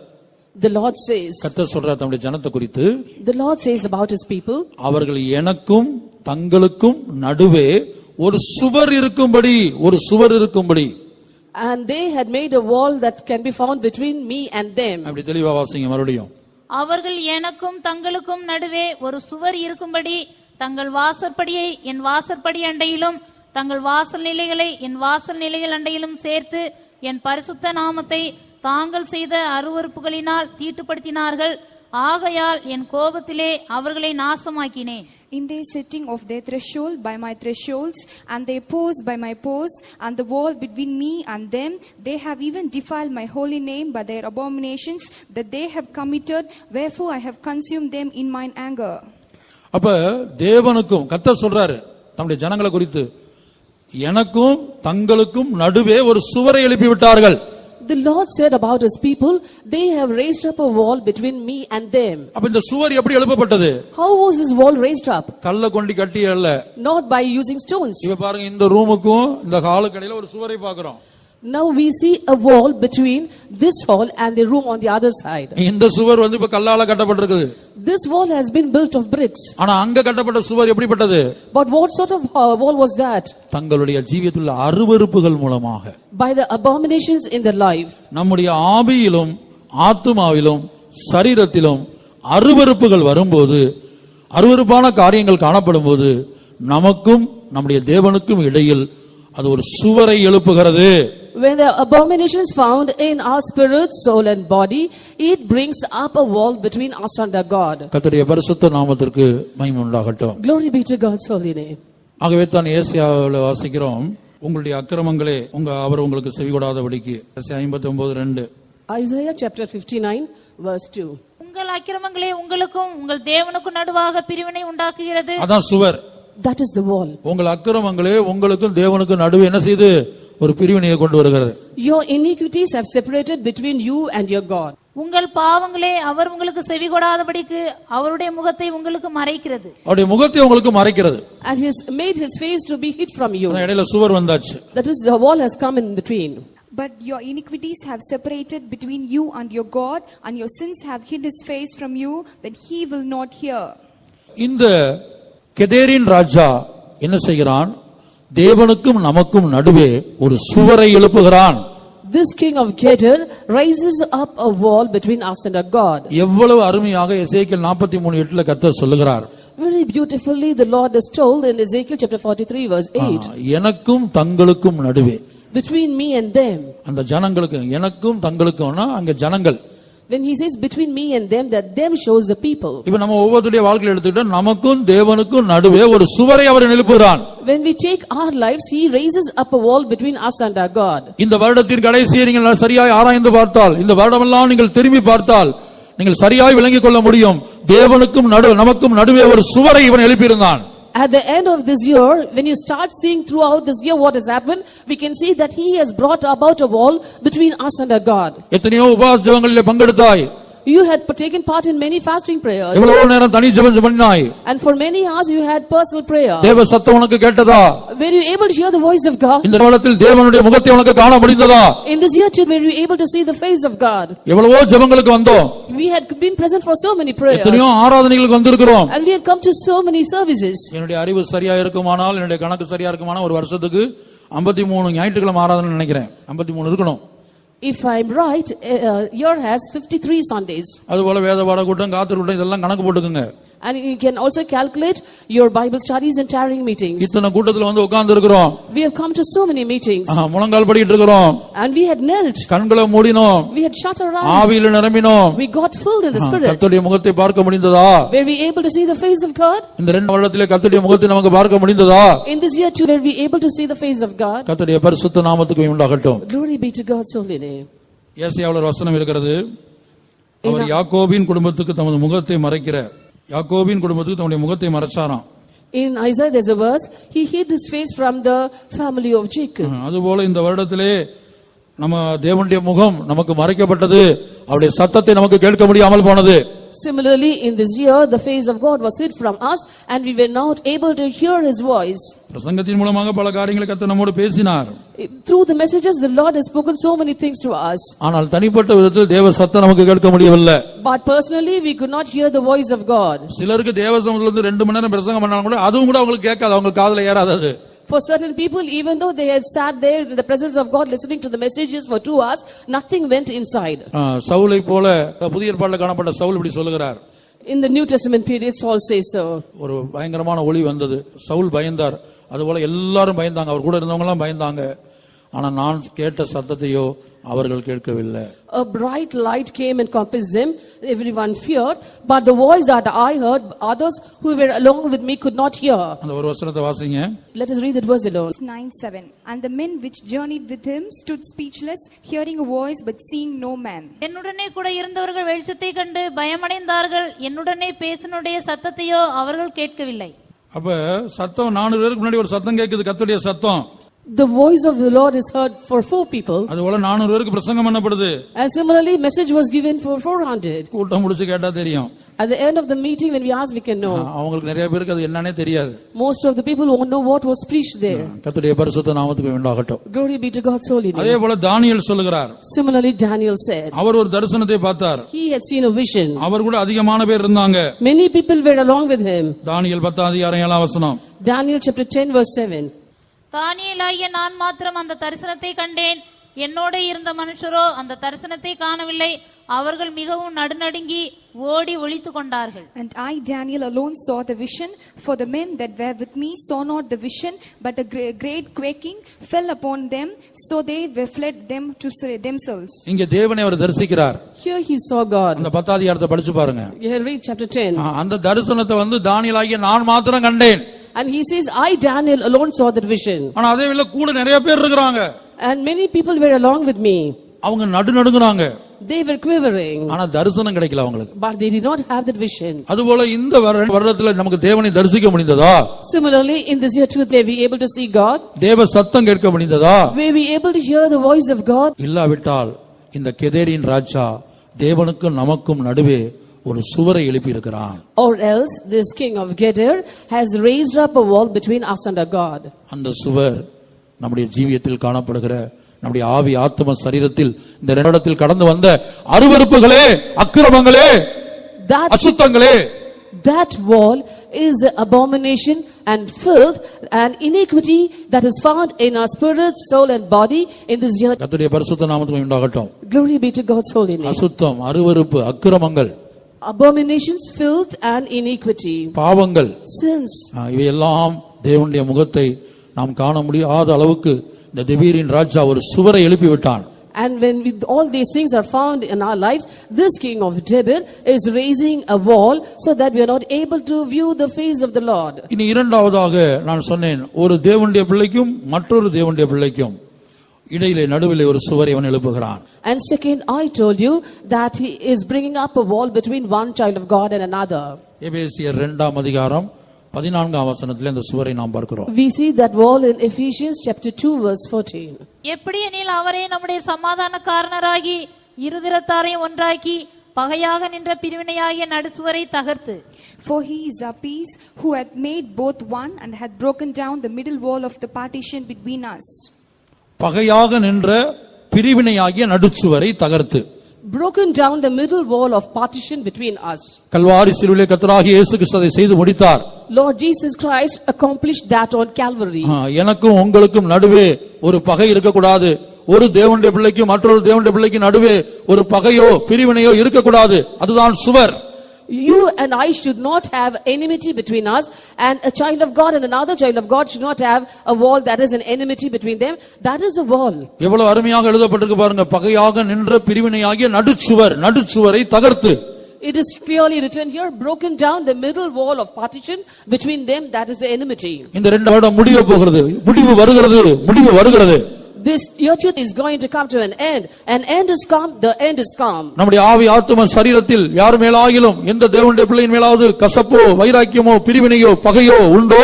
The Lord says, கத்த சொல்றார் தம்முடைய ஜனத்தை குறித்து the Lord says about his people, அவர்கள் எனக்கும் தங்களுக்கும் நடுவே ஒரு சுவர் இருக்கும்படி ஒரு சுவர் இருக்கும்படி and they had made a wall that can be found between me and them. அப்படி தெளிவா வாசிங்க மறுபடியும் அவர்கள் எனக்கும் தங்களுக்கும் நடுவே ஒரு சுவர் இருக்கும்படி தங்கள் வாசற்படியை என் வாசற்படி அண்டையிலும் தங்கள் வாசல் நிலைகளை என் வாசல் நிலைகள் அண்டையிலும் சேர்த்து என் பரிசுத்த நாமத்தை தாங்கள் செய்த அருவறுப்புகளினால் தீட்டுப்படுத்தினார்கள். ஆகையால் என் கோபத்திலே அவர்களை நாசமாக்கினேன் In their sitting of their threshold by my thresholds, and their posts by my posts, and the wall between me and them, they have even defiled my holy name by their abominations that they have committed. Wherefore I have consumed them in mine anger. அப்ப தேவனுக்கும் கத்த சொல்றாரு தம்முடைய ஜனங்களை குறித்து எனக்கும் தங்களுக்கும் நடுவே ஒரு சுவரை எழுப்பி விட்டார்கள் The Lord said about his people, they have raised up a wall between me and them. அப்ப இந்த சுவர் எப்படி எழுப்பப்பட்டது How was this wall raised up? கல்ல கொண்டி கட்டி அல்ல Not by using stones. இப்ப பாருங்க இந்த ரூமுக்கும் இந்த ஹாலுக்கு இடையில ஒரு சுவரை பார்க்கிறோம் Now we see a wall between this hall and the room on the other side. இந்த சுவர் வந்து இப்ப கல்லால கட்டப்பட்டிருக்குது This wall has been built of bricks. ஆனா அங்க கட்டப்பட்ட சுவர் எப்படிப்பட்டது But what sort of uh, wall was that? தங்களுடைய ஜீவியத்துள்ள அருவருப்புகள் மூலமாக By the abominations in their life. நம்முடைய ஆவியிலும் ஆத்துமாவிலும் சரீரத்திலும் அருவருப்புகள் வரும்போது அருவருப்பான காரியங்கள் காணப்படும் போது நமக்கும் நம்முடைய தேவனுக்கும் இடையில் அது ஒரு சுவரை எழுப்புகிறது When the abominations found in our spirit, soul and body, it brings up a wall between us and our God. கர்த்தருடைய பரிசுத்த நாமத்திற்கு மகிமை உண்டாகட்டும் Glory be to God's holy name. ஆகவே தான் ஏசியாவில் வாசிக்கிறோம் உங்களுடைய அக்கிரமங்களே உங்க அவர் உங்களுக்கு செவிகொடாதபடிக்கு ஐம்பத்தி ஒன்பது ரெண்டு Isaiah chapter 59 verse 2. உங்கள் அக்கிரமங்களே உங்களுக்கும் உங்கள் தேவனுக்கும் நடுவாக பிரிவினை உண்டாக்குகிறது அதான் சுவர் That is the wall. உங்கள் அக்கிரமங்களே உங்களுக்கும் தேவனுக்கும் நடுவே என்ன செய்து ஒரு பிரிவினையை கொண்டு வருகிறது Your iniquities have separated between you and your God. உங்கள் பாவங்களே அவர் உங்களுக்கு செவி கொடாதபடிக்கு அவருடைய முகத்தை உங்களுக்கு மறைக்கிறது அவருடைய முகத்தை உங்களுக்கு மறைக்கிறது And He's made his face to be hid from you. அதான் இடையில சுவர் வந்தாச்சு That is, the wall has come in between. But your iniquities have separated between you and your God, and your sins have hid his face from you, that he will not hear. இந்த கெதேரின் ராஜா என்ன செய்கிறான் தேவனுக்கும் நமக்கும் நடுவே ஒரு சுவரை எழுப்புகிறான் This king of Kedar raises up a wall between us and our God. எவ்வளவு அருமையாக எசேக்கியல் நாற்பத்தி மூணு எட்டுல கர்த்தர் சொல்லுகிறார் Very beautifully, the Lord is told in Ezekiel chapter 43, verse 8, எனக்கும் தங்களுக்கும் நடுவே between me and them. அந்த ஜனங்களுக்கு எனக்கும் தங்களுக்கும்னா அங்க ஜனங்கள் When he says between me and them, that them shows the people. இப்ப நம்ம ஒவ்வொருத்தருடைய வாழ்க்கையில் எடுத்துக்கிட்டா நமக்கும் தேவனுக்கும் நடுவே ஒரு சுவரை அவர் எழுப்புகிறான் When we take our lives, he raises up a wall between us and our God. இந்த வருடத்தின் கடைசியை நீங்கள் சரியாய் ஆராய்ந்து பார்த்தால் இந்த வருடமெல்லாம் நீங்கள் திரும்பி பார்த்தால் நீங்கள் சரியாய் விளங்கிக் கொள்ள முடியும் தேவனுக்கும் நடு நமக்கும் நடுவே ஒரு சுவரை இவன் எழுப்பியிருந்தான் At the end of this year, when you start seeing throughout this year what has happened, we can see that He has brought about a wall between us and our God. You had taken part in many fasting prayers. எவ்வளவு நேரம் தனி ஜெபம் பண்ணினாய் And for many hours you had personal prayer. தேவ சத்தம் உனக்கு கேட்டதா Were you able to hear the voice of God? இந்த காலத்தில் தேவனுடைய முகத்தை உனக்கு காண முடிந்ததா In this year too, were you able to see the face of God? எவ்வளவோ ஜெபங்களுக்கு வந்தோம் We had been present for so many prayers. எத்தனையோ ஆராதனைகளுக்கு வந்திருக்கிறோம் And we had come to so many services. என்னுடைய அறிவு சரியா இருக்குமானால் என்னுடைய கணக்கு சரியா இருக்குமானால் ஒரு வருஷத்துக்கு 53 மூணு ஞாயிற்றுக்கிழமை ஆராதனை நினைக்கிறேன் 53 மூணு இருக்கணும் if I am right year has 53 Sundays அதுபோல வேத பாட கூட்டம் காத்திரு கூட்டம் இதெல்லாம் கணக்கு போட்டுக்குங்க. And you can also calculate your Bible studies and tarrying meetings. இத்தனை கூட்டத்துல வந்து உட்கார்ந்து இருக்கிறோம் We have come to so many meetings. முழங்கால் படிக்கிட்டு இருக்கிறோம் And we had knelt. கண்களை மூடினோம் We had shut our eyes. ஆவியில நிரம்பினோம் We got filled in the Spirit. கர்த்தருடைய முகத்தை பார்க்க முடிந்ததா Were we able to see the face of God? இந்த ரெண்டு வருடத்திலே கர்த்தருடைய முகத்தை நமக்கு பார்க்க முடிந்ததா In this year too, were we able to see the face of God? கர்த்தருடைய பரிசுத்த நாமத்துக்கு உண்டாகட்டும் Glory be to God's holy name. ஏசியாவில் வசனம் இருக்கிறது அவர் யாக்கோபின் குடும்பத்துக்கு தமது முகத்தை மறைக்கிற யாக்கோபின் குடும்பத்துக்கு தம்முடைய முகத்தை மறைச்சாராம். In Isaiah, there's a verse, he hid his face from the family of Jacob. அதுபோல இந்த வருடத்திலே நம்ம தேவனுடைய முகம் நமக்கு மறைக்கப்பட்டது. அவருடைய சத்தத்தை நமக்கு கேட்க முடியாமல் போனது. Similarly, in this year, the face of God was hid from us and we were not able to hear his voice. பிரசங்கத்தின் மூலமாக பல காரியங்களை கத்த நம்மோடு பேசினார் Through the messages, the Lord has spoken so many things to us. ஆனால் தனிப்பட்ட விதத்தில் தேவ சத்தம் நமக்கு கேட்க முடியவில்லை But personally, we could not hear the voice of God. சிலருக்கு தேவ சமூகத்துல இருந்து ரெண்டு மணி நேரம் பிரசங்கம் பண்ணாலும் கூட அதுவும் கூட அவங்களுக்கு கேட்காது அவங்க காதுல ஏறாது அது For certain people, even though they had sat there in the presence of God listening to the messages for two hours, nothing went inside. சவுலை போல புதிய ஏற்பாட்டில் காணப்பட்ட சவுல் இப்படி சொல்லுகிறார் In the New Testament period, Saul says so. ஒரு பயங்கரமான ஒளி வந்தது சவுல் பயந்தார் அதுபோல எல்லாரும் பயந்தாங்க அவர் கூட இருந்தவங்க எல்லாம் பயந்தாங்க ஆனா நான் கேட்ட சத்தத்தையோ அவர்கள் கேட்கவில்லை A bright light came and compassed them. Everyone feared. But the voice that I heard, others who were along with me could not hear. அந்த ஒரு வசனத்தை வாசிங்க Let us read that verse alone. 9 7. And the men which journeyed with him stood speechless, hearing a voice but seeing no man. என்னுடனே கூட இருந்தவர்கள் வெளிச்சத்தை கண்டு பயமடைந்தார்கள் என்னுடனே பேசினுடைய சத்தத்தையோ அவர்கள் கேட்கவில்லை அப்ப சத்தம் நானூறு பேருக்கு முன்னாடி ஒரு சத்தம் கேட்குது கத்துடைய சத்தம் The voice of the Lord is heard for four people. அதுபோல நானூறு பேருக்கு பிரசங்கம் பண்ணப்படுது And similarly, message was given for 400. கூட்டம் முடிச்சு கேட்டா தெரியும் At the end of the meeting, when we ask, we can know. அவங்களுக்கு நிறைய பேருக்கு அது என்னன்னே தெரியாது Most of the people won't know what was preached there. கத்துடைய பரிசுத்த நாமத்துக்கு உண்டாகட்டும் Glory be to God's holy name. அதே போல தானியல் சொல்லுகிறார் Similarly, Daniel said, அவர் ஒரு தரிசனத்தை பார்த்தார் he had seen a vision. அவர் கூட அதிகமான பேர் இருந்தாங்க Many people were along with him. Daniel பத்தாம் அதிகாரம் ஏழாம் வசனம் Daniel chapter 10 verse 7. தானியேலாகிய நான் மாத்திரம் அந்த தரிசனத்தை கண்டேன் என்னோட இருந்த மனுஷரோ அந்த தரிசனத்தை காணவில்லை அவர்கள் மிகவும் நடுநடுங்கி ஓடி ஒளித்து கொண்டார்கள் And I, Daniel, alone saw the vision, for the men that were with me saw not the vision, but a gre- great quaking fell upon them, so they were fled them to s- themselves. இங்க தேவனை அவர் தரிசிக்கிறார் Here he saw God. அந்த பத்தாம் அதிகாரத்தை படிச்சு பாருங்க Here read chapter 10. ஆ, அந்த தரிசனத்தை வந்து தானியலாகிய நான் மாத்திரம் கண்டேன் And he says, I, Daniel, alone saw that vision. ஆனா அதே வேளை கூட நிறைய பேர் இருக்கிறாங்க And many people were along with me. அவங்க நடு நடுங்குறாங்க They were quivering, ஆனா தரிசனம் கிடைக்கல அவங்களுக்கு but they did not have that vision. அதுபோல இந்த வருட- வருடத்துல நமக்கு தேவனை தரிசிக்க முடிந்ததா Similarly, in this year truth, were we able to see God? தேவ சத்தம் கேட்க முடிந்ததா Were we able to hear the voice of God? இல்லாவிட்டால் இந்த கெதேரின் ராஜா தேவனுக்கும் நமக்கும் நடுவே ஒரு சுவரை எழுப்பி இருக்கிறான் Or else, this king of Gedar has raised up a wall between us and our God. அந்த சுவர் நம்முடைய ஜீவியத்தில் காணப்படுகிற நம்முடைய ஆவி ஆத்ம சரீரத்தில் இந்த இடத்தில் கடந்து வந்த அருவருப்புகளே அக்கிரமங்களே That, அசுத்தங்களே that wall is the abomination and filth and iniquity that is found in our spirit, soul and body in this year. கர்த்தருடைய பரிசுத்த நாமத்துக்கு உண்டாகட்டும் Glory be to God's holy name. அசுத்தம் அருவருப்பு அக்கிரமங்கள் Abominations, filth and iniquity. பாவங்கள் Sins. இவையெல்லாம் தேவனுடைய முகத்தை நாம் காண முடியாத அளவுக்கு இந்த திபீரின் ராஜா ஒரு சுவரை எழுப்பி விட்டான் And when we, all these things are found in our lives, this king of Debir is raising a wall so that we are not able to view the face of the Lord. இனி இரண்டாவதாக நான் சொன்னேன் ஒரு தேவனுடைய பிள்ளைக்கும் மற்றொரு தேவனுடைய பிள்ளைக்கும் இடையிலே நடுவிலே ஒரு சுவரை அவன் எழுப்புகிறான் And second, I told you that he is bringing up a wall between one child of God and another. எபேசியர் இரண்டாம் அதிகாரம் பதினான்காம் வசனத்திலே அந்த சுவரை நாம் பார்க்கிறோம் We see that wall in Ephesians chapter 2 verse 14. எப்படி எனில் அவரே நம்முடைய சமாதானக்காரனராகி இருதிரத்தாரையும் ஒன்றாக்கி பகையாக நின்ற பிரிவினையாகிய நடுசுவரை தகர்த்து For he is our peace, who hath made both one and hath broken down the middle wall of the partition between us. பகையாக நின்ற பிரிவினையாகிய நடுச்சுவரை தகர்த்து. Broken down the middle wall of partition between us. Kalvari சிலுவிலே கத்தராகிய இயேசு கிறிஸ்து அதை செய்து முடித்தார். Lord Jesus Christ accomplished that on Calvary. எனக்கும் உங்களுக்கும் நடுவே ஒரு பகை இருக்கக்கூடாது. ஒரு தேவனுடைய பிள்ளைக்கும் மற்றொரு தேவனுடைய பிள்ளைக்கும் நடுவே ஒரு பகையோ பிரிவினையோ இருக்கக்கூடாது. அதுதான் சுவர். You and I should not have enmity between us, and a child of God and another child of God should not have a wall that is an enmity between them. That is a wall. எவ்வளவு அருமையாக எழுதப்பட்டிருக்கு பாருங்க பகையாக நின்ற பிரிவினையாகிய நடுச்சுவர் நடுச்சுவரை தகர்த்து It is clearly written here, broken down the middle wall of partition between them, that is the enmity. இந்த ரெண்டு வருடம் முடிய போகிறது முடிவு வருகிறது முடிவு வருகிறது This year truth is going to come to an end. An end is come, the end is come. நம்முடைய ஆவி ஆத்தும சரீரத்தில் யார் மேலாகிலும் எந்த தேவனுடைய பிள்ளையின் மேலாவது கசப்போ வைராக்கியமோ பிரிவினையோ பகையோ உண்டோ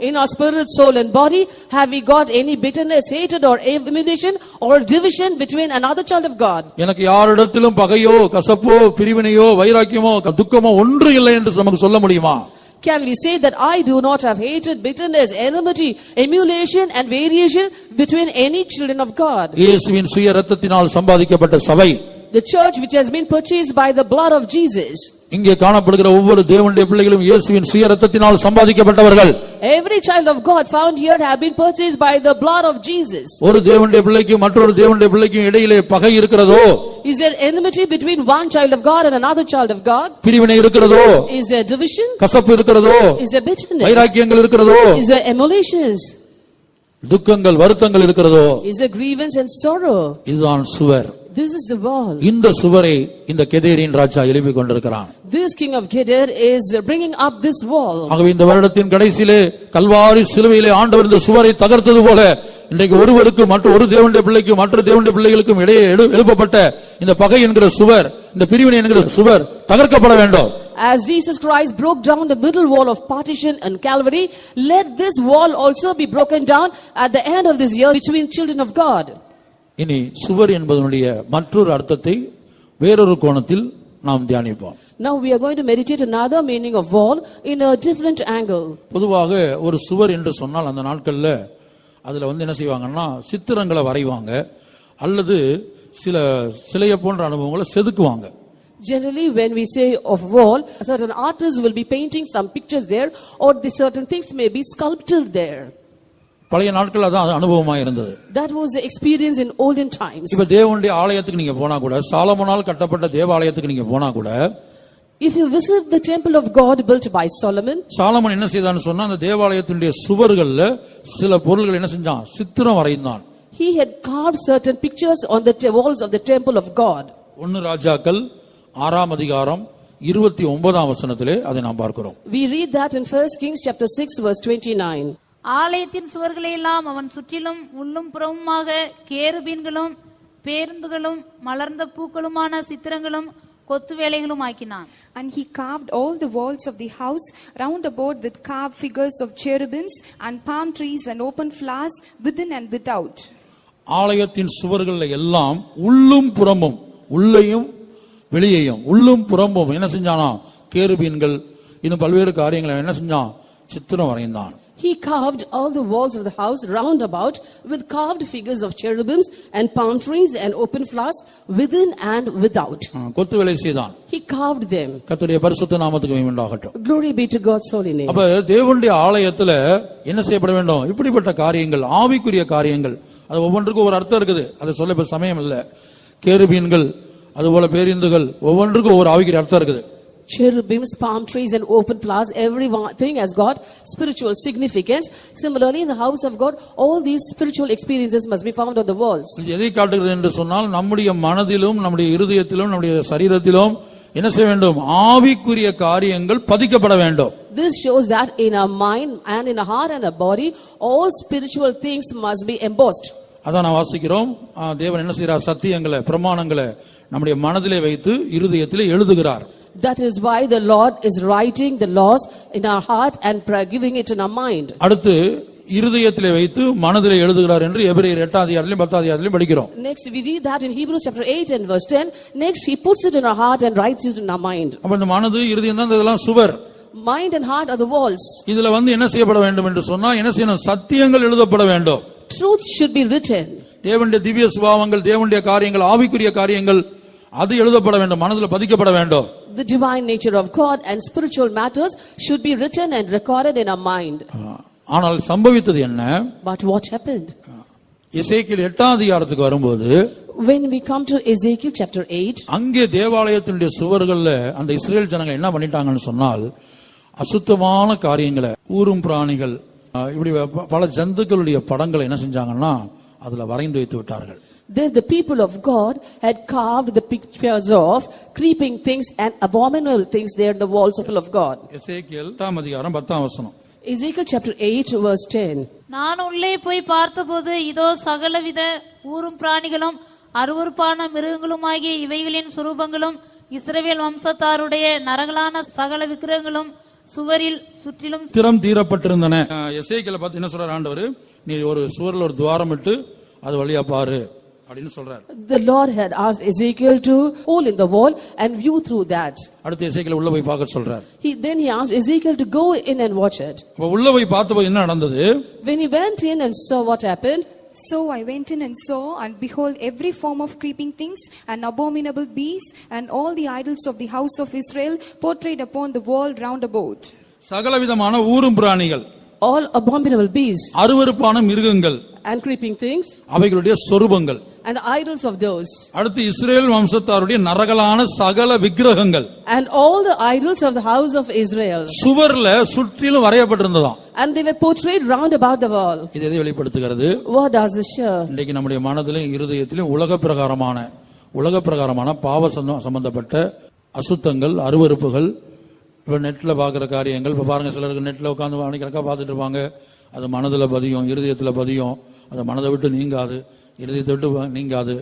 In our spirit, soul and body, have we got any bitterness, hatred or emulation or division between another child of God? எனக்கு யாரிடத்திலும் பகையோ கசப்போ பிரிவினையோ வைராக்கியமோ துக்கமோ ஒன்று இல்லை என்று நமக்கு சொல்ல முடியுமா Can we say that I do not have hatred, bitterness, enmity, emulation and variation between any children of God? இயேசுவின் சுய ரத்தத்தினால் சம்பாதிக்கப்பட்ட சபை The church which has been purchased by the blood of Jesus. இங்கே காணப்படுகிற ஒவ்வொரு தேவனுடைய பிள்ளைகளும் இயேசுவின் சுய ரத்தத்தினால் சம்பாதிக்கப்பட்டவர்கள் Every child of God found here have been purchased by the blood of Jesus. ஒரு தேவனுடைய பிள்ளைக்கும் மற்றொரு தேவனுடைய பிள்ளைக்கும் இடையிலே பகை இருக்கிறதோ Is there enmity between one child of God and another child of God? பிரிவினை இருக்கிறதோ Is there division? கசப்பு இருக்கிறதோ Is there bitterness? வைராக்கியங்கள் இருக்கிறதோ Is there emulations? துக்கங்கள் வருத்தங்கள் இருக்கிறதோ Is there grievance and sorrow? இதுதான் சுவர் This is the wall. இந்த சுவரை இந்த கெதேரின் ராஜா எழுப்பிக் கொண்டிருக்கிறான் This king of Gedar is bringing up this wall. ஆகவே இந்த வருடத்தின் கடைசியிலே கல்வாரி சிலுவையிலே ஆண்டவர் இந்த சுவரை தகர்த்தது போல இன்றைக்கு ஒருவருக்கு மற்ற ஒரு தேவனுடைய பிள்ளைக்கும் மற்ற தேவனுடைய பிள்ளைகளுக்கும் இடையே எழு- எழுப்பப்பட்ட இந்த பகை என்கிற சுவர் இந்த பிரிவினை என்கிற சுவர் தகர்க்கப்பட வேண்டும் As Jesus Christ broke down the middle wall of partition and Calvary, let this wall also be broken down at the end of this year between children of God. இனி சுவர் என்பதனுடைய மற்றொரு அர்த்தத்தை வேறொரு கோணத்தில் நாம் தியானிப்போம் Now we are going to meditate another meaning of wall in a different angle. பொதுவாக ஒரு சுவர் என்று சொன்னால் அந்த நாட்கள்ல அதுல வந்து என்ன செய்வாங்கன்னா சித்திரங்களை வரைவாங்க அல்லது சில சிலையை போன்ற அனுபவங்களை செதுக்குவாங்க Generally, when we say of wall, certain artists will be painting some pictures there, or the certain things may be sculpted there. பழைய நாட்கள் அதான் அனுபவமா இருந்தது That was the experience in olden times. இப்ப தேவனுடைய ஆலயத்துக்கு நீங்க போனா கூட சாலமோனால் கட்டப்பட்ட தேவாலயத்துக்கு நீங்க போனா கூட If you visit the temple of God built by Solomon, Solomon என்ன செய்தான்னு சொன்னா அந்த தேவாலயத்தினுடைய சுவர்கள்ல சில பொருள்கள் என்ன செஞ்சான் சித்திரம் வரைந்தான் he had carved certain pictures on the walls of the temple of God. ஒன்னு ராஜாக்கள் ஆறாம் அதிகாரம் இருபத்தி ஒன்பதாம் வசனத்திலே அதை நாம் பார்க்கிறோம் We read that in 1 Kings chapter 6 verse 29. ஆலயத்தின் சுவர்களை எல்லாம் அவன் சுற்றிலும் உள்ளும் புறமுமாக கேருபீன்களும் பேருந்துகளும் மலர்ந்த பூக்களுமான சித்திரங்களும் கொத்து வேலைகளும் ஆக்கினான். And he carved all the walls of the house round about with carved figures of cherubims and palm trees and open flowers within and without. ஆலயத்தின் சுவர்கள்ல எல்லாம் உள்ளும் புறமும் உள்ளேயும் வெளியேயும் உள்ளும் புறமும் என்ன செஞ்சானா கேருபீன்கள். இன்னும் பல்வேறு காரியங்களை என்ன செஞ்சான்? சித்திரம் வரைந்தான். He carved all the walls of the house round about with carved figures of cherubims and palm trees and open flowers within and without. கொத்து வேலை செய்தான். He carved them. கர்த்தருடைய பரிசுத்த நாமத்துக்கு மகிமையுண்டாகட்டும் Glory be to God's holy name. அப்ப தேவனுடைய ஆலயத்துல என்ன செய்யப்பட வேண்டும்? இப்படிப்பட்ட காரியங்கள் ஆவிக்குரிய காரியங்கள். அது ஒவ்வொன்றுக்கும் ஒரு அர்த்தம் இருக்குது. அதை சொல்ல இப்ப சமயம் இல்ல. கேருபீன்கள் அதுபோல பேரிந்துகள் ஒவ்வொன்றுக்கும் ஒவ்வொரு ஆவிக்குரிய அர்த்தம் இருக்குது. Cherubims, palm trees, and open flowers, everything has got spiritual significance. Similarly, in the house of God, all these spiritual experiences must be found on the walls. எதை காட்டுகிறது என்று சொன்னால் நம்முடைய மனதிலும் நம்முடைய இருதயத்திலும் நம்முடைய சரீரத்திலும் என்ன செய்ய வேண்டும் ஆவிக்குரிய காரியங்கள் பதிக்கப்பட வேண்டும் This shows that in our mind and in our heart and our body, all spiritual things must be embossed. அதான் நான் வாசிக்கிறோம் தேவன் என்ன செய்கிறார் சத்தியங்களை பிரமாணங்களை நம்முடைய மனதிலே வைத்து இருதயத்திலே எழுதுகிறார் That is why the Lord is writing the laws in our heart and pra- giving it in our mind. அடுத்து இருதயத்திலே வைத்து மனதிலே எழுதுகிறார் என்று எபிரேயர் எட்டாம் அதிகாரத்திலும் பத்தாம் அதிகாரத்திலும் படிக்கிறோம் Next, we read that in Hebrews chapter 8 and verse 10. Next, he puts it in our heart and writes it in our mind. அப்ப இந்த மனது இருதயம் தான் இதெல்லாம் சுவர் Mind and heart are the walls. இதுல வந்து என்ன செய்யப்பட வேண்டும் என்று சொன்னா என்ன செய்யணும் சத்தியங்கள் எழுதப்பட வேண்டும் Truth should be written. தேவனுடைய திவ்ய சுபாவங்கள் தேவனுடைய காரியங்கள் ஆவிக்குரிய காரியங்கள் அது எழுதப்பட வேண்டும் மனதில் பதிக்கப்பட வேண்டும் The divine nature of God and spiritual matters should be written and recorded in our mind. ஆனால் சம்பவித்தது என்ன But what happened? இசைக்கில் எட்டாம் அதிகாரத்துக்கு வரும்போது When we come to Ezekiel chapter 8, அங்கே தேவாலயத்தினுடைய சுவர்கள்ல அந்த இஸ்ரேல் ஜனங்கள் என்ன பண்ணிட்டாங்கன்னு சொன்னால் அசுத்தமான காரியங்களை ஊரும் பிராணிகள் இப்படி பல ஜந்துக்களுடைய படங்களை என்ன செஞ்சாங்கன்னா அதுல வரைந்து வைத்து விட்டார்கள் there the people of God had carved the pictures of creeping things and abominable things there in the walls of of God. எசேக்கியேல் எட்டாம் அதிகாரம் பத்தாம் வசனம் Ezekiel chapter 8 verse 10. நான் உள்ளே போய் பார்த்தபோது இதோ சகலவித ஊரும் பிராணிகளும் அருவருப்பான மிருகங்களுமாகிய இவைகளின் சுரூபங்களும் இஸ்ரவேல் வம்சத்தாருடைய நரகலான சகல விக்கிரகங்களும் சுவரில் சுற்றிலும் திறம் தீரப்பட்டிருந்தன எசேக்கியல பார்த்து என்ன சொல்றார் ஆண்டவர் நீ ஒரு சுவரில் ஒரு துவாரம் இட்டு அது வழியா பாரு அப்படின்னு சொல்றார் The Lord had asked Ezekiel to hole in the wall and view through that. அடுத்து எசேக்கியல உள்ள போய் பார்க்க சொல்றார் He, then he asked Ezekiel to go in and watch it. அப்ப உள்ள போய் பார்த்தபோது என்ன நடந்தது When he went in and saw what happened, So I went in and saw, and behold, every form of creeping things, and abominable beasts, and all the idols of the house of Israel portrayed upon the wall round about. சகலவிதமான ஊரும் பிராணிகள் All abominable beasts அருவருப்பான மிருகங்கள் and creeping things, அவைகளுடைய சொரூபங்கள் And the idols of those, அடுத்து Israel வம்சத்தாருடைய நரகலான சகல விக்கிரகங்கள். And all the idols of the house of Israel. சுவர்ல சுற்றிலும் வரையப்பட்டிருந்ததாம். And they were portrayed round about the wall. இது எதை வெளிப்படுத்துகிறது? What does this show? இன்றைக்கு நம்முடைய மனதிலும் இருதயத்திலும் உலக பிரகாரமான உலக பிரகாரமான பாவ சந்த- சம்பந்தப்பட்ட அசுத்தங்கள் அருவருப்புகள் இப்ப நெட்ல பாக்குற காரியங்கள் இப்ப பாருங்க சிலருக்கு நெட்ல உட்காந்து மணிக்கணக்கா பார்த்துட்டு இருப்பாங்க. அது மனதுல பதியும் இருதயத்துல பதியும். அது மனதை விட்டு நீங்காது. இருதயத்தை விட்டு வ- நீங்காது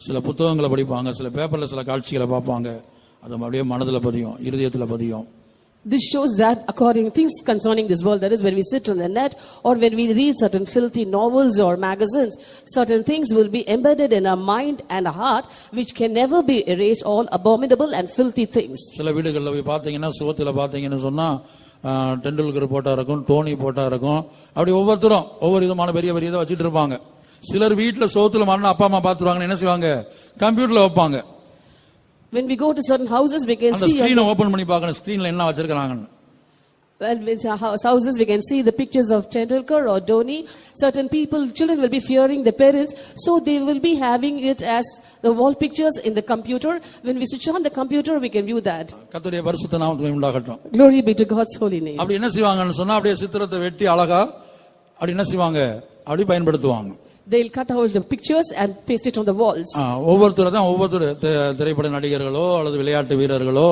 சில புத்தகங்களை படிப்பாங்க சில பேப்பர்ல சில காட்சிகளை பார்ப்பாங்க அது அப்படியே மனதுல பதியும் இருதயத்துல பதியும் This shows that according things concerning this world, that is when we sit on the net or when we read certain filthy novels or magazines, certain things will be embedded in our mind and our heart, which can never be erased, all abominable and filthy things. சில வீடுகளில் போய் பார்த்தீங்கன்னா சுவத்தில் பார்த்தீங்கன்னு சொன்னா ஆஹ், டெண்டுல்கர் போட்டா இருக்கும் டோனி போட்டா இருக்கும் அப்படி ஒவ்வொருத்தரும் ஒவ்வொரு விதமான பெரிய பெரிய இதை வச்சுட்டு இருப்பாங்க சிலர் வீட்டில் சோத்துல மரணம் அப்பா அம்மா பார்த்துருவாங்கன்னு என்ன செய்வாங்க கம்ப்யூட்டர்ல வைப்பாங்க When we go to certain houses, we can அந்த see, ஸ்கிரீனை ஓபன் பண்ணி பார்க்கணும் ஸ்கிரீன்ல என்ன வச்சிருக்காங்கன்னு our house- houses, we can see the pictures of Tendulkar or Dhoni. Certain people, children will be fearing the parents, so they will be having it as the wall pictures in the computer. When we switch on the computer, we can view that. கர்த்தருடைய பரிசுத்த நாமத்துக்கு உண்டாகட்டும் Glory be to God's holy name. அப்படி என்ன செய்வாங்கன்னு சொன்னா அப்படியே சித்திரத்தை வெட்டி அழகா அப்படி என்ன செய்வாங்க அப்படி பயன்படுத்துவாங்க They'll cut out the pictures and paste it on the walls. ஒவ்வொருத்தர் தான் ஒவ்வொருத்தர் தி- திரைப்பட நடிகர்களோ அல்லது விளையாட்டு வீரர்களோ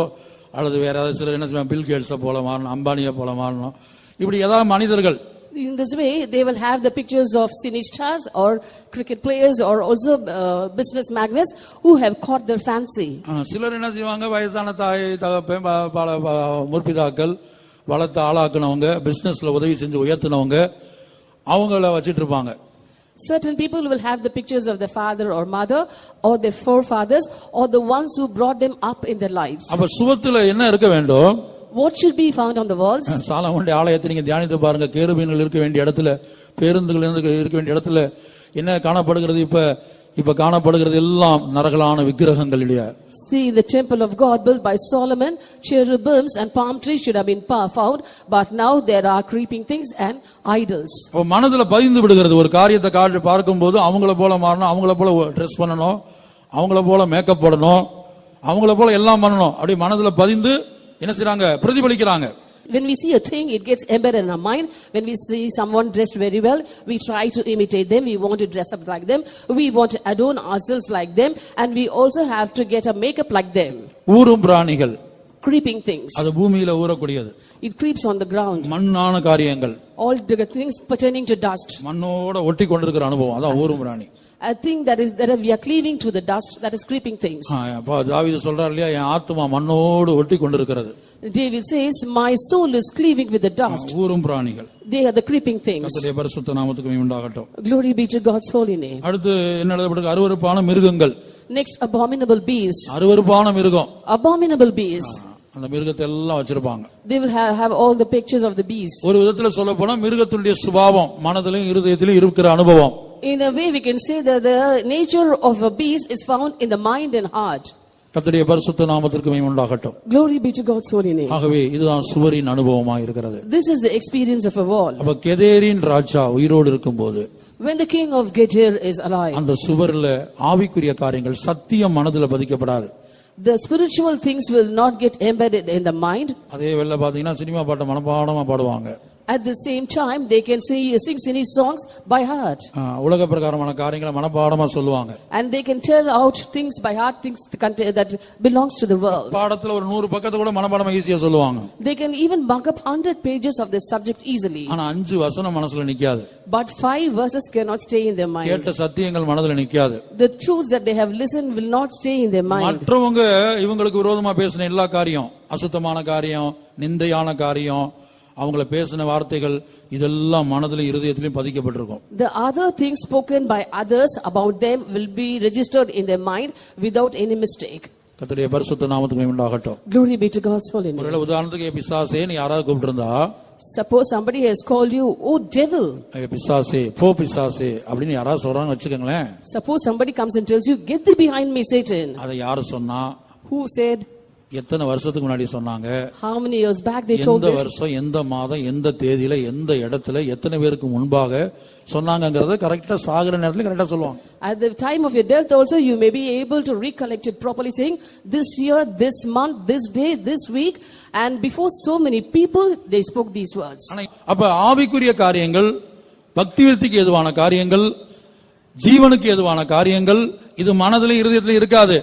அல்லது வேற ஏதாவது சிலர் என்ன செய்வாங்க பில் கேட்ஸை போல மாறணும் அம்பானியை போல மாறணும் இப்படி ஏதாவது மனிதர்கள் In this way, they will have the pictures of cine stars or cricket players or also uh, business magnates who have caught their fancy. சிலர் என்ன செய்வாங்க வயசான தாய் தகப்பன் முற்பிதாக்கள் வளர்த்து ஆளாக்குனவங்க பிசினஸ்ல உதவி செஞ்சு உயர்த்தினவங்க அவங்கள வச்சிட்டு இருப்பாங்க Certain people will have the pictures of their father or mother or their forefathers or the ones who brought them up in their lives. அப்ப சுவத்துல என்ன இருக்க வேண்டும் What should be found on the walls? சாலமோனுடைய ஆலயத்தை நீங்க தியானித்து பாருங்க கேருபீன்கள் இருக்க வேண்டிய இடத்துல பேருந்துகள் இருக்க வேண்டிய இடத்துல என்ன காணப்படுகிறது இப்ப இப்ப காணப்படுகிறது எல்லாம் நரகலான விக்கிரகங்கள் இல்லையா See the temple of God built by Solomon, cherubims and palm trees should have been found, but now there are creeping things and idols. அப்ப மனதுல பதிந்து விடுகிறது. ஒரு காரியத்தை காட்டு பார்க்கும்போது அவங்கள போல மாறணும் அவங்கள போல ட்ரெஸ் பண்ணணும் அவங்கள போல மேக்கப் போடணும் அவங்கள போல எல்லாம் பண்ணணும். அப்படி மனதுல பதிந்து என்ன செய்றாங்க? பிரதிபலிக்கிறாங்க. When we see a thing, it gets embedded in our mind. When we see someone dressed very well, we try to imitate them. We want to dress up like them. We want to adorn ourselves like them. And we also have to get a makeup like them. ஊரும் பிராணிகள் Creeping things. அது பூமியில ஊறக்கூடியது It creeps on the ground. மண்ணான காரியங்கள் All the things pertaining to dust. மண்ணோட ஒட்டி கொண்டிருக்கிற அனுபவம் அதான் ஊரும் பிராணி A thing that is that we are cleaving to the dust, that is creeping things. ஆ, அப்பா தாவீது சொல்றாரு இல்லையா என் ஆத்துமா மண்ணோடு ஒட்டி கொண்டிருக்கிறது David says, My soul is cleaving with the dust. ஊரும் பிராணிகள் They are the creeping things. கர்த்தருடைய பரிசுத்த நாமத்துக்கு உண்டாகட்டும் Glory be to God's holy name. அடுத்து என்ன எழுதப்பட்டிருக்கு அருவருப்பான மிருகங்கள் Next, abominable beasts. அருவருப்பான மிருகம் Abominable beasts. அந்த மிருகத்தை எல்லாம் வச்சிருப்பாங்க They will have, have all the pictures of the beast. ஒரு விதத்துல சொல்ல போனா மிருகத்தினுடைய சுபாவம் மனதிலும் இருதயத்திலும் இருக்கிற அனுபவம் In a way, we can say that the nature of a beast is found in the mind and heart. கர்த்தருடைய பரிசுத்த நாமத்திற்கு உண்டாகட்டும் Glory be to God's holy name. ஆகவே இதுதான் சுவரின் அனுபவமா இருக்கிறது This is the experience of a wall. அப்ப கெதேரின் ராஜா உயிரோடு இருக்கும்போது When the king of Gezer is alive, அந்த சுவர்ல ஆவிக்குரிய காரியங்கள் சத்தியம் மனதுல பதிக்கப்படாது the spiritual things will not get embedded in the mind. அதே வேளை பாத்தீங்கன்னா சினிமா பாட்டை மனப்பாடமா பாடுவாங்க At the same time, they can sing, sing cine songs by heart. ஆ, உலக பிரகாரமான காரியங்களை மனப்பாடமா சொல்லுவாங்க And they can tell out things by heart, things that belongs to the world. பாடத்துல ஒரு நூறு பக்கத்தை கூட மனப்பாடமா ஈஸியா சொல்லுவாங்க They can even mug up 100 pages of this subject easily. ஆனா அஞ்சு வசனம் மனசுல நிக்காது But five verses cannot stay in their mind. கேட்ட சத்தியங்கள் மனதுல நிக்காது The truths that they have listened will not stay in their mind. மற்றவங்க இவங்களுக்கு விரோதமா பேசின எல்லா காரியம் அசுத்தமான காரியம் நிந்தையான காரியம் அவங்கள பேசின வார்த்தைகள் இதெல்லாம் மனதிலும் இருதயத்திலும் பதிக்கப்பட்டிருக்கும் The other things spoken by others about them will be registered in their mind without any mistake. கர்த்தருடைய பரிசுத்த நாமத்துக்கு உண்டாகட்டும் Glory be to God's holy name. ஒருவேளை உதாரணத்துக்கு "ஏ பிசாசேன்னு யாராவது கூப்பிட்டு இருந்தா Suppose somebody has called you, oh devil. "ஏய், பிசாசே போ பிசாசே அப்படின்னு யாராவது சொல்றாங்க வச்சுக்கோங்களேன் Suppose somebody comes and tells you, get thee behind me, Satan. அதை யாரு சொன்னா Who said, எத்தனை வருஷத்துக்கு முன்னாடி சொன்னாங்க how many years back they told எந்த? வருஷம் எந்த மாதம் எந்த தேதியில எந்த இடத்துல எத்தனை பேருக்கு முன்பாக சொன்னாங்கங்கறத கரெக்டா சாகுற நேரத்துல கரெக்டா சொல்லுவாங்க At the time of your death also, you may be able to recollect it properly saying, this year, this month, this day, this week, and before so many people, they spoke these words. அப்ப ஆவிக்குரிய காரியங்கள் பக்தி விருத்திக்கு ஏதுவான காரியங்கள் ஜீவனுக்கு ஏதுவான காரியங்கள் இது மனதிலும் இருதயத்திலும் இருக்காது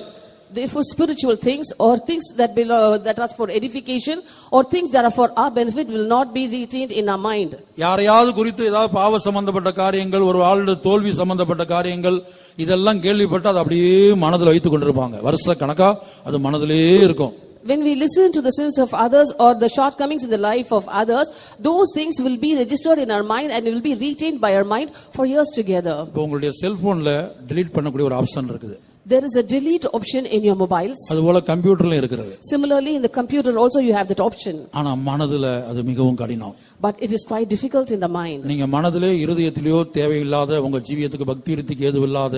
Therefore, spiritual things or things that belong, that are for edification or things that are for our benefit will not be retained in our mind. யாரையாவது குறித்து ஏதாவது பாவ சம்பந்தப்பட்ட காரியங்கள் ஒரு ஆளுடைய தோல்வி சம்பந்தப்பட்ட காரியங்கள் இதெல்லாம் கேள்விப்பட்டு அதை அப்படியே மனதில் வைத்துக் கொண்டிருப்பாங்க வருஷ கணக்கா அது மனதிலே இருக்கும் When we listen to the sins of others or the shortcomings in the life of others, those things will be registered in our mind and will be retained by our mind for years together. இப்போ உங்களுடைய செல்போன்ல delete பண்ணக்கூடிய ஒரு option இருக்குது There is a delete option in your mobiles. அதுபோல கம்ப்யூட்டர்லயும் இருக்கிறது Similarly, in the computer also you have that option. ஆனா மனதுல அது மிகவும் கடினம் But it is quite difficult in the mind. நீங்க மனதிலே இருதயத்திலேயோ தேவையில்லாத உங்க ஜீவியத்துக்கு பக்தி விருத்திக்கு ஏதுவில்லாத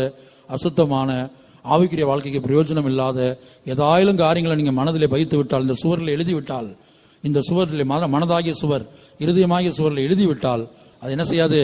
அசுத்தமான ஆவிக்குரிய வாழ்க்கைக்கு பிரயோஜனம் இல்லாத ஏதாயிலும் காரியங்களை நீங்க மனதிலே வைத்து விட்டால் இந்த சுவரில் எழுதி விட்டால் இந்த சுவரில் மன மனதாகிய சுவர் இருதயமாகிய சுவரில் எழுதி விட்டால் அது என்ன செய்யாது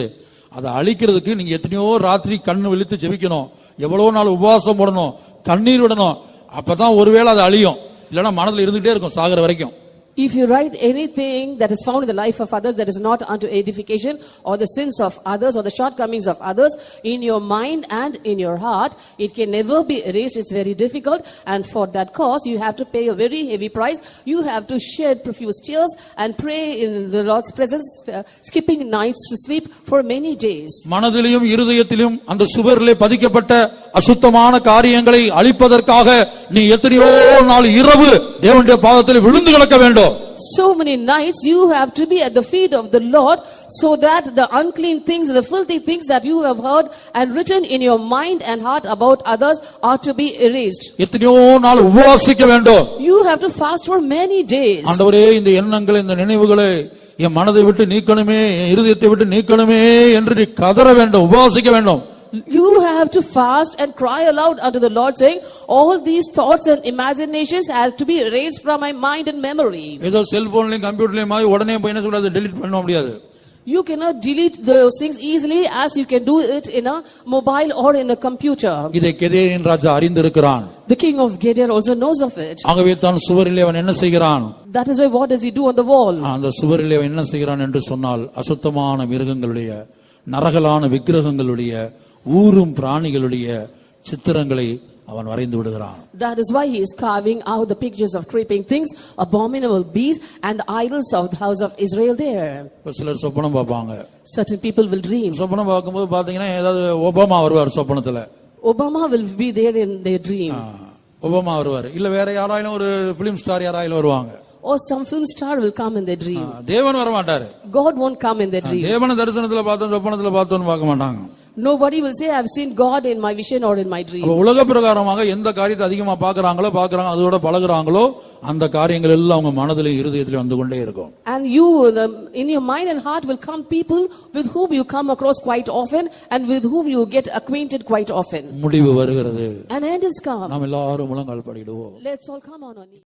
அதை அழிக்கிறதுக்கு நீங்க எத்தனையோ ராத்திரி கண்ணு விழித்து ஜெபிக்கணும் எவ்வளவு நாள் உபவாசம் போடணும் கண்ணீர் விடணும். அப்பதான் ஒருவேளை அது அழியும். இல்லைன்னா மனதில் இருந்துகிட்டே இருக்கும் சாகிற வரைக்கும். If you write anything that is found in the life of others that is not unto edification or the sins of others or the shortcomings of others in your mind and in your heart, it can never be erased. It's very difficult. And for that cause, you have to pay a very heavy price. You have to shed profuse tears and pray in the Lord's presence, uh, skipping nights to sleep for many days. மனதிலும் இருதயத்திலும் அந்த சுவரிலே பதிக்கப்பட்ட அசுத்தமான காரியங்களை அழிப்பதற்காக நீ எத்தனையோ நாள் இரவு தேவனுடைய பாதத்தில் விழுந்து கிடக்க வேண்டும் So many nights you have to be at the feet of the Lord so that the unclean things, the filthy things that you have heard and written in your mind and heart about others are to be erased. எத்தனையோ நாள் உபவாசிக்க வேண்டும் You have to fast for many days. ஆண்டவரே இந்த எண்ணங்களை இந்த நினைவுகளை என் மனதை விட்டு நீக்கணுமே என் இருதயத்தை விட்டு நீக்கணுமே என்று நீ கதற வேண்டும் உபவாசிக்க வேண்டும் You have to fast and cry aloud unto the Lord saying, all these thoughts and imaginations have to be erased from my mind and memory. ஏதோ செல்போன்லயும் கம்ப்யூட்டர்லயும் மாதிரி உடனே போய் என்ன சொல்றது டெலிட் பண்ண முடியாது You cannot delete those things easily as you can do it in a mobile or in a computer. இதை கெதேரின் ராஜா அறிந்திருக்கிறான் The king of Gedir also knows of it. ஆகவே தான் சுவரிலே அவன் என்ன செய்கிறான் That is why what does he do on the wall? அந்த சுவரிலே அவன் என்ன செய்கிறான் என்று சொன்னால் அசுத்தமான மிருகங்களுடைய நரகலான விக்கிரகங்களுடைய ஊரும் பிராணிகளுடைய சித்திரங்களை அவன் வரைந்து விடுகிறான் That is why he is carving out the pictures of creeping things, abominable beasts, and the idols of the house of Israel there. சிலர் சொப்பனம் பார்ப்பாங்க Certain people will dream. சொப்பனம் பார்க்கும்போது பாத்தீங்கன்னா ஏதாவது ஒபாமா வருவார் சொப்பனத்துல Obama will be there in their dream. Obama வருவார் இல்ல வேற யாராயிலும் ஒரு பிலிம் ஸ்டார் யாராயிலும் வருவாங்க Or some film star will come in their dream. தேவன் வர மாட்டாரு God won't come in their dream. தேவன தரிசனத்துல பார்த்தோம் சொப்பனத்துல பார்த்தோம்னு பார்க்க மாட்டாங்க Nobody will say, I've seen God in my vision or in my dream. அப்ப உலக பிரகாரமாக எந்த காரியத்தை அதிகமா பாக்குறாங்களோ பாக்குறாங்க அதோட பழகுறாங்களோ அந்த காரியங்கள் எல்லாம் அவங்க மனதிலும் இருதயத்திலும் வந்து கொண்டே இருக்கும் And you, the, in your mind and heart, will come people with whom you come across quite often and with whom you get acquainted quite often. முடிவு வருகிறது An end is come. நாம் எல்லாரும் முழங்கால் படிடுவோம் Let's all come on our knees.